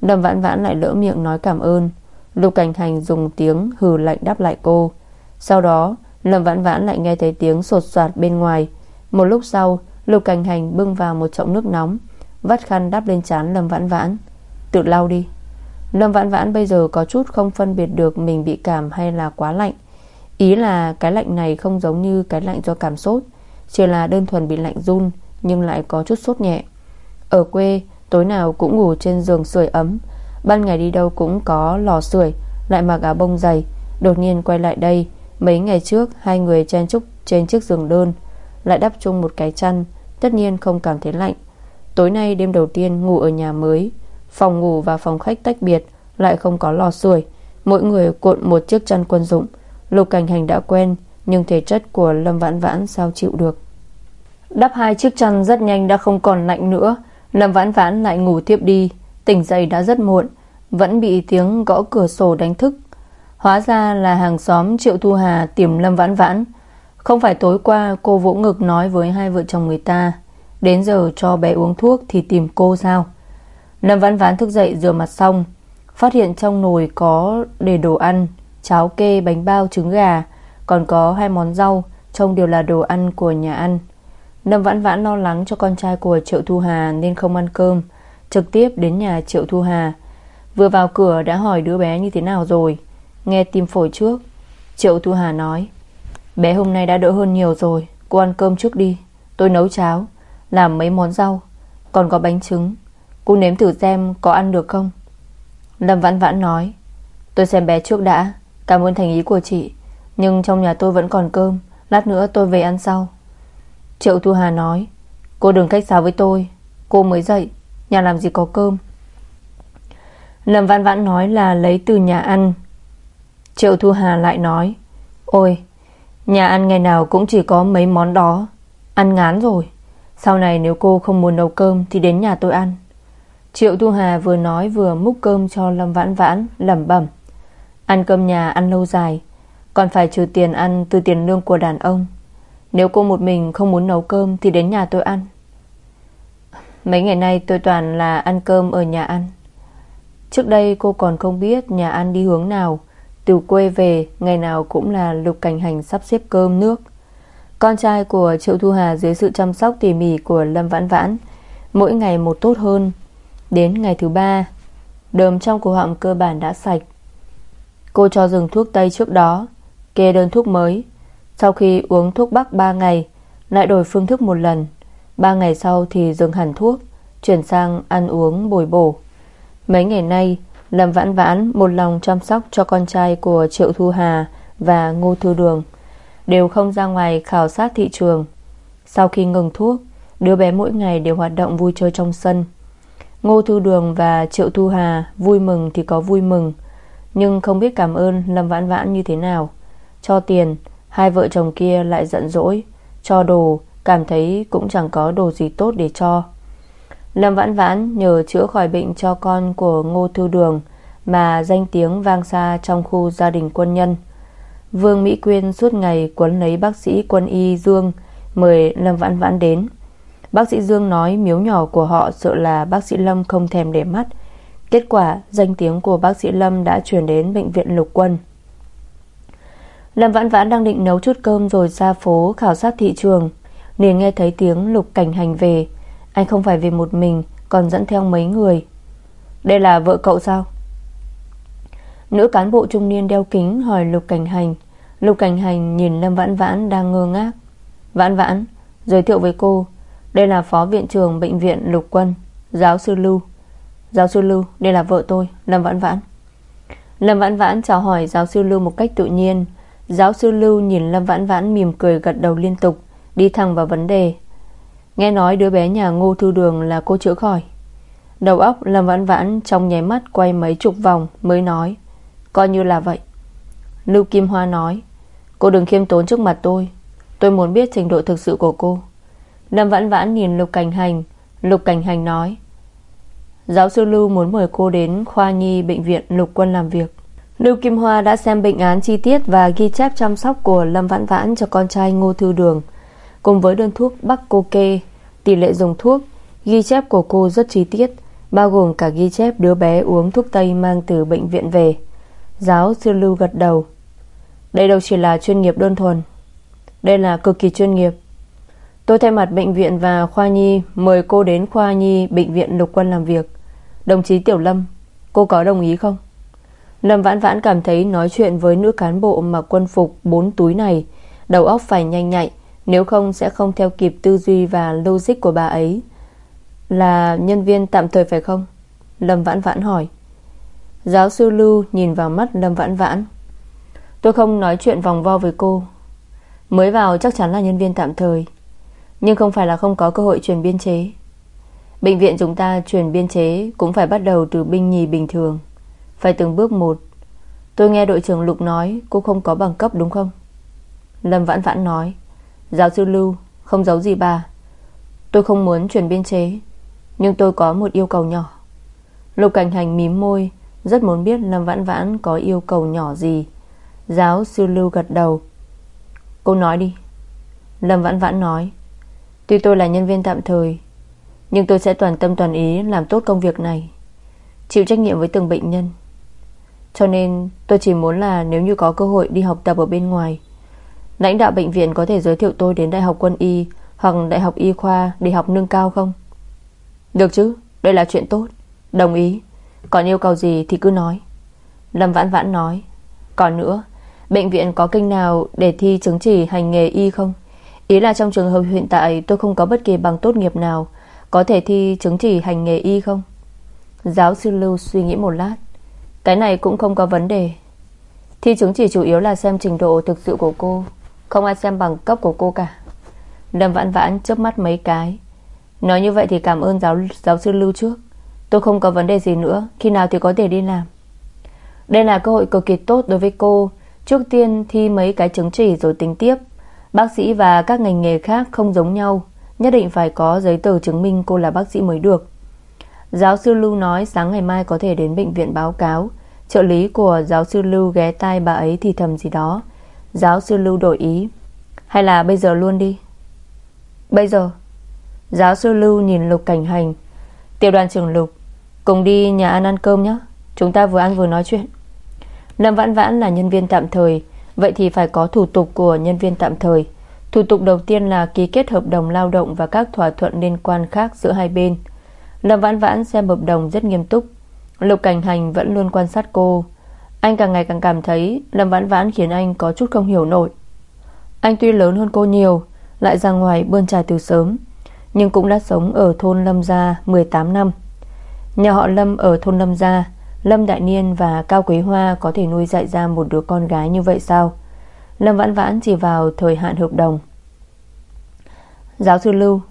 Lâm Vãn Vãn lại lỡ miệng nói cảm ơn. Lục cảnh hành dùng tiếng hừ lạnh đáp lại cô. Sau đó, Lâm Vãn Vãn lại nghe thấy tiếng sột soạt bên ngoài. Một lúc sau, Lục cảnh hành bưng vào một chậu nước nóng, Vắt khăn đắp lên trán Lâm Vãn Vãn. Tự lau đi. Lâm Vãn Vãn bây giờ có chút không phân biệt được Mình bị cảm hay là quá lạnh. Ý là cái lạnh này không giống như Cái lạnh do cảm sốt, Chỉ là đơn thuần bị lạnh run Nhưng lại có chút sốt nhẹ. Ở quê, tối nào cũng ngủ trên giường sưởi ấm, Ban ngày đi đâu cũng có lò sưởi, Lại mặc áo bông dày. Đột nhiên quay lại đây, Mấy ngày trước hai người chen chúc trên chiếc giường đơn, Lại đắp chung một cái chăn, Tất nhiên không cảm thấy lạnh. Tối nay đêm đầu tiên ngủ ở nhà mới, Phòng ngủ và phòng khách tách biệt, Lại không có lò sưởi. Mỗi người cuộn một chiếc chăn quân dụng Lục cảnh hành đã quen Nhưng thể chất của Lâm Vãn Vãn sao chịu được? Đắp hai chiếc chăn rất nhanh đã không còn lạnh nữa. Lâm Vãn Vãn lại ngủ tiếp đi. Tỉnh dậy đã rất muộn, Vẫn bị tiếng gõ cửa sổ đánh thức. Hóa ra là hàng xóm Triệu Thu Hà tìm Lâm Vãn Vãn. Không phải tối qua cô vỗ ngực nói với hai vợ chồng người ta, Đến giờ cho bé uống thuốc thì tìm cô sao? Lâm Vãn Vãn thức dậy rửa mặt xong, Phát hiện trong nồi có để đồ ăn. Cháo kê, bánh bao, trứng gà. Còn có hai món rau Trông đều là đồ ăn của nhà ăn. Lâm Vãn Vãn lo lắng cho con trai của Triệu Thu Hà Nên không ăn cơm. Trực tiếp đến nhà Triệu Thu Hà. Vừa vào cửa đã hỏi đứa bé như thế nào rồi. Nghe tim phổi trước Triệu Thu Hà nói Bé hôm nay đã đỡ hơn nhiều rồi Cô ăn cơm trước đi. Tôi nấu cháo Làm mấy món rau. Còn có bánh trứng Cô nếm thử xem có ăn được không? Lâm Vãn Vãn nói Tôi xem bé trước đã. Cảm ơn thành ý của chị, Nhưng trong nhà tôi vẫn còn cơm, Lát nữa tôi về ăn sau. Triệu Thu Hà nói, Cô đừng khách sáo với tôi, Cô mới dậy, Nhà làm gì có cơm. Lâm Văn Vãn nói là lấy từ nhà ăn. Triệu Thu Hà lại nói, Ôi, Nhà ăn ngày nào cũng chỉ có mấy món đó, Ăn ngán rồi. Sau này nếu cô không muốn nấu cơm Thì đến nhà tôi ăn. Triệu Thu Hà vừa nói vừa múc cơm cho Lâm Vãn Vãn lẩm bẩm. Ăn cơm nhà, ăn lâu dài. Còn phải trừ tiền ăn từ tiền lương của đàn ông. Nếu cô một mình không muốn nấu cơm Thì đến nhà tôi ăn. Mấy ngày nay tôi toàn là ăn cơm ở nhà ăn. Trước đây cô còn không biết nhà ăn đi hướng nào. Từ quê về, Ngày nào cũng là lục cảnh hành sắp xếp cơm, nước. Con trai của Triệu Thu Hà Dưới sự chăm sóc tỉ mỉ của Lâm Vãn Vãn, Mỗi ngày một tốt hơn. Đến ngày thứ ba, Đờm trong cổ họng cơ bản đã sạch. Cô cho dừng thuốc Tây trước đó, Kê đơn thuốc mới. Sau khi uống thuốc Bắc 3 ngày, Lại đổi phương thức một lần. 3 ngày sau thì dừng hẳn thuốc, Chuyển sang ăn uống bồi bổ. Mấy ngày nay, Lâm Vãn Vãn một lòng chăm sóc cho con trai của Triệu Thu Hà Và Ngô Thư Đường. Đều không ra ngoài khảo sát thị trường. Sau khi ngừng thuốc, Đứa bé mỗi ngày đều hoạt động vui chơi trong sân. Ngô Thư Đường và Triệu Thu Hà Vui mừng thì có vui mừng. Nhưng không biết cảm ơn Lâm Vãn Vãn như thế nào. Cho tiền, Hai vợ chồng kia lại giận dỗi. Cho đồ, Cảm thấy cũng chẳng có đồ gì tốt để cho. Lâm Vãn Vãn nhờ chữa khỏi bệnh cho con của Ngô Thư Đường Mà danh tiếng vang xa trong khu gia đình quân nhân. Vương Mỹ Quyên suốt ngày quấn lấy bác sĩ quân y Dương Mời Lâm Vãn Vãn đến. Bác sĩ Dương nói miếu nhỏ của họ sợ là bác sĩ Lâm không thèm để mắt Kết quả, danh tiếng của bác sĩ Lâm đã chuyển đến bệnh viện lục quân. Lâm Vãn Vãn đang định nấu chút cơm rồi ra phố khảo sát thị trường. Liền nghe thấy tiếng lục cảnh hành về. Anh không phải về một mình, Còn dẫn theo mấy người. Đây là vợ cậu sao? Nữ cán bộ trung niên đeo kính hỏi lục cảnh hành. Lục cảnh hành nhìn Lâm Vãn Vãn đang ngơ ngác. Vãn Vãn, Giới thiệu với cô. Đây là phó viện trưởng bệnh viện lục quân, Giáo sư Lưu. Giáo sư Lưu, đây là vợ tôi, Lâm Vãn Vãn. Lâm Vãn Vãn chào hỏi giáo sư Lưu một cách tự nhiên. Giáo sư Lưu nhìn Lâm Vãn Vãn mỉm cười gật đầu liên tục, Đi thẳng vào vấn đề. Nghe nói đứa bé nhà ngô thư đường là cô chữa khỏi. Đầu óc Lâm Vãn Vãn Trong nháy mắt quay mấy chục vòng Mới nói, Coi như là vậy. Lưu Kim Hoa nói, Cô đừng khiêm tốn trước mặt tôi. Tôi muốn biết trình độ thực sự của cô. Lâm Vãn Vãn nhìn Lục Cảnh Hành. Lục Cảnh Hành nói Giáo sư Lưu muốn mời cô đến khoa nhi bệnh viện Lục Quân làm việc. Lưu Kim Hoa đã xem bệnh án chi tiết Và ghi chép chăm sóc của Lâm Vãn Vãn Cho con trai Ngô Thư Đường. Cùng với đơn thuốc Bắc cô kê, Tỷ lệ dùng thuốc, Ghi chép của cô rất chi tiết, Bao gồm cả ghi chép đứa bé uống thuốc Tây Mang từ bệnh viện về. Giáo sư Lưu gật đầu. Đây đâu chỉ là chuyên nghiệp đơn thuần. Đây là cực kỳ chuyên nghiệp. Tôi thay mặt bệnh viện và khoa nhi Mời cô đến khoa nhi Bệnh viện Lục Quân làm việc. Đồng chí Tiểu Lâm, Cô có đồng ý không? Lâm Vãn Vãn cảm thấy nói chuyện với nữ cán bộ mà quân phục bốn túi này, Đầu óc phải nhanh nhạy, nếu không sẽ không theo kịp tư duy và logic của bà ấy. Là nhân viên tạm thời phải không? Lâm Vãn Vãn hỏi. Giáo sư Lưu nhìn vào mắt Lâm Vãn Vãn. Tôi không nói chuyện vòng vo với cô. Mới vào chắc chắn là nhân viên tạm thời. Nhưng không phải là không có cơ hội chuyển biên chế. Bệnh viện chúng ta chuyển biên chế Cũng phải bắt đầu từ binh nhì bình thường. Phải từng bước một. Tôi nghe đội trưởng Lục nói, Cô không có bằng cấp đúng không? Lâm Vãn Vãn nói, Giáo sư Lưu, Không giấu gì bà. Tôi không muốn chuyển biên chế, Nhưng tôi có một yêu cầu nhỏ. Lục cảnh hành mím môi, Rất muốn biết Lâm Vãn Vãn có yêu cầu nhỏ gì. Giáo sư Lưu gật đầu. Cô nói đi. Lâm Vãn Vãn nói, Tuy tôi là nhân viên tạm thời nhưng tôi sẽ toàn tâm toàn ý làm tốt công việc này, Chịu trách nhiệm với từng bệnh nhân. Cho nên, tôi chỉ muốn là Nếu như có cơ hội đi học tập ở bên ngoài, Lãnh đạo bệnh viện có thể giới thiệu tôi đến Đại học Quân y Hoặc Đại học Y khoa để học nâng cao không? Được chứ, Đây là chuyện tốt, Đồng ý. Còn yêu cầu gì thì cứ nói. Lâm Vãn Vãn nói, Còn nữa, Bệnh viện có kênh nào để thi chứng chỉ hành nghề y không? Ý là trong trường hợp hiện tại tôi không có bất kỳ bằng tốt nghiệp nào có thể thi chứng chỉ hành nghề y không? Giáo sư Lưu suy nghĩ một lát. Cái này cũng không có vấn đề. Thi chứng chỉ chủ yếu là xem trình độ thực sự của cô, không ai xem bằng cấp của cô cả. Lâm vãn vãn chớp mắt mấy cái. Nói như vậy thì cảm ơn giáo giáo sư Lưu trước. Tôi không có vấn đề gì nữa, Khi nào thì có thể đi làm. Đây là cơ hội cực kỳ tốt đối với cô. Trước tiên thi mấy cái chứng chỉ rồi tính tiếp. Bác sĩ và các ngành nghề khác không giống nhau. Nhất định phải có giấy tờ chứng minh cô là bác sĩ mới được. Giáo sư Lưu nói sáng ngày mai có thể đến bệnh viện báo cáo. Trợ lý của giáo sư Lưu ghé tai bà ấy thì thầm gì đó. Giáo sư Lưu đổi ý. Hay là bây giờ luôn đi? Bây giờ. Giáo sư Lưu nhìn Lục Cảnh Hành. Tiểu đoàn trưởng Lục, Cùng đi nhà ăn ăn cơm nhé. Chúng ta vừa ăn vừa nói chuyện. Lâm Vãn Vãn là nhân viên tạm thời, Vậy thì phải có thủ tục của nhân viên tạm thời. Thủ tục đầu tiên là ký kết hợp đồng lao động Và các thỏa thuận liên quan khác giữa hai bên. Lâm Vãn Vãn xem hợp đồng rất nghiêm túc. Lục Cảnh Hành vẫn luôn quan sát cô. Anh càng ngày càng cảm thấy Lâm Vãn Vãn khiến anh có chút không hiểu nổi Anh tuy lớn hơn cô nhiều, Lại ra ngoài bươn trải từ sớm, Nhưng cũng đã sống ở thôn Lâm Gia 18 năm. Nhà họ Lâm ở thôn Lâm Gia, Lâm Đại Niên và Cao Quế Hoa Có thể nuôi dạy ra một đứa con gái như vậy sao? Lâm Vãn Vãn chỉ vào thời hạn hợp đồng. Giáo sư Lưu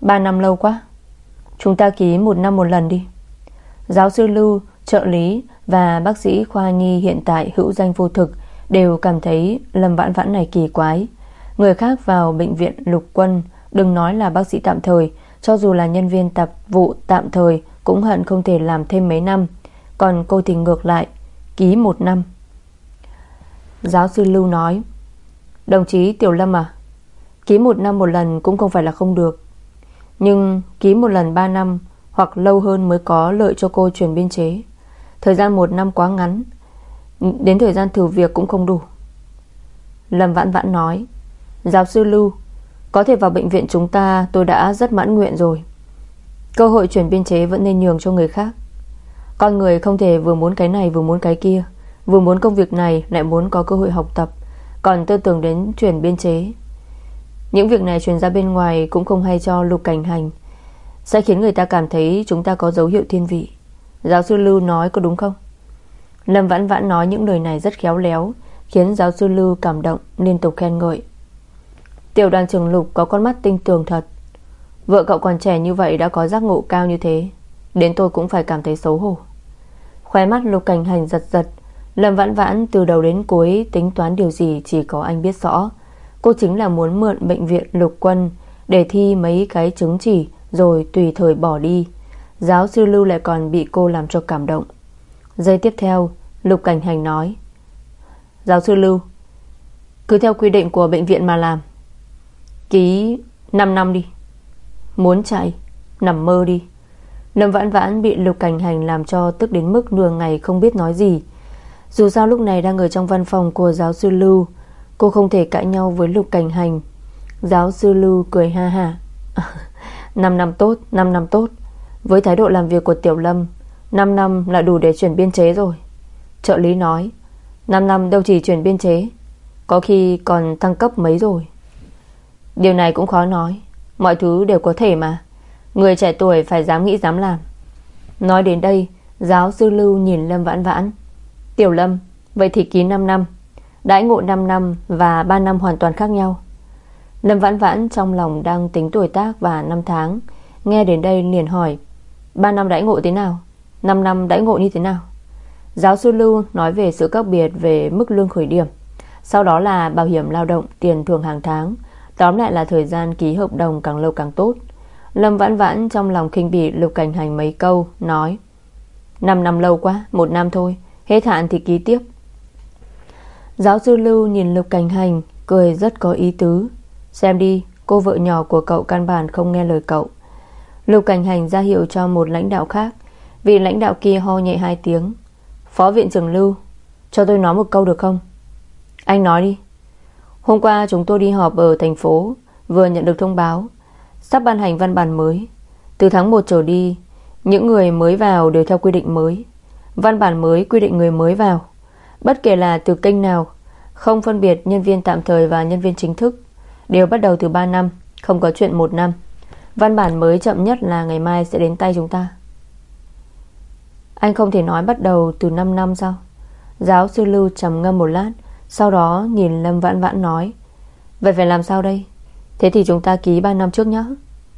3 năm lâu quá. Chúng ta ký một năm một lần đi. Giáo sư Lưu, trợ lý Và bác sĩ khoa nhi hiện tại hữu danh vô thực Đều cảm thấy Lâm Vãn Vãn này kỳ quái. Người khác vào bệnh viện lục quân Đừng nói là bác sĩ tạm thời Cho dù là nhân viên tập vụ tạm thời Cũng hận không thể làm thêm mấy năm. Còn cô thì ngược lại Ký một năm. Giáo sư Lưu nói. Đồng chí Tiểu Lâm à Ký một năm một lần cũng không phải là không được. Nhưng ký một lần ba năm Hoặc lâu hơn mới có lợi cho cô chuyển biên chế. Thời gian một năm quá ngắn, Đến thời gian thử việc cũng không đủ. Lâm Vãn Vãn nói. Giáo sư Lưu, Có thể vào bệnh viện chúng ta, tôi đã rất mãn nguyện rồi. Cơ hội chuyển biên chế vẫn nên nhường cho người khác. Con người không thể vừa muốn cái này vừa muốn cái kia. Vừa muốn công việc này, lại muốn có cơ hội học tập, Còn tư tưởng đến chuyển biên chế. Những việc này truyền ra bên ngoài Cũng không hay cho lục cảnh hành. Sẽ khiến người ta cảm thấy Chúng ta có dấu hiệu thiên vị. Giáo sư Lưu nói có đúng không? Lâm Vãn Vãn nói những lời này rất khéo léo, Khiến giáo sư Lưu cảm động, Liên tục khen ngợi. Tiểu đoàn trưởng Lục có con mắt tinh tường thật. Vợ cậu còn trẻ như vậy đã có giác ngộ cao như thế, Đến tôi cũng phải cảm thấy xấu hổ. Khóe mắt Lục Cảnh Hành giật giật Lâm Vãn Vãn từ đầu đến cuối tính toán điều gì chỉ có anh biết rõ. Cô chính là muốn mượn bệnh viện lục quân để thi mấy cái chứng chỉ rồi tùy thời bỏ đi. Giáo sư Lưu lại còn bị cô làm cho cảm động. Giây tiếp theo, Lục Cảnh Hành nói. Giáo sư Lưu, cứ theo quy định của bệnh viện mà làm. Ký 5 năm đi. Muốn chạy, nằm mơ đi. Lâm Vãn Vãn bị Lục Cảnh Hành làm cho tức đến mức nửa ngày không biết nói gì. Dù sao lúc này đang ở trong văn phòng của giáo sư Lưu, Cô không thể cãi nhau với Lục Cảnh Hành. Giáo sư Lưu cười ha ha. 5 năm tốt 5 năm tốt. Với thái độ làm việc của Tiểu Lâm 5 năm là đủ để chuyển biên chế rồi. Trợ lý nói 5 năm đâu chỉ chuyển biên chế, Có khi còn thăng cấp mấy rồi. Điều này cũng khó nói, Mọi thứ đều có thể mà. Người trẻ tuổi phải dám nghĩ dám làm. Nói đến đây, Giáo sư Lưu nhìn Lâm Vãn Vãn. Tiểu Lâm Vậy thì ký 5 năm. Đãi ngộ 5 năm và 3 năm hoàn toàn khác nhau. Lâm Vãn Vãn trong lòng đang tính tuổi tác và năm tháng. Nghe đến đây liền hỏi 3 năm đãi ngộ thế nào? 5 năm đãi ngộ như thế nào? Giáo sư Lưu nói về sự khác biệt Về mức lương khởi điểm. Sau đó là bảo hiểm lao động Tiền thường hàng tháng. Tóm lại là thời gian ký hợp đồng càng lâu càng tốt. Lâm Vãn Vãn trong lòng kinh bỉ Lục cảnh hành mấy câu Nói 5 năm lâu quá, một năm thôi. Hết hạn thì ký tiếp. Giáo sư Lưu nhìn Lục Cảnh Hành, Cười rất có ý tứ. Xem đi, cô vợ nhỏ của cậu căn bản không nghe lời cậu. Lục Cảnh Hành ra hiệu cho một lãnh đạo khác. Vị lãnh đạo kia ho nhẹ hai tiếng. Phó viện trưởng Lưu, Cho tôi nói một câu được không? Anh nói đi. Hôm qua chúng tôi đi họp ở thành phố, Vừa nhận được thông báo. Sắp ban hành văn bản mới. Từ tháng 1 trở đi, Những người mới vào đều theo quy định mới. Văn bản mới quy định người mới vào. Bất kể là từ kênh nào, Không phân biệt nhân viên tạm thời và nhân viên chính thức, Đều bắt đầu từ 3 năm, Không có chuyện 1 năm. Văn bản mới chậm nhất là ngày mai sẽ đến tay chúng ta. Anh không thể nói bắt đầu từ 5 năm sao? Giáo sư Lưu trầm ngâm một lát, Sau đó nhìn Lâm Vãn Vãn nói, Vậy phải làm sao đây? Thế thì chúng ta ký 3 năm trước nhé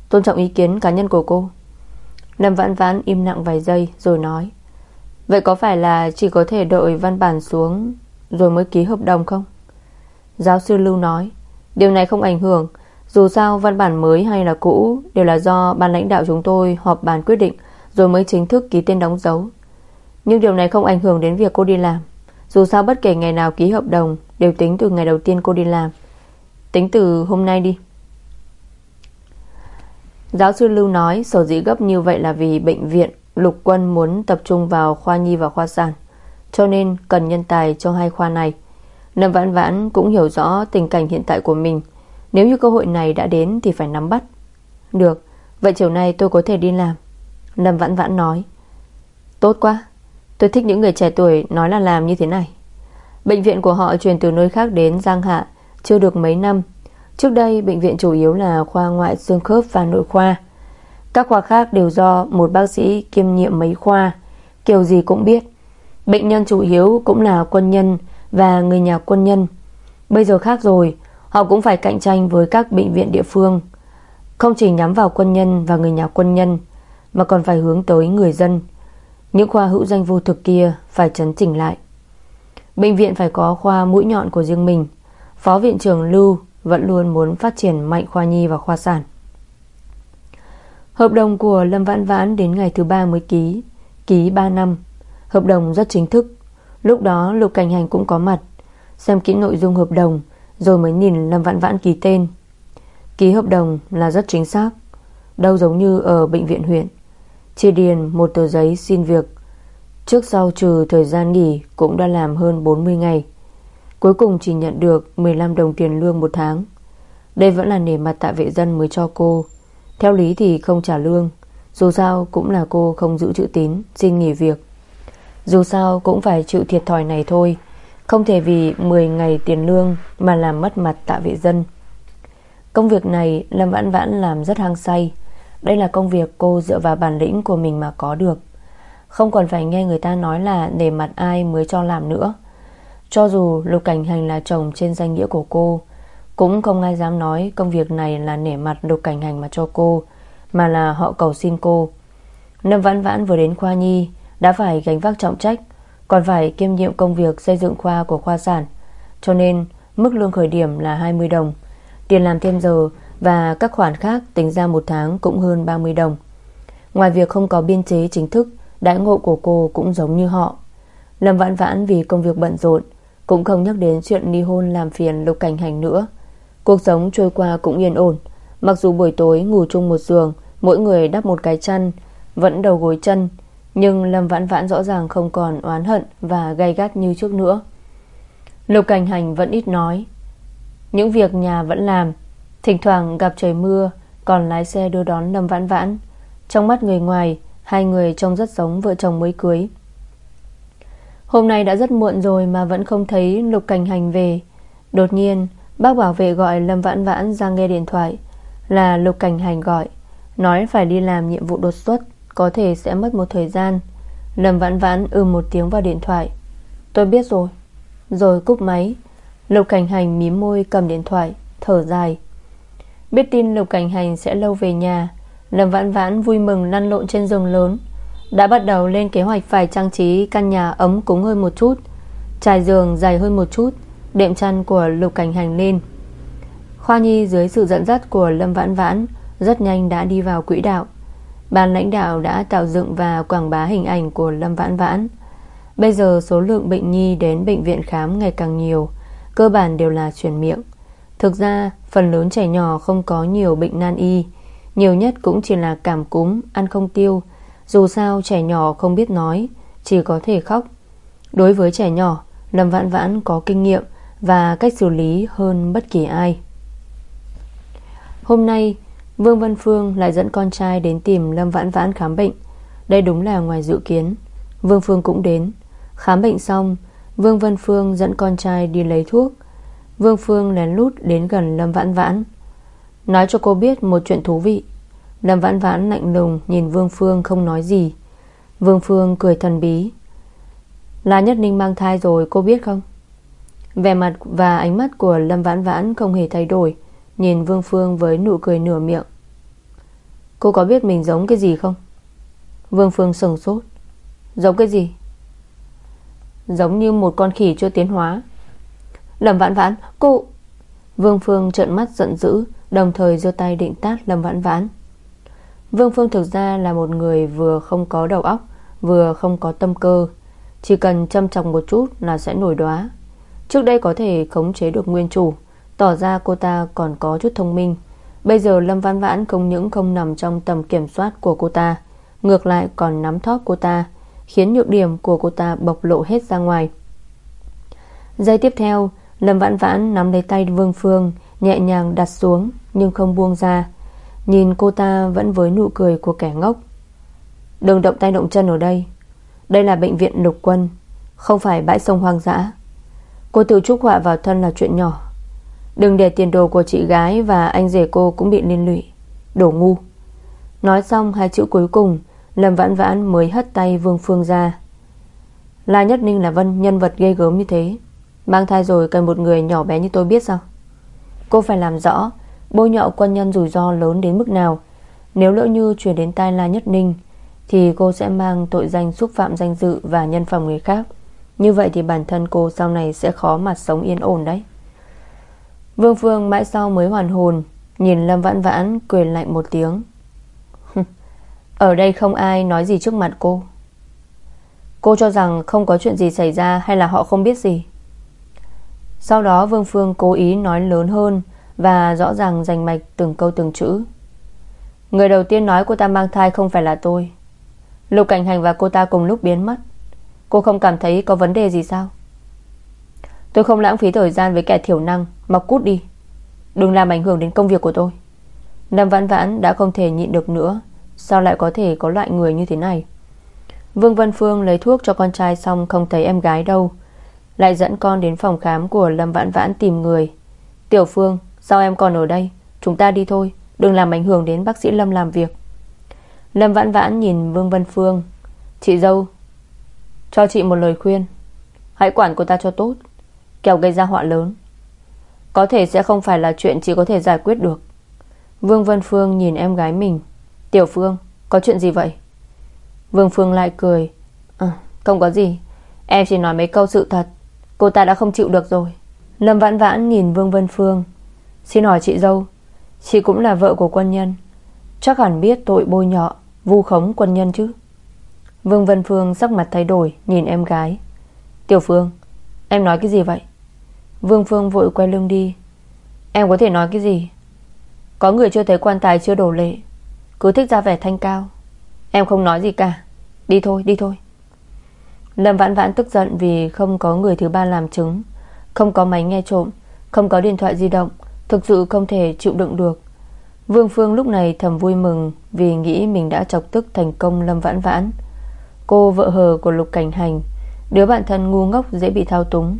Tôn trọng ý kiến cá nhân của cô. Lâm Vãn Vãn im lặng vài giây rồi nói Vậy có phải là chỉ có thể đợi văn bản xuống Rồi mới ký hợp đồng không? Giáo sư Lưu nói, Điều này không ảnh hưởng. Dù sao, văn bản mới hay là cũ Đều là do ban lãnh đạo chúng tôi họp bàn quyết định Rồi mới chính thức ký tên đóng dấu. Nhưng điều này không ảnh hưởng đến việc cô đi làm. Dù sao, bất kể ngày nào ký hợp đồng Đều tính từ ngày đầu tiên cô đi làm. Tính từ hôm nay đi. Giáo sư Lưu nói, sở dĩ gấp như vậy là vì bệnh viện Lục quân muốn tập trung vào khoa nhi và khoa sản, Cho nên cần nhân tài cho hai khoa này. Lâm Vãn Vãn cũng hiểu rõ tình cảnh hiện tại của mình. Nếu như cơ hội này đã đến thì phải nắm bắt. Được, Vậy chiều nay tôi có thể đi làm. Lâm Vãn Vãn nói. Tốt quá, Tôi thích những người trẻ tuổi nói là làm như thế này. Bệnh viện của họ chuyển từ nơi khác đến Giang Hạ, Chưa được mấy năm. Trước đây, bệnh viện chủ yếu là khoa ngoại xương khớp và nội khoa. Các khoa khác đều do một bác sĩ kiêm nhiệm mấy khoa. Kiểu gì cũng biết. Bệnh nhân chủ yếu cũng là quân nhân Và người nhà quân nhân. Bây giờ khác rồi, Họ cũng phải cạnh tranh với các bệnh viện địa phương. Không chỉ nhắm vào quân nhân và người nhà quân nhân, Mà còn phải hướng tới người dân. Những khoa hữu danh vô thực kia Phải chấn chỉnh lại. Bệnh viện phải có khoa mũi nhọn của riêng mình. Phó viện trưởng Lưu vẫn luôn muốn phát triển mạnh khoa nhi và khoa sản. Hợp đồng của Lâm Vãn Vãn đến ngày thứ ba mới ký, ký 3 năm. Hợp đồng rất chính thức. Lúc đó Lục Cảnh Hành cũng có mặt, xem kỹ nội dung hợp đồng rồi mới nhìn Lâm Vãn Vãn ký tên. Ký hợp đồng là rất chính xác, đâu giống như ở bệnh viện huyện. Chia điền một tờ giấy xin việc, trước sau trừ thời gian nghỉ cũng đã làm hơn 40 ngày. Cuối cùng chỉ nhận được 15 đồng tiền lương một tháng Đây vẫn là nề mặt tạ vệ dân mới cho cô theo lý thì không trả lương. Dù sao cũng là cô không giữ chữ tín, Xin nghỉ việc. Dù sao cũng phải chịu thiệt thòi này thôi. Không thể vì 10 ngày tiền lương Mà làm mất mặt tạ vệ dân. Công việc này Lâm Vãn Vãn làm rất hăng say. Đây là công việc cô dựa vào bản lĩnh của mình mà có được. Không còn phải nghe người ta nói là Nề mặt ai mới cho làm nữa. Cho dù Lục Cảnh Hành là chồng trên danh nghĩa của cô cũng không ai dám nói công việc này là nể mặt Lục Cảnh Hành mà cho cô, Mà là họ cầu xin cô. Lâm Vãn Vãn vừa đến khoa nhi, Đã phải gánh vác trọng trách, Còn phải kiêm nhiệm công việc xây dựng khoa của khoa sản, Cho nên mức lương khởi điểm là 20 đồng, Tiền làm thêm giờ Và các khoản khác tính ra một tháng cũng hơn 30 đồng. Ngoài việc không có biên chế chính thức, Đãi ngộ của cô cũng giống như họ. Lâm Vãn Vãn vì công việc bận rộn, cũng không nhắc đến chuyện ly hôn làm phiền Lục Cảnh Hành nữa. Cuộc sống trôi qua cũng yên ổn. Mặc dù buổi tối ngủ chung một giường, Mỗi người đắp một cái chăn, Vẫn đầu gối chân, Nhưng Lâm Vãn Vãn rõ ràng không còn oán hận Và gay gắt như trước nữa. Lục Cảnh Hành vẫn ít nói. Những việc nhà vẫn làm, Thỉnh thoảng gặp trời mưa, Còn lái xe đưa đón Lâm Vãn Vãn. Trong mắt người ngoài, Hai người trông rất giống vợ chồng mới cưới. Hôm nay đã rất muộn rồi mà vẫn không thấy Lục Cảnh Hành về. Đột nhiên Bác bảo vệ gọi Lâm Vãn Vãn ra nghe điện thoại. Là Lục Cảnh Hành gọi. Nói phải đi làm nhiệm vụ đột xuất, Có thể sẽ mất một thời gian. Lâm Vãn Vãn ư một tiếng vào điện thoại. Tôi biết rồi. Rồi cúp máy. Lục Cảnh Hành mím môi cầm điện thoại, Thở dài. Biết tin Lục Cảnh Hành sẽ lâu về nhà, Lâm Vãn Vãn vui mừng lăn lộn trên giường lớn. Đã bắt đầu lên kế hoạch phải trang trí căn nhà ấm cúng hơn một chút, Trải giường dày hơn một chút. Đệm chăn của Lục Cảnh Hành lên Khoa Nhi dưới sự dẫn dắt của Lâm Vãn Vãn Rất nhanh đã đi vào quỹ đạo. Ban lãnh đạo đã tạo dựng và quảng bá hình ảnh của Lâm Vãn Vãn. Bây giờ số lượng bệnh nhi đến bệnh viện khám ngày càng nhiều Cơ bản đều là truyền miệng. Thực ra phần lớn trẻ nhỏ không có nhiều bệnh nan y Nhiều nhất cũng chỉ là cảm cúm, ăn không tiêu. Dù sao trẻ nhỏ không biết nói Chỉ có thể khóc. Đối với trẻ nhỏ Lâm Vãn Vãn có kinh nghiệm và cách xử lý hơn bất kỳ ai. Hôm nay, Vương Văn Phương lại dẫn con trai đến tìm Lâm Vãn Vãn khám bệnh. Đây đúng là ngoài dự kiến. Vương Phương cũng đến. Khám bệnh xong, Vương Văn Phương dẫn con trai đi lấy thuốc. Vương Phương lén lút đến gần Lâm Vãn Vãn. Nói cho cô biết một chuyện thú vị. Lâm vãn vãn lạnh lùng Nhìn Vương Phương không nói gì. Vương Phương cười thần bí. Là Nhất Ninh mang thai rồi, cô biết không? Vẻ mặt và ánh mắt của Lâm Vãn Vãn không hề thay đổi, Nhìn Vương Phương với nụ cười nửa miệng. Cô có biết mình giống cái gì không? Vương Phương sừng sốt. Giống cái gì? Giống như một con khỉ chưa tiến hóa. Lâm vãn vãn, Cô Vương Phương trợn mắt giận dữ, Đồng thời giơ tay định tát Lâm vãn vãn. Vương Phương thực ra là một người Vừa không có đầu óc, Vừa không có tâm cơ. Chỉ cần châm trọng một chút là sẽ nổi đóa Trước đây có thể khống chế được nguyên chủ, Tỏ ra cô ta còn có chút thông minh. Bây giờ Lâm Văn Vãn không những không nằm trong tầm kiểm soát của cô ta, Ngược lại còn nắm thóp cô ta, Khiến nhược điểm của cô ta bộc lộ hết ra ngoài. Giây tiếp theo, Lâm Vãn Vãn nắm lấy tay Vương Phương, Nhẹ nhàng đặt xuống, Nhưng không buông ra. Nhìn cô ta vẫn với nụ cười của kẻ ngốc. Đừng động tay động chân ở đây. Đây là bệnh viện lục quân, Không phải bãi sông hoang dã. Cô tự trúc họa vào thân là chuyện nhỏ. Đừng để tiền đồ của chị gái Và anh rể cô cũng bị liên lụy. Đổ ngu. Nói xong, hai chữ cuối cùng, Lâm vãn vãn mới hất tay Vương Phương ra. La Nhất Ninh là Vân, nhân vật ghê gớm như thế. Mang thai rồi cần một người nhỏ bé như tôi biết sao? Cô phải làm rõ, Bôi nhọ quân nhân rủi ro lớn đến mức nào. Nếu lỡ như chuyển đến tai La Nhất Ninh, Thì cô sẽ mang tội danh xúc phạm danh dự Và nhân phẩm người khác. Như vậy thì bản thân cô sau này Sẽ khó mà sống yên ổn đấy. Vương Phương mãi sau mới hoàn hồn, Nhìn Lâm Vãn Vãn cười lạnh một tiếng. Ở đây không ai nói gì trước mặt cô. Cô cho rằng không có chuyện gì xảy ra Hay là họ không biết gì. Sau đó Vương Phương cố ý nói lớn hơn Và rõ ràng rành mạch từng câu từng chữ. Người đầu tiên nói cô ta mang thai không phải là tôi. Lục Cảnh Hành và cô ta cùng lúc biến mất. Cô không cảm thấy có vấn đề gì sao? Tôi không lãng phí thời gian với kẻ thiểu năng mà cút đi. Đừng làm ảnh hưởng đến công việc của tôi. Lâm Vãn Vãn đã không thể nhịn được nữa. Sao lại có thể có loại người như thế này? Vương Văn Phương lấy thuốc cho con trai xong Không thấy em gái đâu. Lại dẫn con đến phòng khám của Lâm Vãn Vãn tìm người. Tiểu Phương, Sao em còn ở đây? Chúng ta đi thôi, Đừng làm ảnh hưởng đến bác sĩ Lâm làm việc. Lâm Vãn Vãn nhìn Vương Văn Phương. Chị dâu cho chị một lời khuyên. Hãy quản cô ta cho tốt. Kéo gây ra họa lớn. Có thể sẽ không phải là chuyện chị có thể giải quyết được. Vương Vân Phương nhìn em gái mình. Tiểu Phương Có chuyện gì vậy? Vương Phương lại cười. À, Không có gì. Em chỉ nói mấy câu sự thật. Cô ta đã không chịu được rồi. Lâm Vãn Vãn nhìn Vương Vân Phương. Xin hỏi chị dâu Chị cũng là vợ của quân nhân. Chắc hẳn biết tội bôi nhọ Vu khống quân nhân chứ? Vương Vân Phương sắc mặt thay đổi, Nhìn em gái. Tiểu Phương, Em nói cái gì vậy? Vương Phương vội quay lưng đi. Em có thể nói cái gì? Có người chưa thấy quan tài, chưa đổ lệ. Cứ thích ra vẻ thanh cao. Em không nói gì cả. Đi thôi đi thôi. Lâm vãn vãn tức giận vì không có người thứ ba làm chứng, Không có máy nghe trộm, Không có điện thoại di động, Thực sự không thể chịu đựng được. Vương Phương lúc này thầm vui mừng Vì nghĩ mình đã chọc tức thành công Lâm vãn vãn. Cô vợ hờ của Lục Cảnh Hành. Đứa bạn thân ngu ngốc dễ bị thao túng.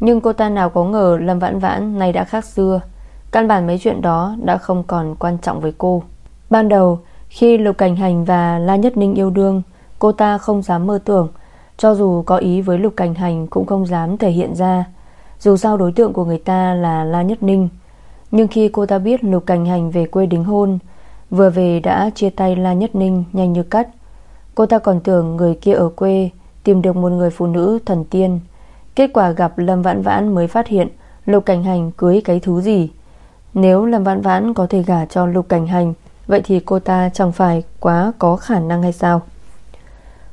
Nhưng cô ta nào có ngờ Lâm vãn vãn nay đã khác xưa. Căn bản mấy chuyện đó đã không còn quan trọng với cô. Ban đầu, Khi Lục Cảnh Hành và La Nhất Ninh yêu đương, Cô ta không dám mơ tưởng. Cho dù có ý với Lục Cảnh Hành Cũng không dám thể hiện ra. Dù sao đối tượng của người ta là La Nhất Ninh. Nhưng khi cô ta biết Lục Cảnh Hành về quê đính hôn, Vừa về đã chia tay La Nhất Ninh Nhanh như cắt. Cô ta còn tưởng người kia ở quê Tìm được một người phụ nữ thần tiên. Kết quả gặp Lâm Vãn Vãn mới phát hiện Lục Cảnh Hành cưới cái thứ gì. Nếu Lâm Vãn Vãn có thể gả cho Lục Cảnh Hành, Vậy thì cô ta chẳng phải quá có khả năng hay sao?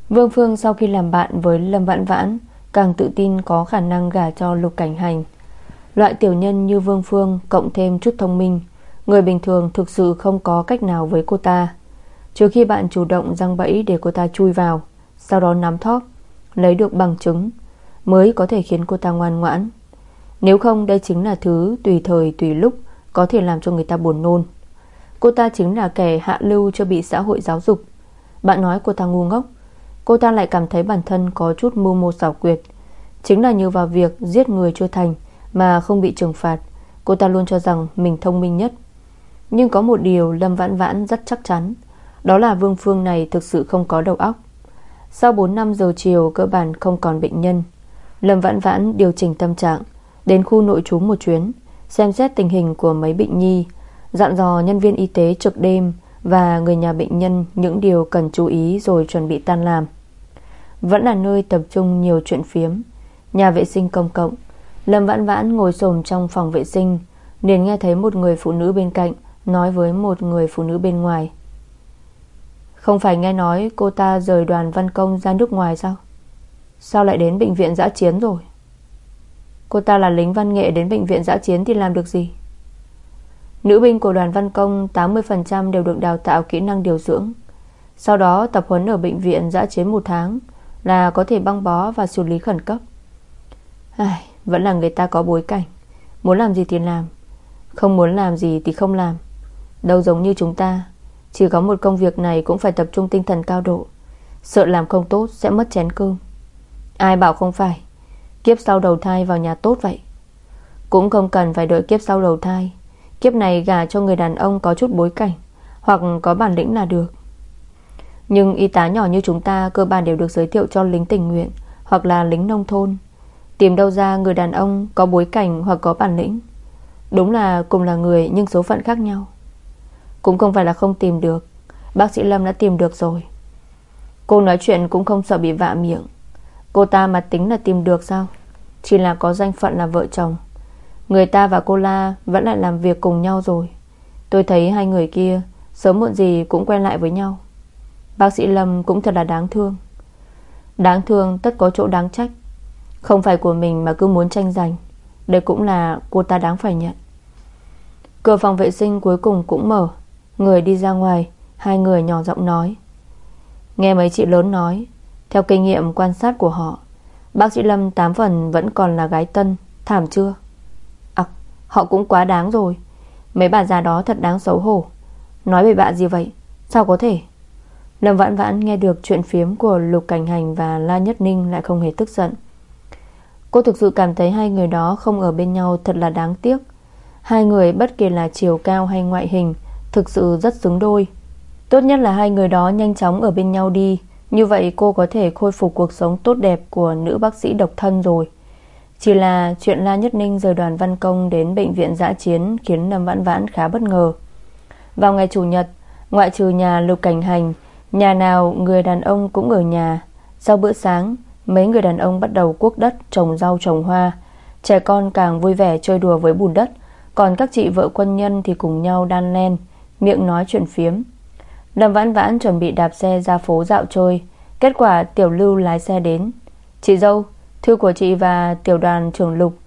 Vương Phương sau khi làm bạn với Lâm Vãn Vãn, Càng tự tin có khả năng gả cho Lục Cảnh Hành. Loại tiểu nhân như Vương Phương Cộng thêm chút thông minh, Người bình thường thực sự không có cách nào với cô ta. Trừ khi bạn chủ động răng bẫy để cô ta chui vào, Sau đó nắm thóp, Lấy được bằng chứng, Mới có thể khiến cô ta ngoan ngoãn. Nếu không, đây chính là thứ tùy thời, tùy lúc Có thể làm cho người ta buồn nôn. Cô ta chính là kẻ hạ lưu cho bị xã hội giáo dục. Bạn nói cô ta ngu ngốc, Cô ta lại cảm thấy bản thân có chút mưu mô xảo quyệt. Chính là như vào việc giết người chưa thành Mà không bị trừng phạt, Cô ta luôn cho rằng mình thông minh nhất. Nhưng có một điều Lâm Vãn Vãn rất chắc chắn đó là Vương Phương này thực sự không có đầu óc. Sau 4 năm giờ chiều, cơ bản không còn bệnh nhân. Lâm Vãn Vãn điều chỉnh tâm trạng, Đến khu nội trú một chuyến, Xem xét tình hình của mấy bệnh nhi, Dặn dò nhân viên y tế trực đêm Và người nhà bệnh nhân Những điều cần chú ý rồi chuẩn bị tan làm. Vẫn là nơi tập trung nhiều chuyện phiếm, Nhà vệ sinh công cộng. Lâm vãn vãn ngồi xổm trong phòng vệ sinh, liền nghe thấy một người phụ nữ bên cạnh Nói với một người phụ nữ bên ngoài. Không phải nghe nói cô ta rời đoàn văn công ra nước ngoài sao? Sao lại đến bệnh viện giã chiến rồi? Cô ta là lính văn nghệ đến bệnh viện giã chiến thì làm được gì? Nữ binh của đoàn văn công 80% đều được đào tạo kỹ năng điều dưỡng. Sau đó tập huấn ở bệnh viện giã chiến một tháng Là có thể băng bó và xử lý khẩn cấp. Ai, Vẫn là người ta có bối cảnh. Muốn làm gì thì làm. Không muốn làm gì thì không làm. Đâu giống như chúng ta. Chỉ có một công việc này cũng phải tập trung tinh thần cao độ. Sợ làm không tốt sẽ mất chén cơm. Ai bảo không phải, Kiếp sau đầu thai vào nhà tốt vậy. Cũng không cần phải đợi kiếp sau đầu thai. Kiếp này gà cho người đàn ông có chút bối cảnh, Hoặc có bản lĩnh là được. Nhưng y tá nhỏ như chúng ta Cơ bản đều được giới thiệu cho lính tình nguyện, Hoặc là lính nông thôn. Tìm đâu ra người đàn ông có bối cảnh Hoặc có bản lĩnh. Đúng là cùng là người nhưng số phận khác nhau. Cũng không phải là không tìm được. Bác sĩ Lâm đã tìm được rồi. Cô nói chuyện cũng không sợ bị vạ miệng. Cô ta mà tính là tìm được sao? Chỉ là có danh phận là vợ chồng. Người ta và cô La Vẫn lại làm việc cùng nhau rồi. Tôi thấy hai người kia Sớm muộn gì cũng quen lại với nhau. Bác sĩ Lâm cũng thật là đáng thương. Đáng thương tất có chỗ đáng trách. Không phải của mình mà cứ muốn tranh giành. Đây cũng là cô ta đáng phải nhận. Cửa phòng vệ sinh cuối cùng cũng mở. Người đi ra ngoài, Hai người nhỏ giọng nói. Nghe mấy chị lớn nói, Theo kinh nghiệm quan sát của họ, Bác sĩ Lâm tám phần vẫn còn là gái tân, Thảm chưa? À họ cũng quá đáng rồi. Mấy bà già đó thật đáng xấu hổ. Nói về bạ gì vậy? Sao có thể? Lâm vãn vãn nghe được chuyện phiếm của Lục Cảnh Hành và La Nhất Ninh lại không hề tức giận. Cô thực sự cảm thấy hai người đó không ở bên nhau thật là đáng tiếc. Hai người bất kể là chiều cao hay ngoại hình Thực sự rất xứng đôi. Tốt nhất là hai người đó nhanh chóng ở bên nhau đi. Như vậy cô có thể khôi phục cuộc sống tốt đẹp Của nữ bác sĩ độc thân rồi. Chỉ là chuyện La Nhất Ninh rời đoàn văn công Đến bệnh viện giã chiến Khiến Lâm Vãn Vãn khá bất ngờ. Vào ngày Chủ nhật, Ngoại trừ nhà Lục Cảnh Hành, Nhà nào người đàn ông cũng ở nhà. Sau bữa sáng, Mấy người đàn ông bắt đầu cuốc đất, Trồng rau, trồng hoa. Trẻ con càng vui vẻ chơi đùa với bùn đất. Còn các chị vợ quân nhân thì cùng nhau đan len. Miệng nói chuyện phiếm. Lâm Vãn Vãn chuẩn bị đạp xe ra phố dạo chơi. Kết quả Tiểu Lưu lái xe đến. Chị dâu, Thư của chị và tiểu đoàn trưởng Lục,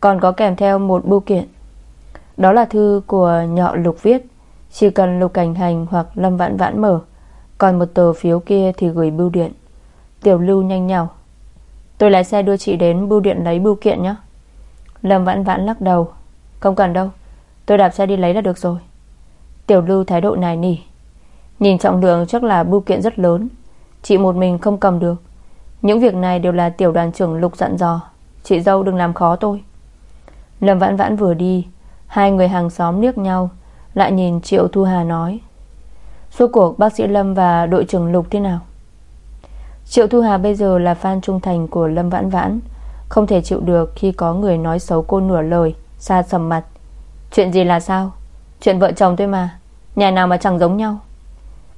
Còn có kèm theo một bưu kiện. Đó là thư của nhọ Lục viết. Chỉ cần Lục Cảnh Hành hoặc Lâm Vãn Vãn mở, Còn một tờ phiếu kia thì gửi bưu điện. Tiểu Lưu nhanh nhào. Tôi lái xe đưa chị đến bưu điện lấy bưu kiện nhé. Lâm Vãn Vãn lắc đầu. Không cần đâu, Tôi đạp xe đi lấy là được rồi. Tiểu Lưu thái độ này nỉ. Nhìn trọng lượng chắc là bưu kiện rất lớn. Chị một mình không cầm được. Những việc này đều là tiểu đoàn trưởng Lục dặn dò. Chị dâu đừng làm khó tôi. Lâm Vãn Vãn vừa đi, Hai người hàng xóm liếc nhau, Lại nhìn Triệu Thu Hà nói, Suốt cuộc bác sĩ Lâm và đội trưởng Lục thế nào? Triệu Thu Hà bây giờ là fan trung thành của Lâm Vãn Vãn, Không thể chịu được khi có người nói xấu cô nửa lời, Xa sầm mặt. Chuyện gì là sao? Chuyện vợ chồng thôi mà. Nhà nào mà chẳng giống nhau.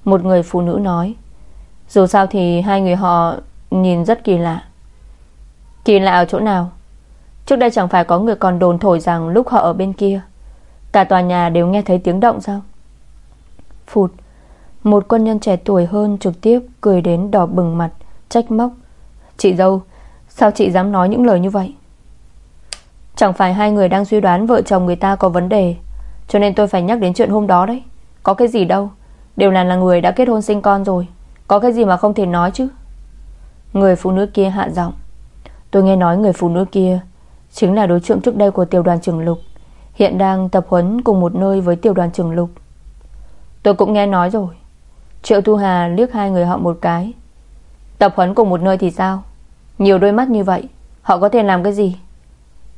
Một người phụ nữ nói, Dù sao thì hai người họ nhìn rất kỳ lạ. Kỳ lạ ở chỗ nào? Trước đây chẳng phải có người còn đồn thổi rằng Lúc họ ở bên kia, Cả tòa nhà đều nghe thấy tiếng động sao? Phụt, Một quân nhân trẻ tuổi hơn trực tiếp Cười đến đỏ bừng mặt, Trách móc. Chị dâu, Sao chị dám nói những lời như vậy? Chẳng phải hai người đang suy đoán Vợ chồng người ta có vấn đề, Cho nên tôi phải nhắc đến chuyện hôm đó đấy. Có cái gì đâu. Đều là là người đã kết hôn sinh con rồi. Có cái gì mà không thể nói chứ? Người phụ nữ kia hạ giọng. Tôi nghe nói người phụ nữ kia Chính là đối tượng trước đây của tiểu đoàn trưởng Lục. Hiện đang tập huấn cùng một nơi với tiểu đoàn trưởng Lục. Tôi cũng nghe nói rồi. Triệu Thu Hà liếc hai người họ một cái. Tập huấn cùng một nơi thì sao? Nhiều đôi mắt như vậy, Họ có thể làm cái gì?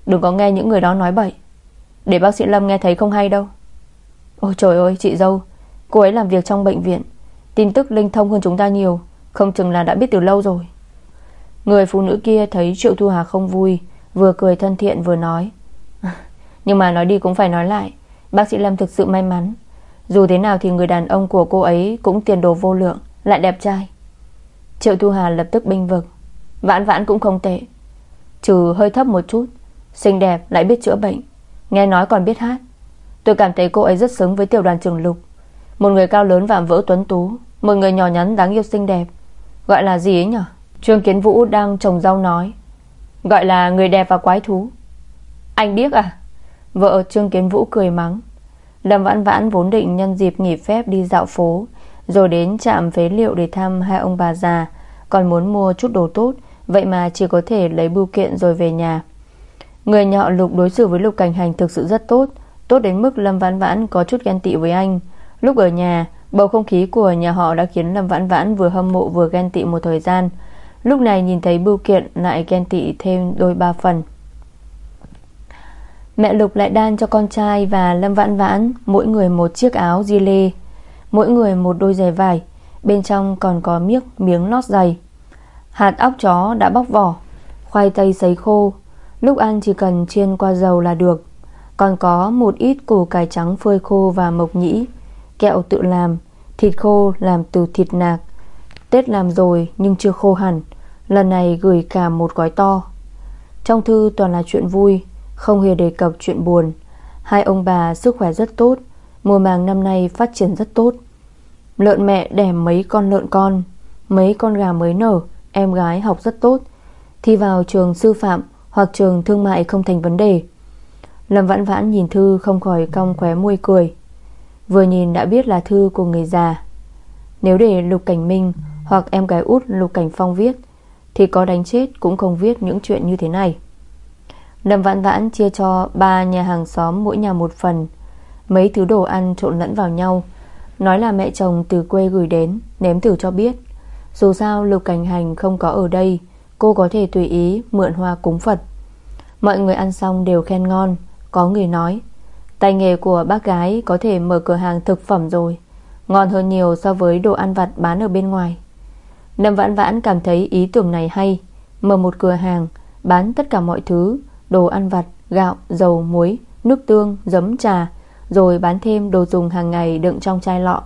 Đừng có nghe những người đó nói bậy. Để bác sĩ Lâm nghe thấy không hay đâu. Ôi trời ơi, chị dâu, Cô ấy làm việc trong bệnh viện. Tin tức linh thông hơn chúng ta nhiều, Không chừng là đã biết từ lâu rồi. Người phụ nữ kia thấy Triệu Thu Hà không vui, Vừa cười thân thiện vừa nói. Nhưng mà nói đi cũng phải nói lại, Bác sĩ Lâm thực sự may mắn. Dù thế nào thì người đàn ông của cô ấy Cũng tiền đồ vô lượng, Lại đẹp trai. Triệu Thu Hà lập tức binh vực, Vãn vãn cũng không tệ. Trừ hơi thấp một chút, Xinh đẹp lại biết chữa bệnh, Nghe nói còn biết hát. Tôi cảm thấy cô ấy rất xứng với tiểu đoàn trường lục. Một người cao lớn vạm vỡ tuấn tú, Một người nhỏ nhắn đáng yêu xinh đẹp. Gọi là gì ấy nhở? Trương Kiến Vũ đang trồng rau nói. Gọi là người đẹp và quái thú. Anh biết à? Vợ Trương Kiến Vũ cười mắng. Lâm Vãn Vãn vốn định nhân dịp nghỉ phép đi dạo phố, Rồi đến trạm phế liệu để thăm hai ông bà già, Còn muốn mua chút đồ tốt, Vậy mà chỉ có thể lấy bưu kiện rồi về nhà. Người nhọ Lục đối xử với Lục Cảnh Hành thực sự rất tốt Tốt đến mức Lâm Vãn Vãn có chút ghen tị với anh. Lúc ở nhà, Bầu không khí của nhà họ đã khiến Lâm Vãn Vãn vừa hâm mộ vừa ghen tị một thời gian. Lúc này nhìn thấy bưu kiện lại ghen tị thêm đôi ba phần. Mẹ Lục lại đan cho con trai và Lâm Vãn Vãn Mỗi người một chiếc áo di lê, Mỗi người một đôi giày vải, Bên trong còn có miếc miếng lót giày. Hạt óc chó đã bóc vỏ, Khoai tây sấy khô, Lúc ăn chỉ cần chiên qua dầu là được. Còn có một ít củ cải trắng phơi khô và mộc nhĩ, Kẹo tự làm, Thịt khô làm từ thịt nạc. Tết làm rồi nhưng chưa khô hẳn, Lần này gửi cả một gói to. Trong thư toàn là chuyện vui, Không hề đề cập chuyện buồn. Hai ông bà sức khỏe rất tốt, Mùa màng năm nay phát triển rất tốt. Lợn mẹ đẻ mấy con lợn con, Mấy con gà mới nở, Em gái học rất tốt. Thi vào trường sư phạm Hoặc trường thương mại không thành vấn đề. Lâm vãn vãn nhìn thư không khỏi cong khóe môi cười. Vừa nhìn đã biết là thư của người già. Nếu để Lục Cảnh Minh Hoặc em gái út Lục Cảnh Phong viết, Thì có đánh chết cũng không viết những chuyện như thế này. Lâm Vãn Vãn chia cho ba nhà hàng xóm mỗi nhà một phần, Mấy thứ đồ ăn trộn lẫn vào nhau, Nói là mẹ chồng từ quê gửi đến, Nếm thử cho biết. Dù sao Lục Cảnh Hành không có ở đây, Cô có thể tùy ý mượn hoa cúng Phật. Mọi người ăn xong đều khen ngon có người nói Tay nghề của bác gái có thể mở cửa hàng thực phẩm rồi Ngon hơn nhiều so với đồ ăn vặt bán ở bên ngoài. Lâm Vãn Vãn cảm thấy ý tưởng này hay Mở một cửa hàng Bán tất cả mọi thứ Đồ ăn vặt, gạo, dầu, muối, nước tương, giấm trà Rồi bán thêm đồ dùng hàng ngày đựng trong chai lọ.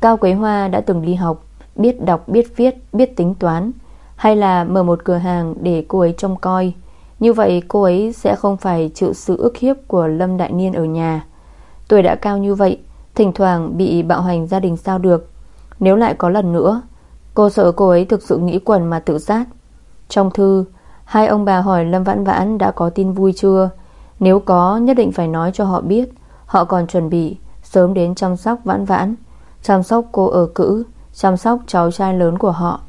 Cao Quế Hoa đã từng đi học Biết đọc, biết viết, biết tính toán Hay là mở một cửa hàng để cô ấy trông coi như vậy, cô ấy sẽ không phải chịu sự ức hiếp của Lâm Đại Niên ở nhà. Tuổi đã cao như vậy, Thỉnh thoảng bị bạo hành gia đình sao được. Nếu lại có lần nữa, Cô sợ cô ấy thực sự nghĩ quần mà tự sát. Trong thư, Hai ông bà hỏi Lâm Vãn Vãn đã có tin vui chưa? Nếu có, nhất định phải nói cho họ biết. Họ còn chuẩn bị Sớm đến chăm sóc Vãn Vãn. Chăm sóc cô ở cữ, Chăm sóc cháu trai lớn của họ.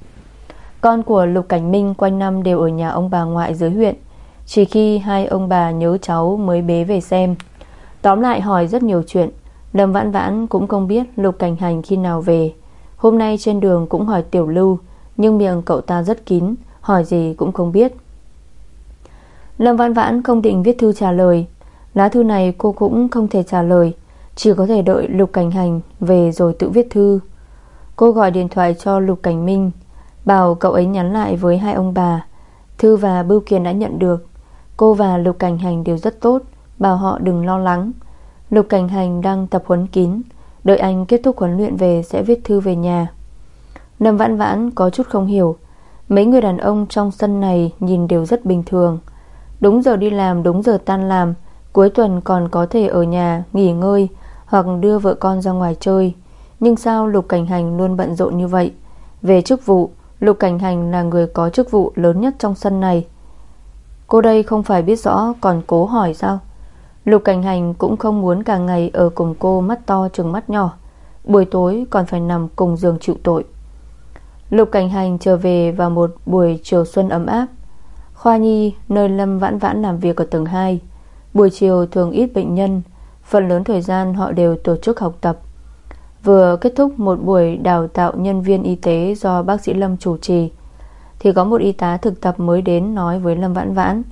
Con của Lục Cảnh Minh quanh năm đều ở nhà ông bà ngoại dưới huyện chỉ khi hai ông bà nhớ cháu mới bế về xem. Tóm lại hỏi rất nhiều chuyện. Lâm Vãn Vãn cũng không biết Lục Cảnh Hành khi nào về. Hôm nay trên đường cũng hỏi Tiểu Lưu, Nhưng miệng cậu ta rất kín, Hỏi gì cũng không biết. Lâm Vãn Vãn không định viết thư trả lời. Lá thư này cô cũng không thể trả lời. Chỉ có thể đợi Lục Cảnh Hành Về rồi tự viết thư. Cô gọi điện thoại cho Lục Cảnh Minh, Bảo cậu ấy nhắn lại với hai ông bà. Thư và bưu kiện đã nhận được. Cô và Lục Cảnh Hành đều rất tốt, Bảo họ đừng lo lắng. Lục Cảnh Hành đang tập huấn kín, Đợi anh kết thúc huấn luyện về sẽ viết thư về nhà. Lâm Vãn Vãn có chút không hiểu, Mấy người đàn ông trong sân này Nhìn đều rất bình thường. Đúng giờ đi làm, đúng giờ tan làm, Cuối tuần còn có thể ở nhà, Nghỉ ngơi Hoặc đưa vợ con ra ngoài chơi. Nhưng sao Lục Cảnh Hành luôn bận rộn như vậy? Về chức vụ, Lục Cảnh Hành là người có chức vụ lớn nhất trong sân này. Cô đây không phải biết rõ Còn cố hỏi sao? Lục Cảnh Hành cũng không muốn cả ngày Ở cùng cô mắt to trừng mắt nhỏ. Buổi tối còn phải nằm cùng giường chịu tội. Lục Cảnh Hành trở về vào một buổi chiều xuân ấm áp. Khoa Nhi, nơi Lâm Vãn Vãn làm việc ở tầng 2 Buổi chiều thường ít bệnh nhân, Phần lớn thời gian họ đều tổ chức học tập. Vừa kết thúc một buổi đào tạo nhân viên y tế Do bác sĩ Lâm chủ trì thì có một y tá thực tập mới đến nói với Lâm Vãn Vãn.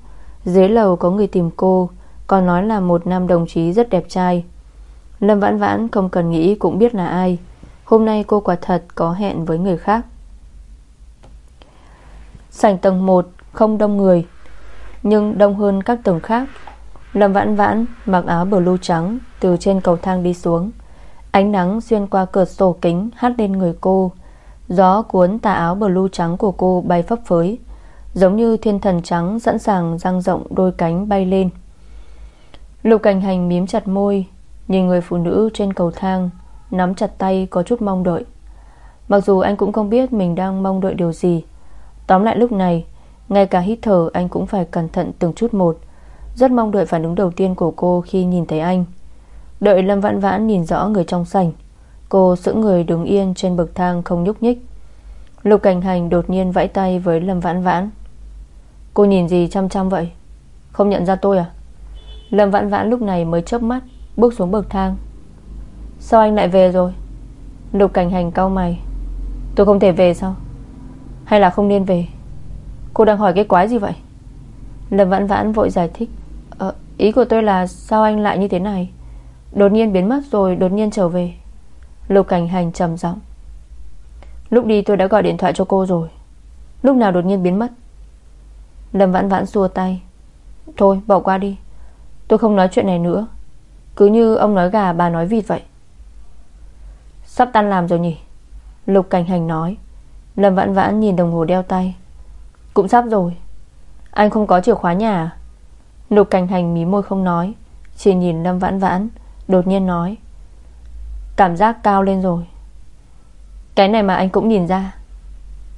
Dưới lầu có người tìm cô, Còn nói là một nam đồng chí rất đẹp trai. Lâm Vãn Vãn không cần nghĩ cũng biết là ai. Hôm nay cô quả thật có hẹn với người khác. Sảnh tầng 1 không đông người, Nhưng đông hơn các tầng khác. Lâm Vãn Vãn mặc áo blue trắng, Từ trên cầu thang đi xuống. Ánh nắng xuyên qua cửa sổ kính Hát lên người cô. Gió cuốn tà áo blue trắng của cô bay phấp phới, Giống như thiên thần trắng Sẵn sàng dang rộng đôi cánh bay lên. Lục cảnh hành miếm chặt môi, Nhìn người phụ nữ trên cầu thang, Nắm chặt tay có chút mong đợi. Mặc dù anh cũng không biết Mình đang mong đợi điều gì, Tóm lại lúc này, Ngay cả hít thở anh cũng phải cẩn thận từng chút một. Rất mong đợi phản ứng đầu tiên của cô Khi nhìn thấy anh. Đợi Lâm Vãn Vãn nhìn rõ người trong sảnh Cô giữ người đứng yên trên bậc thang không nhúc nhích. Lục cảnh hành đột nhiên vẫy tay với Lâm Vãn Vãn. Cô nhìn gì chăm chăm vậy? Không nhận ra tôi à? Lâm Vãn Vãn lúc này mới chớp mắt Bước xuống bậc thang. Sao anh lại về rồi? Lục cảnh hành cau mày. Tôi không thể về sao? Hay là không nên về? Cô đang hỏi cái quái gì vậy? Lâm Vãn Vãn vội giải thích. Ờ, Ý của tôi là sao anh lại như thế này? Đột nhiên biến mất rồi đột nhiên trở về. Lục cảnh hành trầm giọng. Lúc đi tôi đã gọi điện thoại cho cô rồi. Lúc nào đột nhiên biến mất? Lâm vãn vãn xua tay. Thôi, bỏ qua đi. Tôi không nói chuyện này nữa. Cứ như ông nói gà, bà nói vịt vậy. Sắp tan làm rồi nhỉ? Lục cảnh hành nói. Lâm vãn vãn nhìn đồng hồ đeo tay. Cũng sắp rồi. Anh không có chìa khóa nhà à? Lục cảnh hành mí môi không nói, Chỉ nhìn Lâm vãn vãn, Đột nhiên nói. Cảm giác cao lên rồi. Cái này mà anh cũng nhìn ra.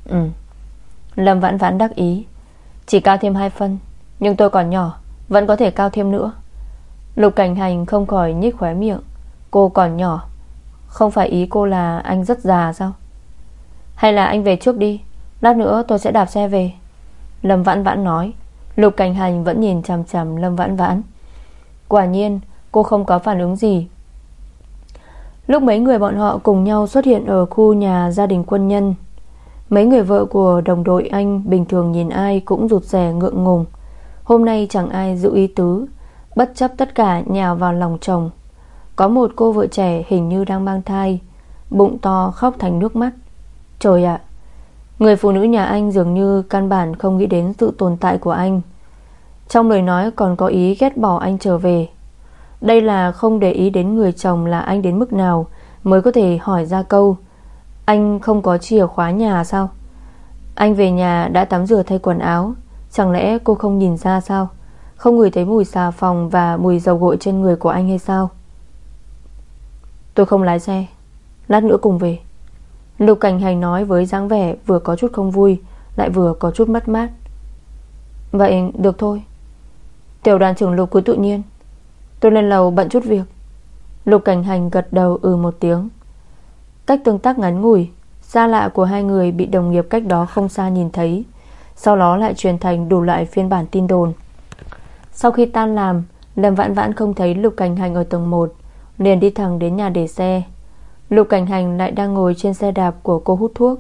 Ừ. Lâm vãn vãn đắc ý. Chỉ cao thêm 2 phân, Nhưng tôi còn nhỏ, Vẫn có thể cao thêm nữa. Lục cảnh hành không khỏi nhích khóe miệng. Cô còn nhỏ, Không phải ý cô là anh rất già sao? Hay là anh về trước đi, Lát nữa tôi sẽ đạp xe về. Lâm vãn vãn nói. Lục cảnh hành vẫn nhìn chằm chằm Lâm vãn vãn. Quả nhiên, cô không có phản ứng gì Lúc mấy người bọn họ cùng nhau xuất hiện Ở khu nhà gia đình quân nhân, Mấy người vợ của đồng đội anh Bình thường nhìn ai cũng rụt rè ngượng ngùng. Hôm nay chẳng ai giữ ý tứ, Bất chấp tất cả nhào vào lòng chồng. Có một cô vợ trẻ hình như đang mang thai, Bụng to khóc thành nước mắt. Trời ạ, Người phụ nữ nhà anh dường như căn bản không nghĩ đến sự tồn tại của anh. Trong lời nói còn có ý ghét bỏ anh trở về đây là không để ý đến người chồng là anh đến mức nào, Mới có thể hỏi ra câu, Anh không có chìa khóa nhà sao? Anh về nhà đã tắm rửa thay quần áo, Chẳng lẽ cô không nhìn ra sao? Không ngửi thấy mùi xà phòng Và mùi dầu gội trên người của anh hay sao? Tôi không lái xe. Lát nữa cùng về. Lục cảnh hành nói với dáng vẻ Vừa có chút không vui, Lại vừa có chút mất mát. Vậy được thôi. Tiểu đoàn trưởng Lục cứ tự nhiên. Tôi lên lầu bận chút việc. Lục cảnh hành gật đầu ừ một tiếng. Cách tương tác ngắn ngủi, Xa lạ của hai người bị đồng nghiệp cách đó không xa nhìn thấy. Sau đó lại truyền thành đủ loại phiên bản tin đồn. Sau khi tan làm, Lâm vãn vãn không thấy Lục Cảnh Hành ở tầng 1 Liền đi thẳng đến nhà để xe. Lục Cảnh Hành lại đang ngồi trên xe đạp của cô hút thuốc.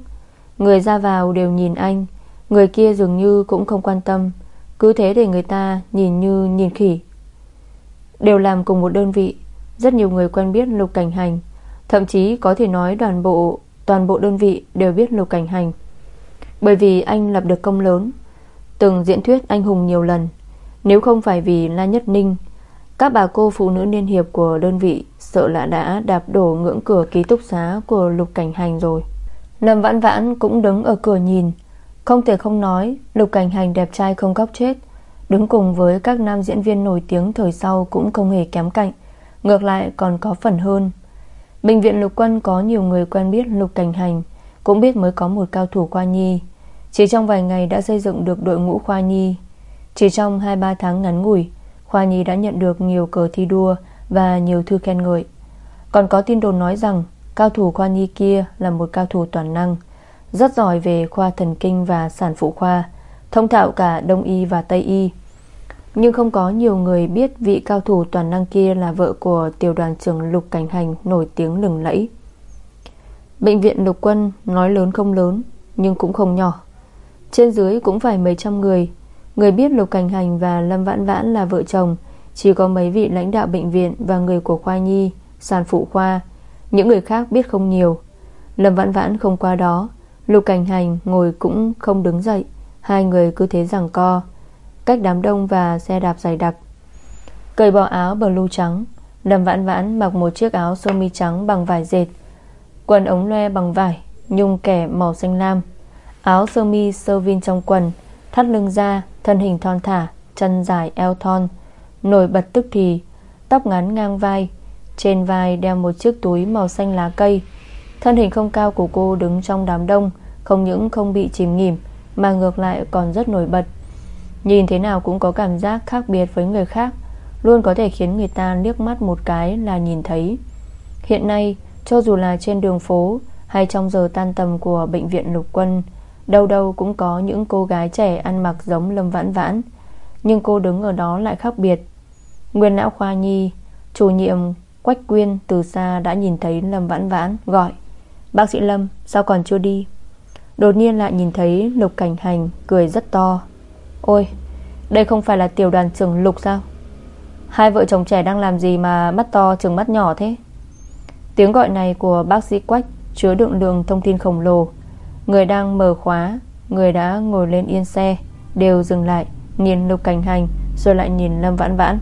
Người ra vào đều nhìn anh, Người kia dường như cũng không quan tâm. Cứ thế để người ta nhìn như nhìn khỉ. Đều làm cùng một đơn vị. Rất nhiều người quen biết Lục Cảnh Hành. Thậm chí có thể nói toàn bộ Toàn bộ đơn vị đều biết Lục Cảnh Hành. Bởi vì anh lập được công lớn. Từng diễn thuyết anh hùng nhiều lần. Nếu không phải vì La Nhất Ninh, Các bà cô phụ nữ liên hiệp của đơn vị Sợ là đã đạp đổ ngưỡng cửa ký túc xá Của Lục Cảnh Hành rồi. Lâm Vãn Vãn cũng đứng ở cửa nhìn. Không thể không nói, Lục Cảnh Hành đẹp trai không góc chết. Đứng cùng với các nam diễn viên nổi tiếng thời sau cũng không hề kém cạnh, Ngược lại còn có phần hơn. Bệnh viện lục quân có nhiều người quen biết lục cảnh hành, Cũng biết mới có một cao thủ khoa nhi. Chỉ trong vài ngày đã xây dựng được đội ngũ khoa nhi. Chỉ trong 2-3 tháng ngắn ngủi, Khoa nhi đã nhận được nhiều cờ thi đua Và nhiều thư khen ngợi. Còn có tin đồn nói rằng, Cao thủ khoa nhi kia là một cao thủ toàn năng, Rất giỏi về khoa thần kinh và sản phụ khoa, Thông thạo cả Đông Y và Tây Y. Nhưng không có nhiều người biết Vị cao thủ toàn năng kia là vợ của Tiểu đoàn trưởng Lục Cảnh Hành Nổi tiếng lừng lẫy. Bệnh viện Lục Quân nói lớn không lớn, Nhưng cũng không nhỏ. Trên dưới cũng phải mấy trăm người. Người biết Lục Cảnh Hành và Lâm Vãn Vãn là vợ chồng, Chỉ có mấy vị lãnh đạo bệnh viện Và người của khoa nhi, Sản phụ khoa. Những người khác biết không nhiều. Lâm Vãn Vãn không qua đó. Lục Cảnh Hành ngồi cũng không đứng dậy. Hai người cứ thế rằng co. Cách đám đông và xe đạp dày đặc. Cởi bỏ áo blue trắng Lâm Vãn Vãn mặc một chiếc áo sơ mi trắng bằng vải dệt, Quần ống loe bằng vải, Nhung kẻ màu xanh lam, Áo sơ mi sơ vin trong quần, Thắt lưng ra Thân hình thon thả, Chân dài eo thon, Nổi bật tức thì, Tóc ngắn ngang vai, Trên vai đeo một chiếc túi màu xanh lá cây. Thân hình không cao của cô đứng trong đám đông, Không những không bị chìm nghỉm, Mà ngược lại còn rất nổi bật. Nhìn thế nào cũng có cảm giác khác biệt với người khác, Luôn có thể khiến người ta liếc mắt một cái là nhìn thấy. Hiện nay, Cho dù là trên đường phố Hay trong giờ tan tầm của bệnh viện lục quân, Đâu đâu cũng có những cô gái trẻ Ăn mặc giống Lâm Vãn Vãn, Nhưng cô đứng ở đó lại khác biệt. Nguyên lão khoa nhi, Chủ nhiệm Quách Quyên từ xa đã nhìn thấy Lâm Vãn Vãn, Gọi, Bác sĩ Lâm, sao còn chưa đi? Đột nhiên lại nhìn thấy Lục Cảnh Hành Cười rất to. Ôi, đây không phải là tiểu đoàn trưởng Lục sao? Hai vợ chồng trẻ đang làm gì mà mắt to trừng mắt nhỏ thế? Tiếng gọi này của bác sĩ Quách Chứa đựng lượng thông tin khổng lồ. Người đang mở khóa, Người đã ngồi lên yên xe, Đều dừng lại, Nhìn Lục Cảnh Hành, Rồi lại nhìn Lâm Vãn Vãn.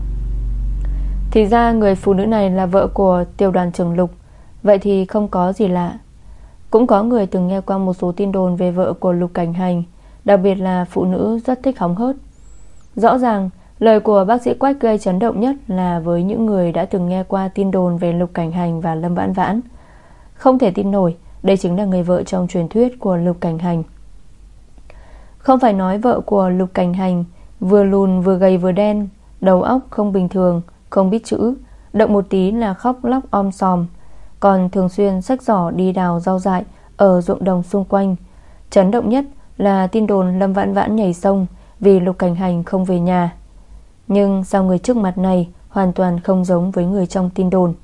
Thì ra người phụ nữ này là vợ của tiểu đoàn trưởng Lục, Vậy thì không có gì lạ. Cũng có người từng nghe qua một số tin đồn Về vợ của Lục Cảnh Hành. Đặc biệt là phụ nữ rất thích hóng hớt. Rõ ràng, Lời của bác sĩ Quách gây chấn động nhất Là với những người đã từng nghe qua tin đồn Về Lục Cảnh Hành và Lâm Vãn Vãn. Không thể tin nổi, Đây chính là người vợ trong truyền thuyết của Lục Cảnh Hành. Không phải nói vợ của Lục Cảnh Hành Vừa lùn vừa gầy vừa đen, Đầu óc không bình thường, Không biết chữ, Động một tí là khóc lóc om sòm, Còn thường xuyên sách giỏ đi đào rau dại Ở ruộng đồng xung quanh. Chấn động nhất là tin đồn Lâm Vãn Vãn nhảy sông Vì Lục Cảnh Hành không về nhà. Nhưng sao người trước mặt này Hoàn toàn không giống với người trong tin đồn?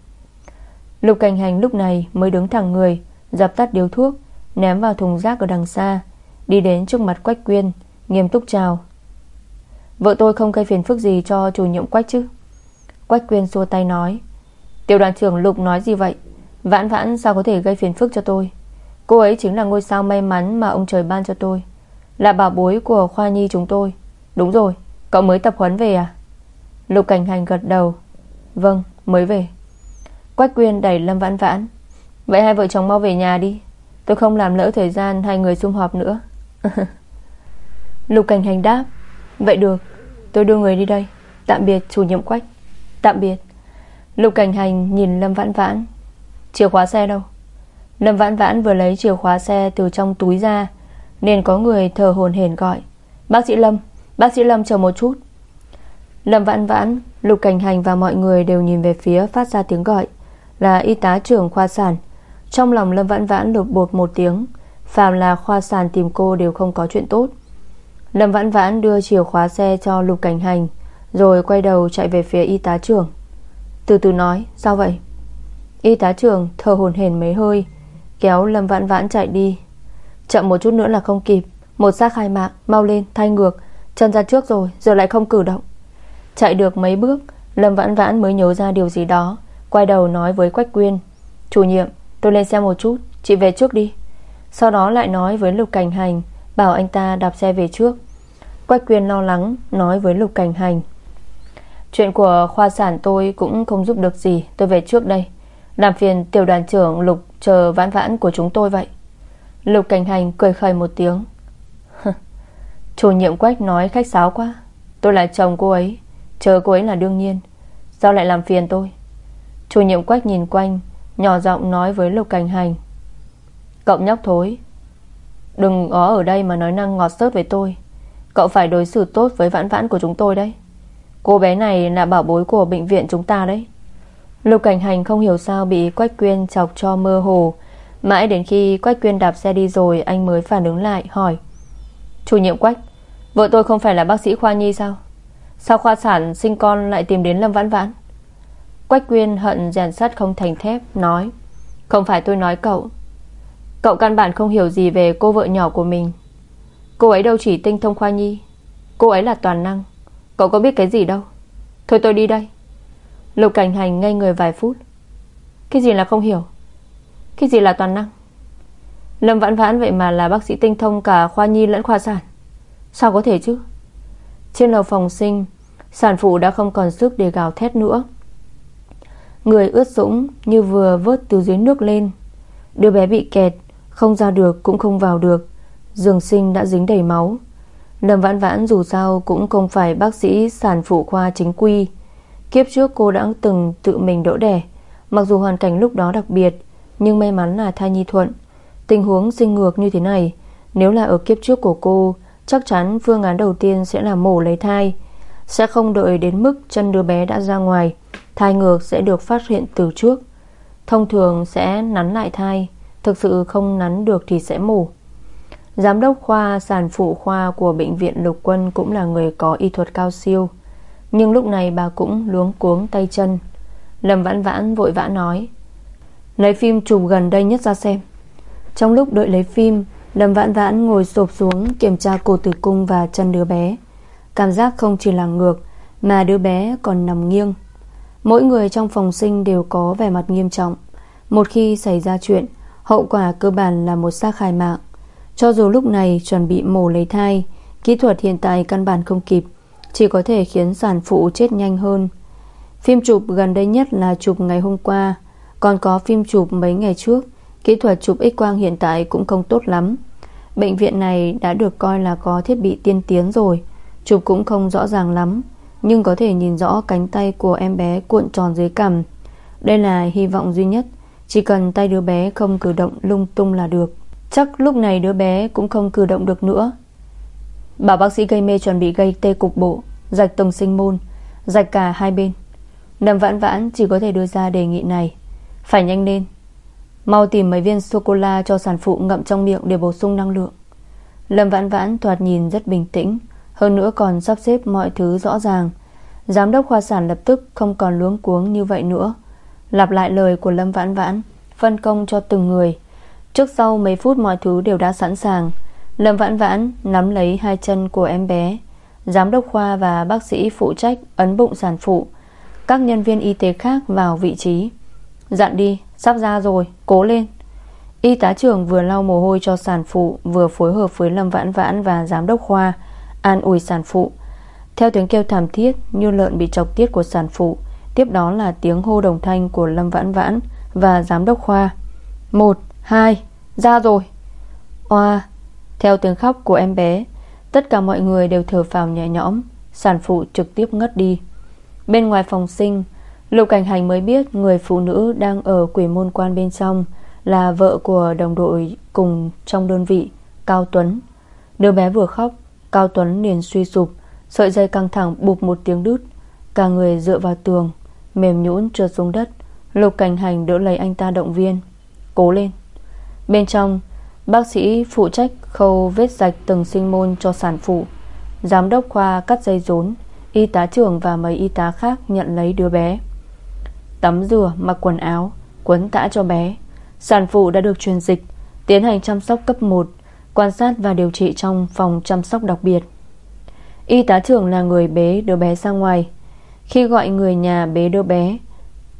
Lục Cảnh Hành lúc này mới đứng thẳng người, Dập tắt điếu thuốc, Ném vào thùng rác ở đằng xa, Đi đến trước mặt Quách Quyên, Nghiêm túc chào. Vợ tôi không gây phiền phức gì cho chủ nhiệm Quách chứ? Quách Quyên xua tay nói. Tiểu đoàn trưởng Lục nói gì vậy? Vãn vãn sao có thể gây phiền phức cho tôi? Cô ấy chính là ngôi sao may mắn Mà ông trời ban cho tôi. Là bảo bối của khoa nhi chúng tôi. Đúng rồi, cậu mới tập huấn về à? Lục cảnh hành gật đầu. Vâng, mới về. Quách quyên đẩy Lâm Vãn Vãn. Vậy hai vợ chồng mau về nhà đi. Tôi không làm lỡ thời gian hai người sum họp nữa. Lục cảnh hành đáp. Vậy được, tôi đưa người đi đây. Tạm biệt chủ nhiệm Quách. Tạm biệt. Lục cảnh hành nhìn Lâm Vãn Vãn. Chìa khóa xe đâu? Lâm Vãn Vãn vừa lấy chìa khóa xe từ trong túi ra, Nên có người thở hồn hển gọi, Bác sĩ Lâm, Bác sĩ Lâm chờ một chút. Lâm Vãn Vãn, Lục Cảnh Hành và mọi người đều nhìn về phía phát ra tiếng gọi, Là y tá trưởng khoa sản. Trong lòng Lâm Vãn Vãn lục bột một tiếng, Phàm là khoa sản tìm cô đều không có chuyện tốt. Lâm Vãn Vãn đưa chìa khóa xe cho Lục Cảnh Hành, Rồi quay đầu chạy về phía y tá trưởng. Từ từ nói, Sao vậy? Y tá trưởng thở hồn hển mấy hơi Kéo Lâm Vãn Vãn chạy đi. Chậm một chút nữa là không kịp. Một xác khai mạng, mau lên, thay ngược. Chân ra trước rồi, giờ lại không cử động. Chạy được mấy bước, Lâm Vãn Vãn mới nhớ ra điều gì đó. Quay đầu nói với Quách Quyên, Chủ nhiệm, tôi lên xe một chút, Chị về trước đi. Sau đó lại nói với Lục Cảnh Hành, Bảo anh ta đạp xe về trước. Quách Quyên lo lắng, nói với Lục Cảnh Hành, Chuyện của khoa sản tôi cũng không giúp được gì, Tôi về trước đây. Làm phiền tiểu đoàn trưởng Lục Chờ vãn vãn của chúng tôi vậy. Lục Cảnh Hành cười khẩy một tiếng. Chủ nhiệm Quách nói khách sáo quá. Tôi là chồng cô ấy, Chờ cô ấy là đương nhiên. Sao lại làm phiền tôi? Chủ nhiệm Quách nhìn quanh, Nhỏ giọng nói với Lục Cảnh Hành. Cậu nhóc thối, Đừng có ở đây mà nói năng ngọt sớt với tôi. Cậu phải đối xử tốt với vãn vãn của chúng tôi đấy. Cô bé này là bảo bối của bệnh viện chúng ta đấy. Lục Cảnh Hành không hiểu sao bị Quách Quyên chọc cho mơ hồ. Mãi đến khi Quách Quyên đạp xe đi rồi, Anh mới phản ứng lại, hỏi. Chủ nhiệm Quách, Vợ tôi không phải là bác sĩ khoa nhi sao? Sao khoa sản sinh con lại tìm đến Lâm Vãn Vãn? Quách Quyên hận rèn sắt không thành thép, Nói. Không phải tôi nói cậu. Cậu căn bản không hiểu gì về cô vợ nhỏ của mình. Cô ấy đâu chỉ tinh thông khoa nhi. Cô ấy là toàn năng. Cậu có biết cái gì đâu. Thôi tôi đi đây. Lục cảnh hành ngây người vài phút. Cái gì là không hiểu? Cái gì là toàn năng? Lâm vãn vãn vậy mà là bác sĩ tinh thông cả khoa nhi lẫn khoa sản. Sao có thể chứ? Trên lầu phòng sinh, Sản phụ đã không còn sức để gào thét nữa. Người ướt sũng như vừa vớt từ dưới nước lên. Đứa bé bị kẹt, Không ra được cũng không vào được. Giường sinh đã dính đầy máu. Lâm Vãn Vãn dù sao cũng không phải bác sĩ sản phụ khoa chính quy. Kiếp trước cô đã từng tự mình đỗ đẻ. Mặc dù hoàn cảnh lúc đó đặc biệt, Nhưng may mắn là thai nhi thuận. Tình huống sinh ngược như thế này, Nếu là ở kiếp trước của cô, Chắc chắn phương án đầu tiên sẽ là mổ lấy thai. Sẽ không đợi đến mức chân đứa bé đã ra ngoài, Thai ngược sẽ được phát hiện từ trước. Thông thường sẽ nắn lại thai, Thực sự không nắn được thì sẽ mổ. Giám đốc khoa, sản phụ khoa của bệnh viện Lục Quân Cũng là người có y thuật cao siêu. Nhưng lúc này bà cũng luống cuống tay chân. Lâm vãn vãn vội vã nói, Lấy phim chụp gần đây nhất ra xem. Trong lúc đợi lấy phim, Lâm vãn vãn ngồi sụp xuống Kiểm tra cổ tử cung và chân đứa bé. Cảm giác không chỉ là ngược, Mà đứa bé còn nằm nghiêng. Mỗi người trong phòng sinh đều có vẻ mặt nghiêm trọng. Một khi xảy ra chuyện, Hậu quả cơ bản là một xác khai mạng. Cho dù lúc này chuẩn bị mổ lấy thai, Kỹ thuật hiện tại căn bản không kịp. Chỉ có thể khiến sản phụ chết nhanh hơn. Phim chụp gần đây nhất là chụp ngày hôm qua. Còn có phim chụp mấy ngày trước, Kỹ thuật chụp x-quang hiện tại cũng không tốt lắm. Bệnh viện này đã được coi là có thiết bị tiên tiến rồi, Chụp cũng không rõ ràng lắm, Nhưng có thể nhìn rõ cánh tay của em bé cuộn tròn dưới cằm. Đây là hy vọng duy nhất, Chỉ cần tay đứa bé không cử động lung tung là được. Chắc lúc này đứa bé cũng không cử động được nữa. Bảo bác sĩ gây mê chuẩn bị gây tê cục bộ, Rạch tổng sinh môn, Rạch cả hai bên. Lâm vãn vãn chỉ có thể đưa ra đề nghị này. Phải nhanh lên. Mau tìm mấy viên sô-cô-la cho sản phụ ngậm trong miệng Để bổ sung năng lượng. Lâm vãn vãn thoạt nhìn rất bình tĩnh, Hơn nữa còn sắp xếp mọi thứ rõ ràng. Giám đốc khoa sản lập tức Không còn luống cuống như vậy nữa. Lặp lại lời của Lâm vãn vãn, Phân công cho từng người. Trước sau mấy phút mọi thứ đều đã sẵn sàng. Lâm vãn vãn nắm lấy hai chân của em bé. Giám đốc khoa và bác sĩ phụ trách Ấn bụng sản phụ. Các nhân viên y tế khác vào vị trí. Dặn đi Sắp ra rồi cố lên. Y tá trưởng vừa lau mồ hôi cho sản phụ Vừa phối hợp với Lâm Vãn Vãn và giám đốc khoa An ủi sản phụ. Theo tiếng kêu thảm thiết Như lợn bị chọc tiết của sản phụ Tiếp đó là tiếng hô đồng thanh của Lâm Vãn Vãn Và giám đốc khoa. Một, hai, ra rồi. Oa theo tiếng khóc của em bé Tất cả mọi người đều thở phào nhẹ nhõm Sản phụ trực tiếp ngất đi Bên ngoài phòng sinh Lục Cảnh Hành mới biết người phụ nữ đang ở quỷ môn quan bên trong là vợ của đồng đội cùng trong đơn vị, Cao Tuấn. Đứa bé vừa khóc, Cao Tuấn liền suy sụp, sợi dây căng thẳng bụp một tiếng đứt, cả người dựa vào tường, mềm nhũn trượt xuống đất. Lục Cảnh Hành đỡ lấy anh ta động viên, cố lên. Bên trong, bác sĩ phụ trách khâu vết rạch từng sinh môn cho sản phụ, giám đốc khoa cắt dây rốn, y tá trưởng và mấy y tá khác nhận lấy đứa bé. Tắm rửa mặc quần áo Quấn tã cho bé. Sản phụ đã được truyền dịch Tiến hành chăm sóc cấp 1 Quan sát và điều trị trong phòng chăm sóc đặc biệt. Y tá trưởng là người bế đứa bé ra ngoài. Khi gọi người nhà bế đứa bé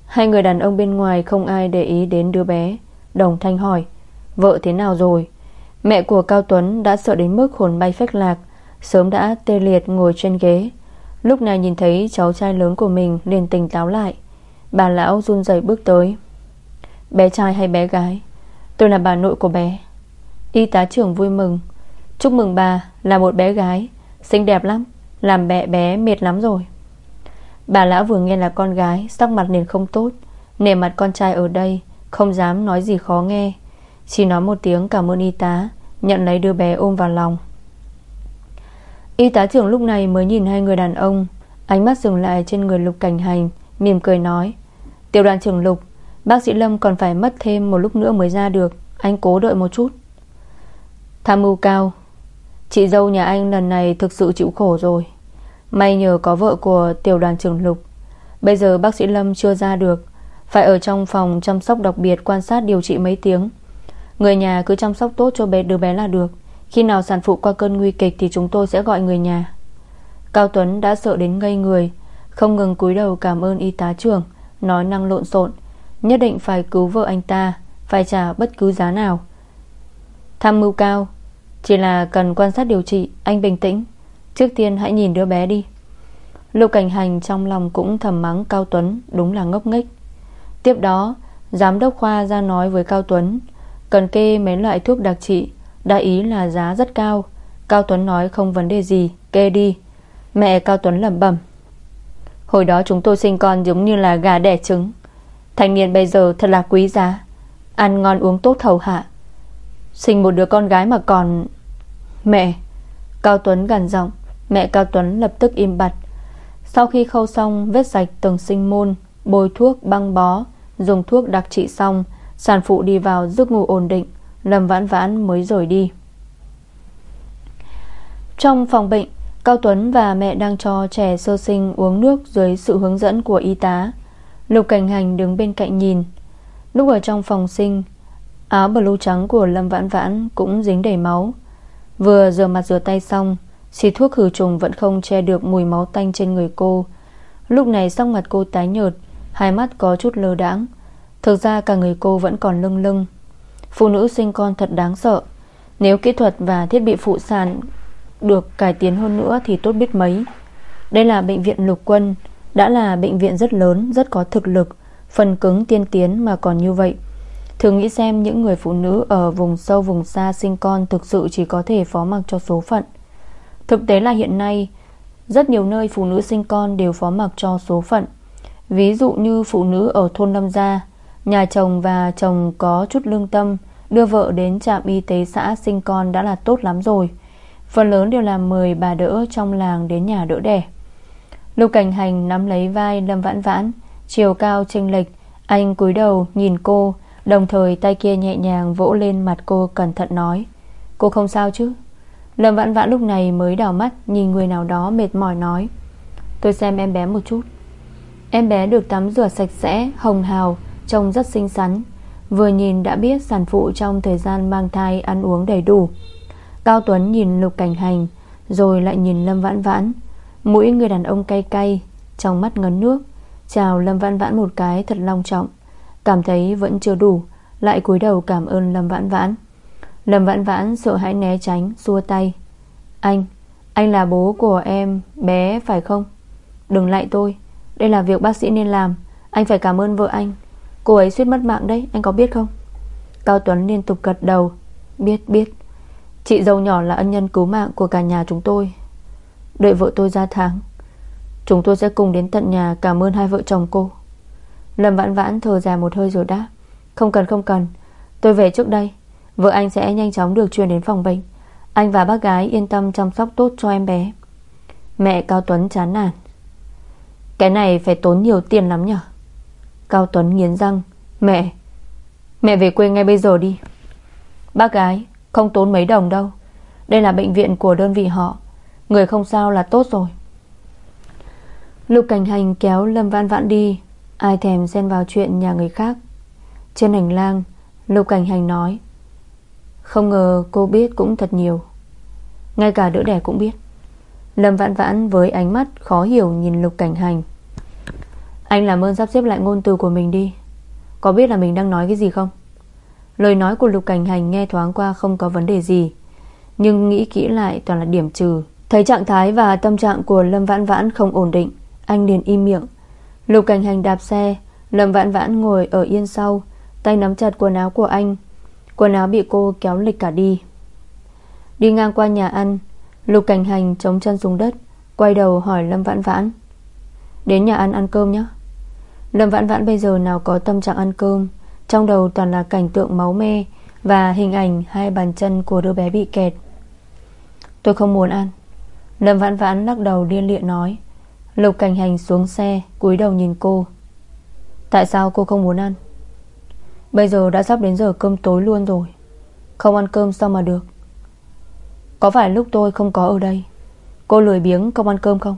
Hai người đàn ông bên ngoài không ai để ý đến đứa bé Đồng thanh hỏi Vợ thế nào rồi? Mẹ của Cao Tuấn đã sợ đến mức hồn bay phách lạc, Sớm đã tê liệt ngồi trên ghế. Lúc này nhìn thấy cháu trai lớn của mình liền tỉnh táo lại. Bà lão run rẩy bước tới. Bé trai hay bé gái? Tôi là bà nội của bé. Y tá trưởng vui mừng. Chúc mừng bà là một bé gái, Xinh đẹp lắm, Làm mẹ bé mệt lắm rồi. Bà lão vừa nghe là con gái, Sắc mặt liền không tốt. Nể mặt con trai ở đây, Không dám nói gì khó nghe. Chỉ nói một tiếng cảm ơn y tá, Nhận lấy đứa bé ôm vào lòng. Y tá trưởng lúc này mới nhìn hai người đàn ông, Ánh mắt dừng lại trên người lục cảnh hành, Mỉm cười nói, Tiểu đoàn trưởng Lục, Bác sĩ Lâm còn phải mất thêm một lúc nữa mới ra được, Anh cố đợi một chút. Tham mưu cao, Chị dâu nhà anh lần này thực sự chịu khổ rồi. May nhờ có vợ của tiểu đoàn trưởng Lục. Bây giờ bác sĩ Lâm chưa ra được, Phải ở trong phòng chăm sóc đặc biệt Quan sát điều trị mấy tiếng. Người nhà cứ chăm sóc tốt cho bé, đứa bé là được. Khi nào sản phụ qua cơn nguy kịch Thì chúng tôi sẽ gọi người nhà. Cao Tuấn đã sợ đến ngây người, Không ngừng cúi đầu cảm ơn y tá trưởng, Nói năng lộn xộn, Nhất định phải cứu vợ anh ta, Phải trả bất cứ giá nào. Tham mưu cao, Chỉ là cần quan sát điều trị, Anh bình tĩnh. Trước tiên hãy nhìn đứa bé đi. Lục cảnh hành trong lòng cũng thầm mắng Cao Tuấn, Đúng là ngốc nghếch. Tiếp đó, Giám đốc khoa ra nói với Cao Tuấn Cần kê mấy loại thuốc đặc trị Đã ý là giá rất cao. Cao Tuấn nói không vấn đề gì, Kê đi. Mẹ Cao Tuấn lẩm bẩm. Hồi đó chúng tôi sinh con giống như là gà đẻ trứng. Thanh niên bây giờ thật là quý giá. Ăn ngon uống tốt thầu hạ. Sinh một đứa con gái mà còn Mẹ. Cao Tuấn gằn giọng. Mẹ Cao Tuấn lập tức im bặt. Sau khi khâu xong, vết sạch từng sinh môn, Bôi thuốc, băng bó, Dùng thuốc đặc trị xong Sản phụ đi vào giấc ngủ ổn định, Lâm vãn vãn mới rời đi. Trong phòng bệnh, Cao Tuấn và mẹ đang cho trẻ sơ sinh uống nước Dưới sự hướng dẫn của y tá. Lục cảnh hành đứng bên cạnh nhìn. Lúc ở trong phòng sinh, Áo blue trắng của Lâm Vãn Vãn Cũng dính đầy máu. Vừa rửa mặt rửa tay xong, Xịt thuốc khử trùng vẫn không che được mùi máu tanh trên người cô. Lúc này sắc mặt cô tái nhợt, Hai mắt có chút lơ đãng. Thực ra cả người cô vẫn còn lưng lưng. Phụ nữ sinh con thật đáng sợ. Nếu kỹ thuật và thiết bị phụ sản Được cải tiến hơn nữa Thì tốt biết mấy. Đây là bệnh viện lục quân Đã là bệnh viện rất lớn, rất có thực lực Phần cứng tiên tiến mà còn như vậy. Thử nghĩ xem những người phụ nữ Ở vùng sâu vùng xa sinh con Thực sự chỉ có thể phó mặc cho số phận. Thực tế là hiện nay Rất nhiều nơi phụ nữ sinh con Đều phó mặc cho số phận. Ví dụ như phụ nữ ở thôn Lâm Gia Nhà chồng và chồng có chút lương tâm Đưa vợ đến trạm y tế xã sinh con đã là tốt lắm rồi. Phần lớn đều là mời bà đỡ trong làng đến nhà đỡ đẻ. Lục cảnh hành nắm lấy vai Lâm Vãn Vãn Chiều cao chênh lệch Anh cúi đầu nhìn cô Đồng thời tay kia nhẹ nhàng vỗ lên mặt cô cẩn thận nói Cô không sao chứ? Lâm Vãn Vãn lúc này mới đảo mắt Nhìn người nào đó mệt mỏi nói Tôi xem em bé một chút. Em bé được tắm rửa sạch sẽ, hồng hào Trông rất xinh xắn. Vừa nhìn đã biết sản phụ trong thời gian mang thai Ăn uống đầy đủ. Cao Tuấn nhìn Lục Cảnh Hành Rồi lại nhìn Lâm Vãn Vãn. Mũi người đàn ông cay cay Trong mắt ngấn nước. Chào Lâm Vãn Vãn một cái thật long trọng. Cảm thấy vẫn chưa đủ Lại cúi đầu cảm ơn Lâm Vãn Vãn. Lâm Vãn Vãn sợ hãi né tránh Xua tay. Anh, anh là bố của em bé phải không? Đừng lại tôi Đây là việc bác sĩ nên làm. Anh phải cảm ơn vợ anh. Cô ấy suýt mất mạng đấy, anh có biết không? Cao Tuấn liên tục gật đầu. Biết biết. Chị dâu nhỏ là ân nhân cứu mạng của cả nhà chúng tôi. Đợi vợ tôi ra tháng, Chúng tôi sẽ cùng đến tận nhà Cảm ơn hai vợ chồng cô. Lâm vãn vãn thở dài một hơi rồi đáp. Không cần không cần. Tôi về trước đây. Vợ anh sẽ nhanh chóng được chuyển đến phòng bệnh. Anh và bác gái yên tâm chăm sóc tốt cho em bé. Mẹ Cao Tuấn chán nản. Cái này phải tốn nhiều tiền lắm nhỉ Cao Tuấn nghiến răng. Mẹ Mẹ về quê ngay bây giờ đi. Bác gái, không tốn mấy đồng đâu. Đây là bệnh viện của đơn vị họ. Người không sao là tốt rồi. Lục cảnh hành kéo Lâm Văn Vãn đi. Ai thèm xen vào chuyện nhà người khác. Trên hành lang, Lục cảnh hành nói, Không ngờ cô biết cũng thật nhiều. Ngay cả đỡ đẻ cũng biết. Lâm Vãn Vãn với ánh mắt khó hiểu nhìn Lục Cảnh Hành. Anh làm ơn sắp xếp lại ngôn từ của mình đi. Có biết là mình đang nói cái gì không? Lời nói của Lục Cảnh Hành nghe thoáng qua không có vấn đề gì, Nhưng nghĩ kỹ lại toàn là điểm trừ. Thấy trạng thái và tâm trạng của Lâm Vãn Vãn không ổn định, Anh liền im miệng. Lục Cảnh Hành đạp xe, Lâm Vãn Vãn ngồi ở yên sau, Tay nắm chặt quần áo của anh. Quần áo bị cô kéo lịch cả đi. Đi ngang qua nhà ăn, Lục Cảnh Hành chống chân xuống đất, Quay đầu hỏi Lâm Vãn Vãn. Đến nhà ăn ăn cơm nhé Lâm Vãn Vãn bây giờ nào có tâm trạng ăn cơm? Trong đầu toàn là cảnh tượng máu me Và hình ảnh hai bàn chân của đứa bé bị kẹt. Tôi không muốn ăn. Lâm Vãn Vãn lắc đầu điên liện nói. Lục Cảnh Hành xuống xe, cúi đầu nhìn cô. Tại sao cô không muốn ăn? Bây giờ đã sắp đến giờ cơm tối luôn rồi. Không ăn cơm sao mà được? Có phải lúc tôi không có ở đây? Cô lười biếng không ăn cơm không?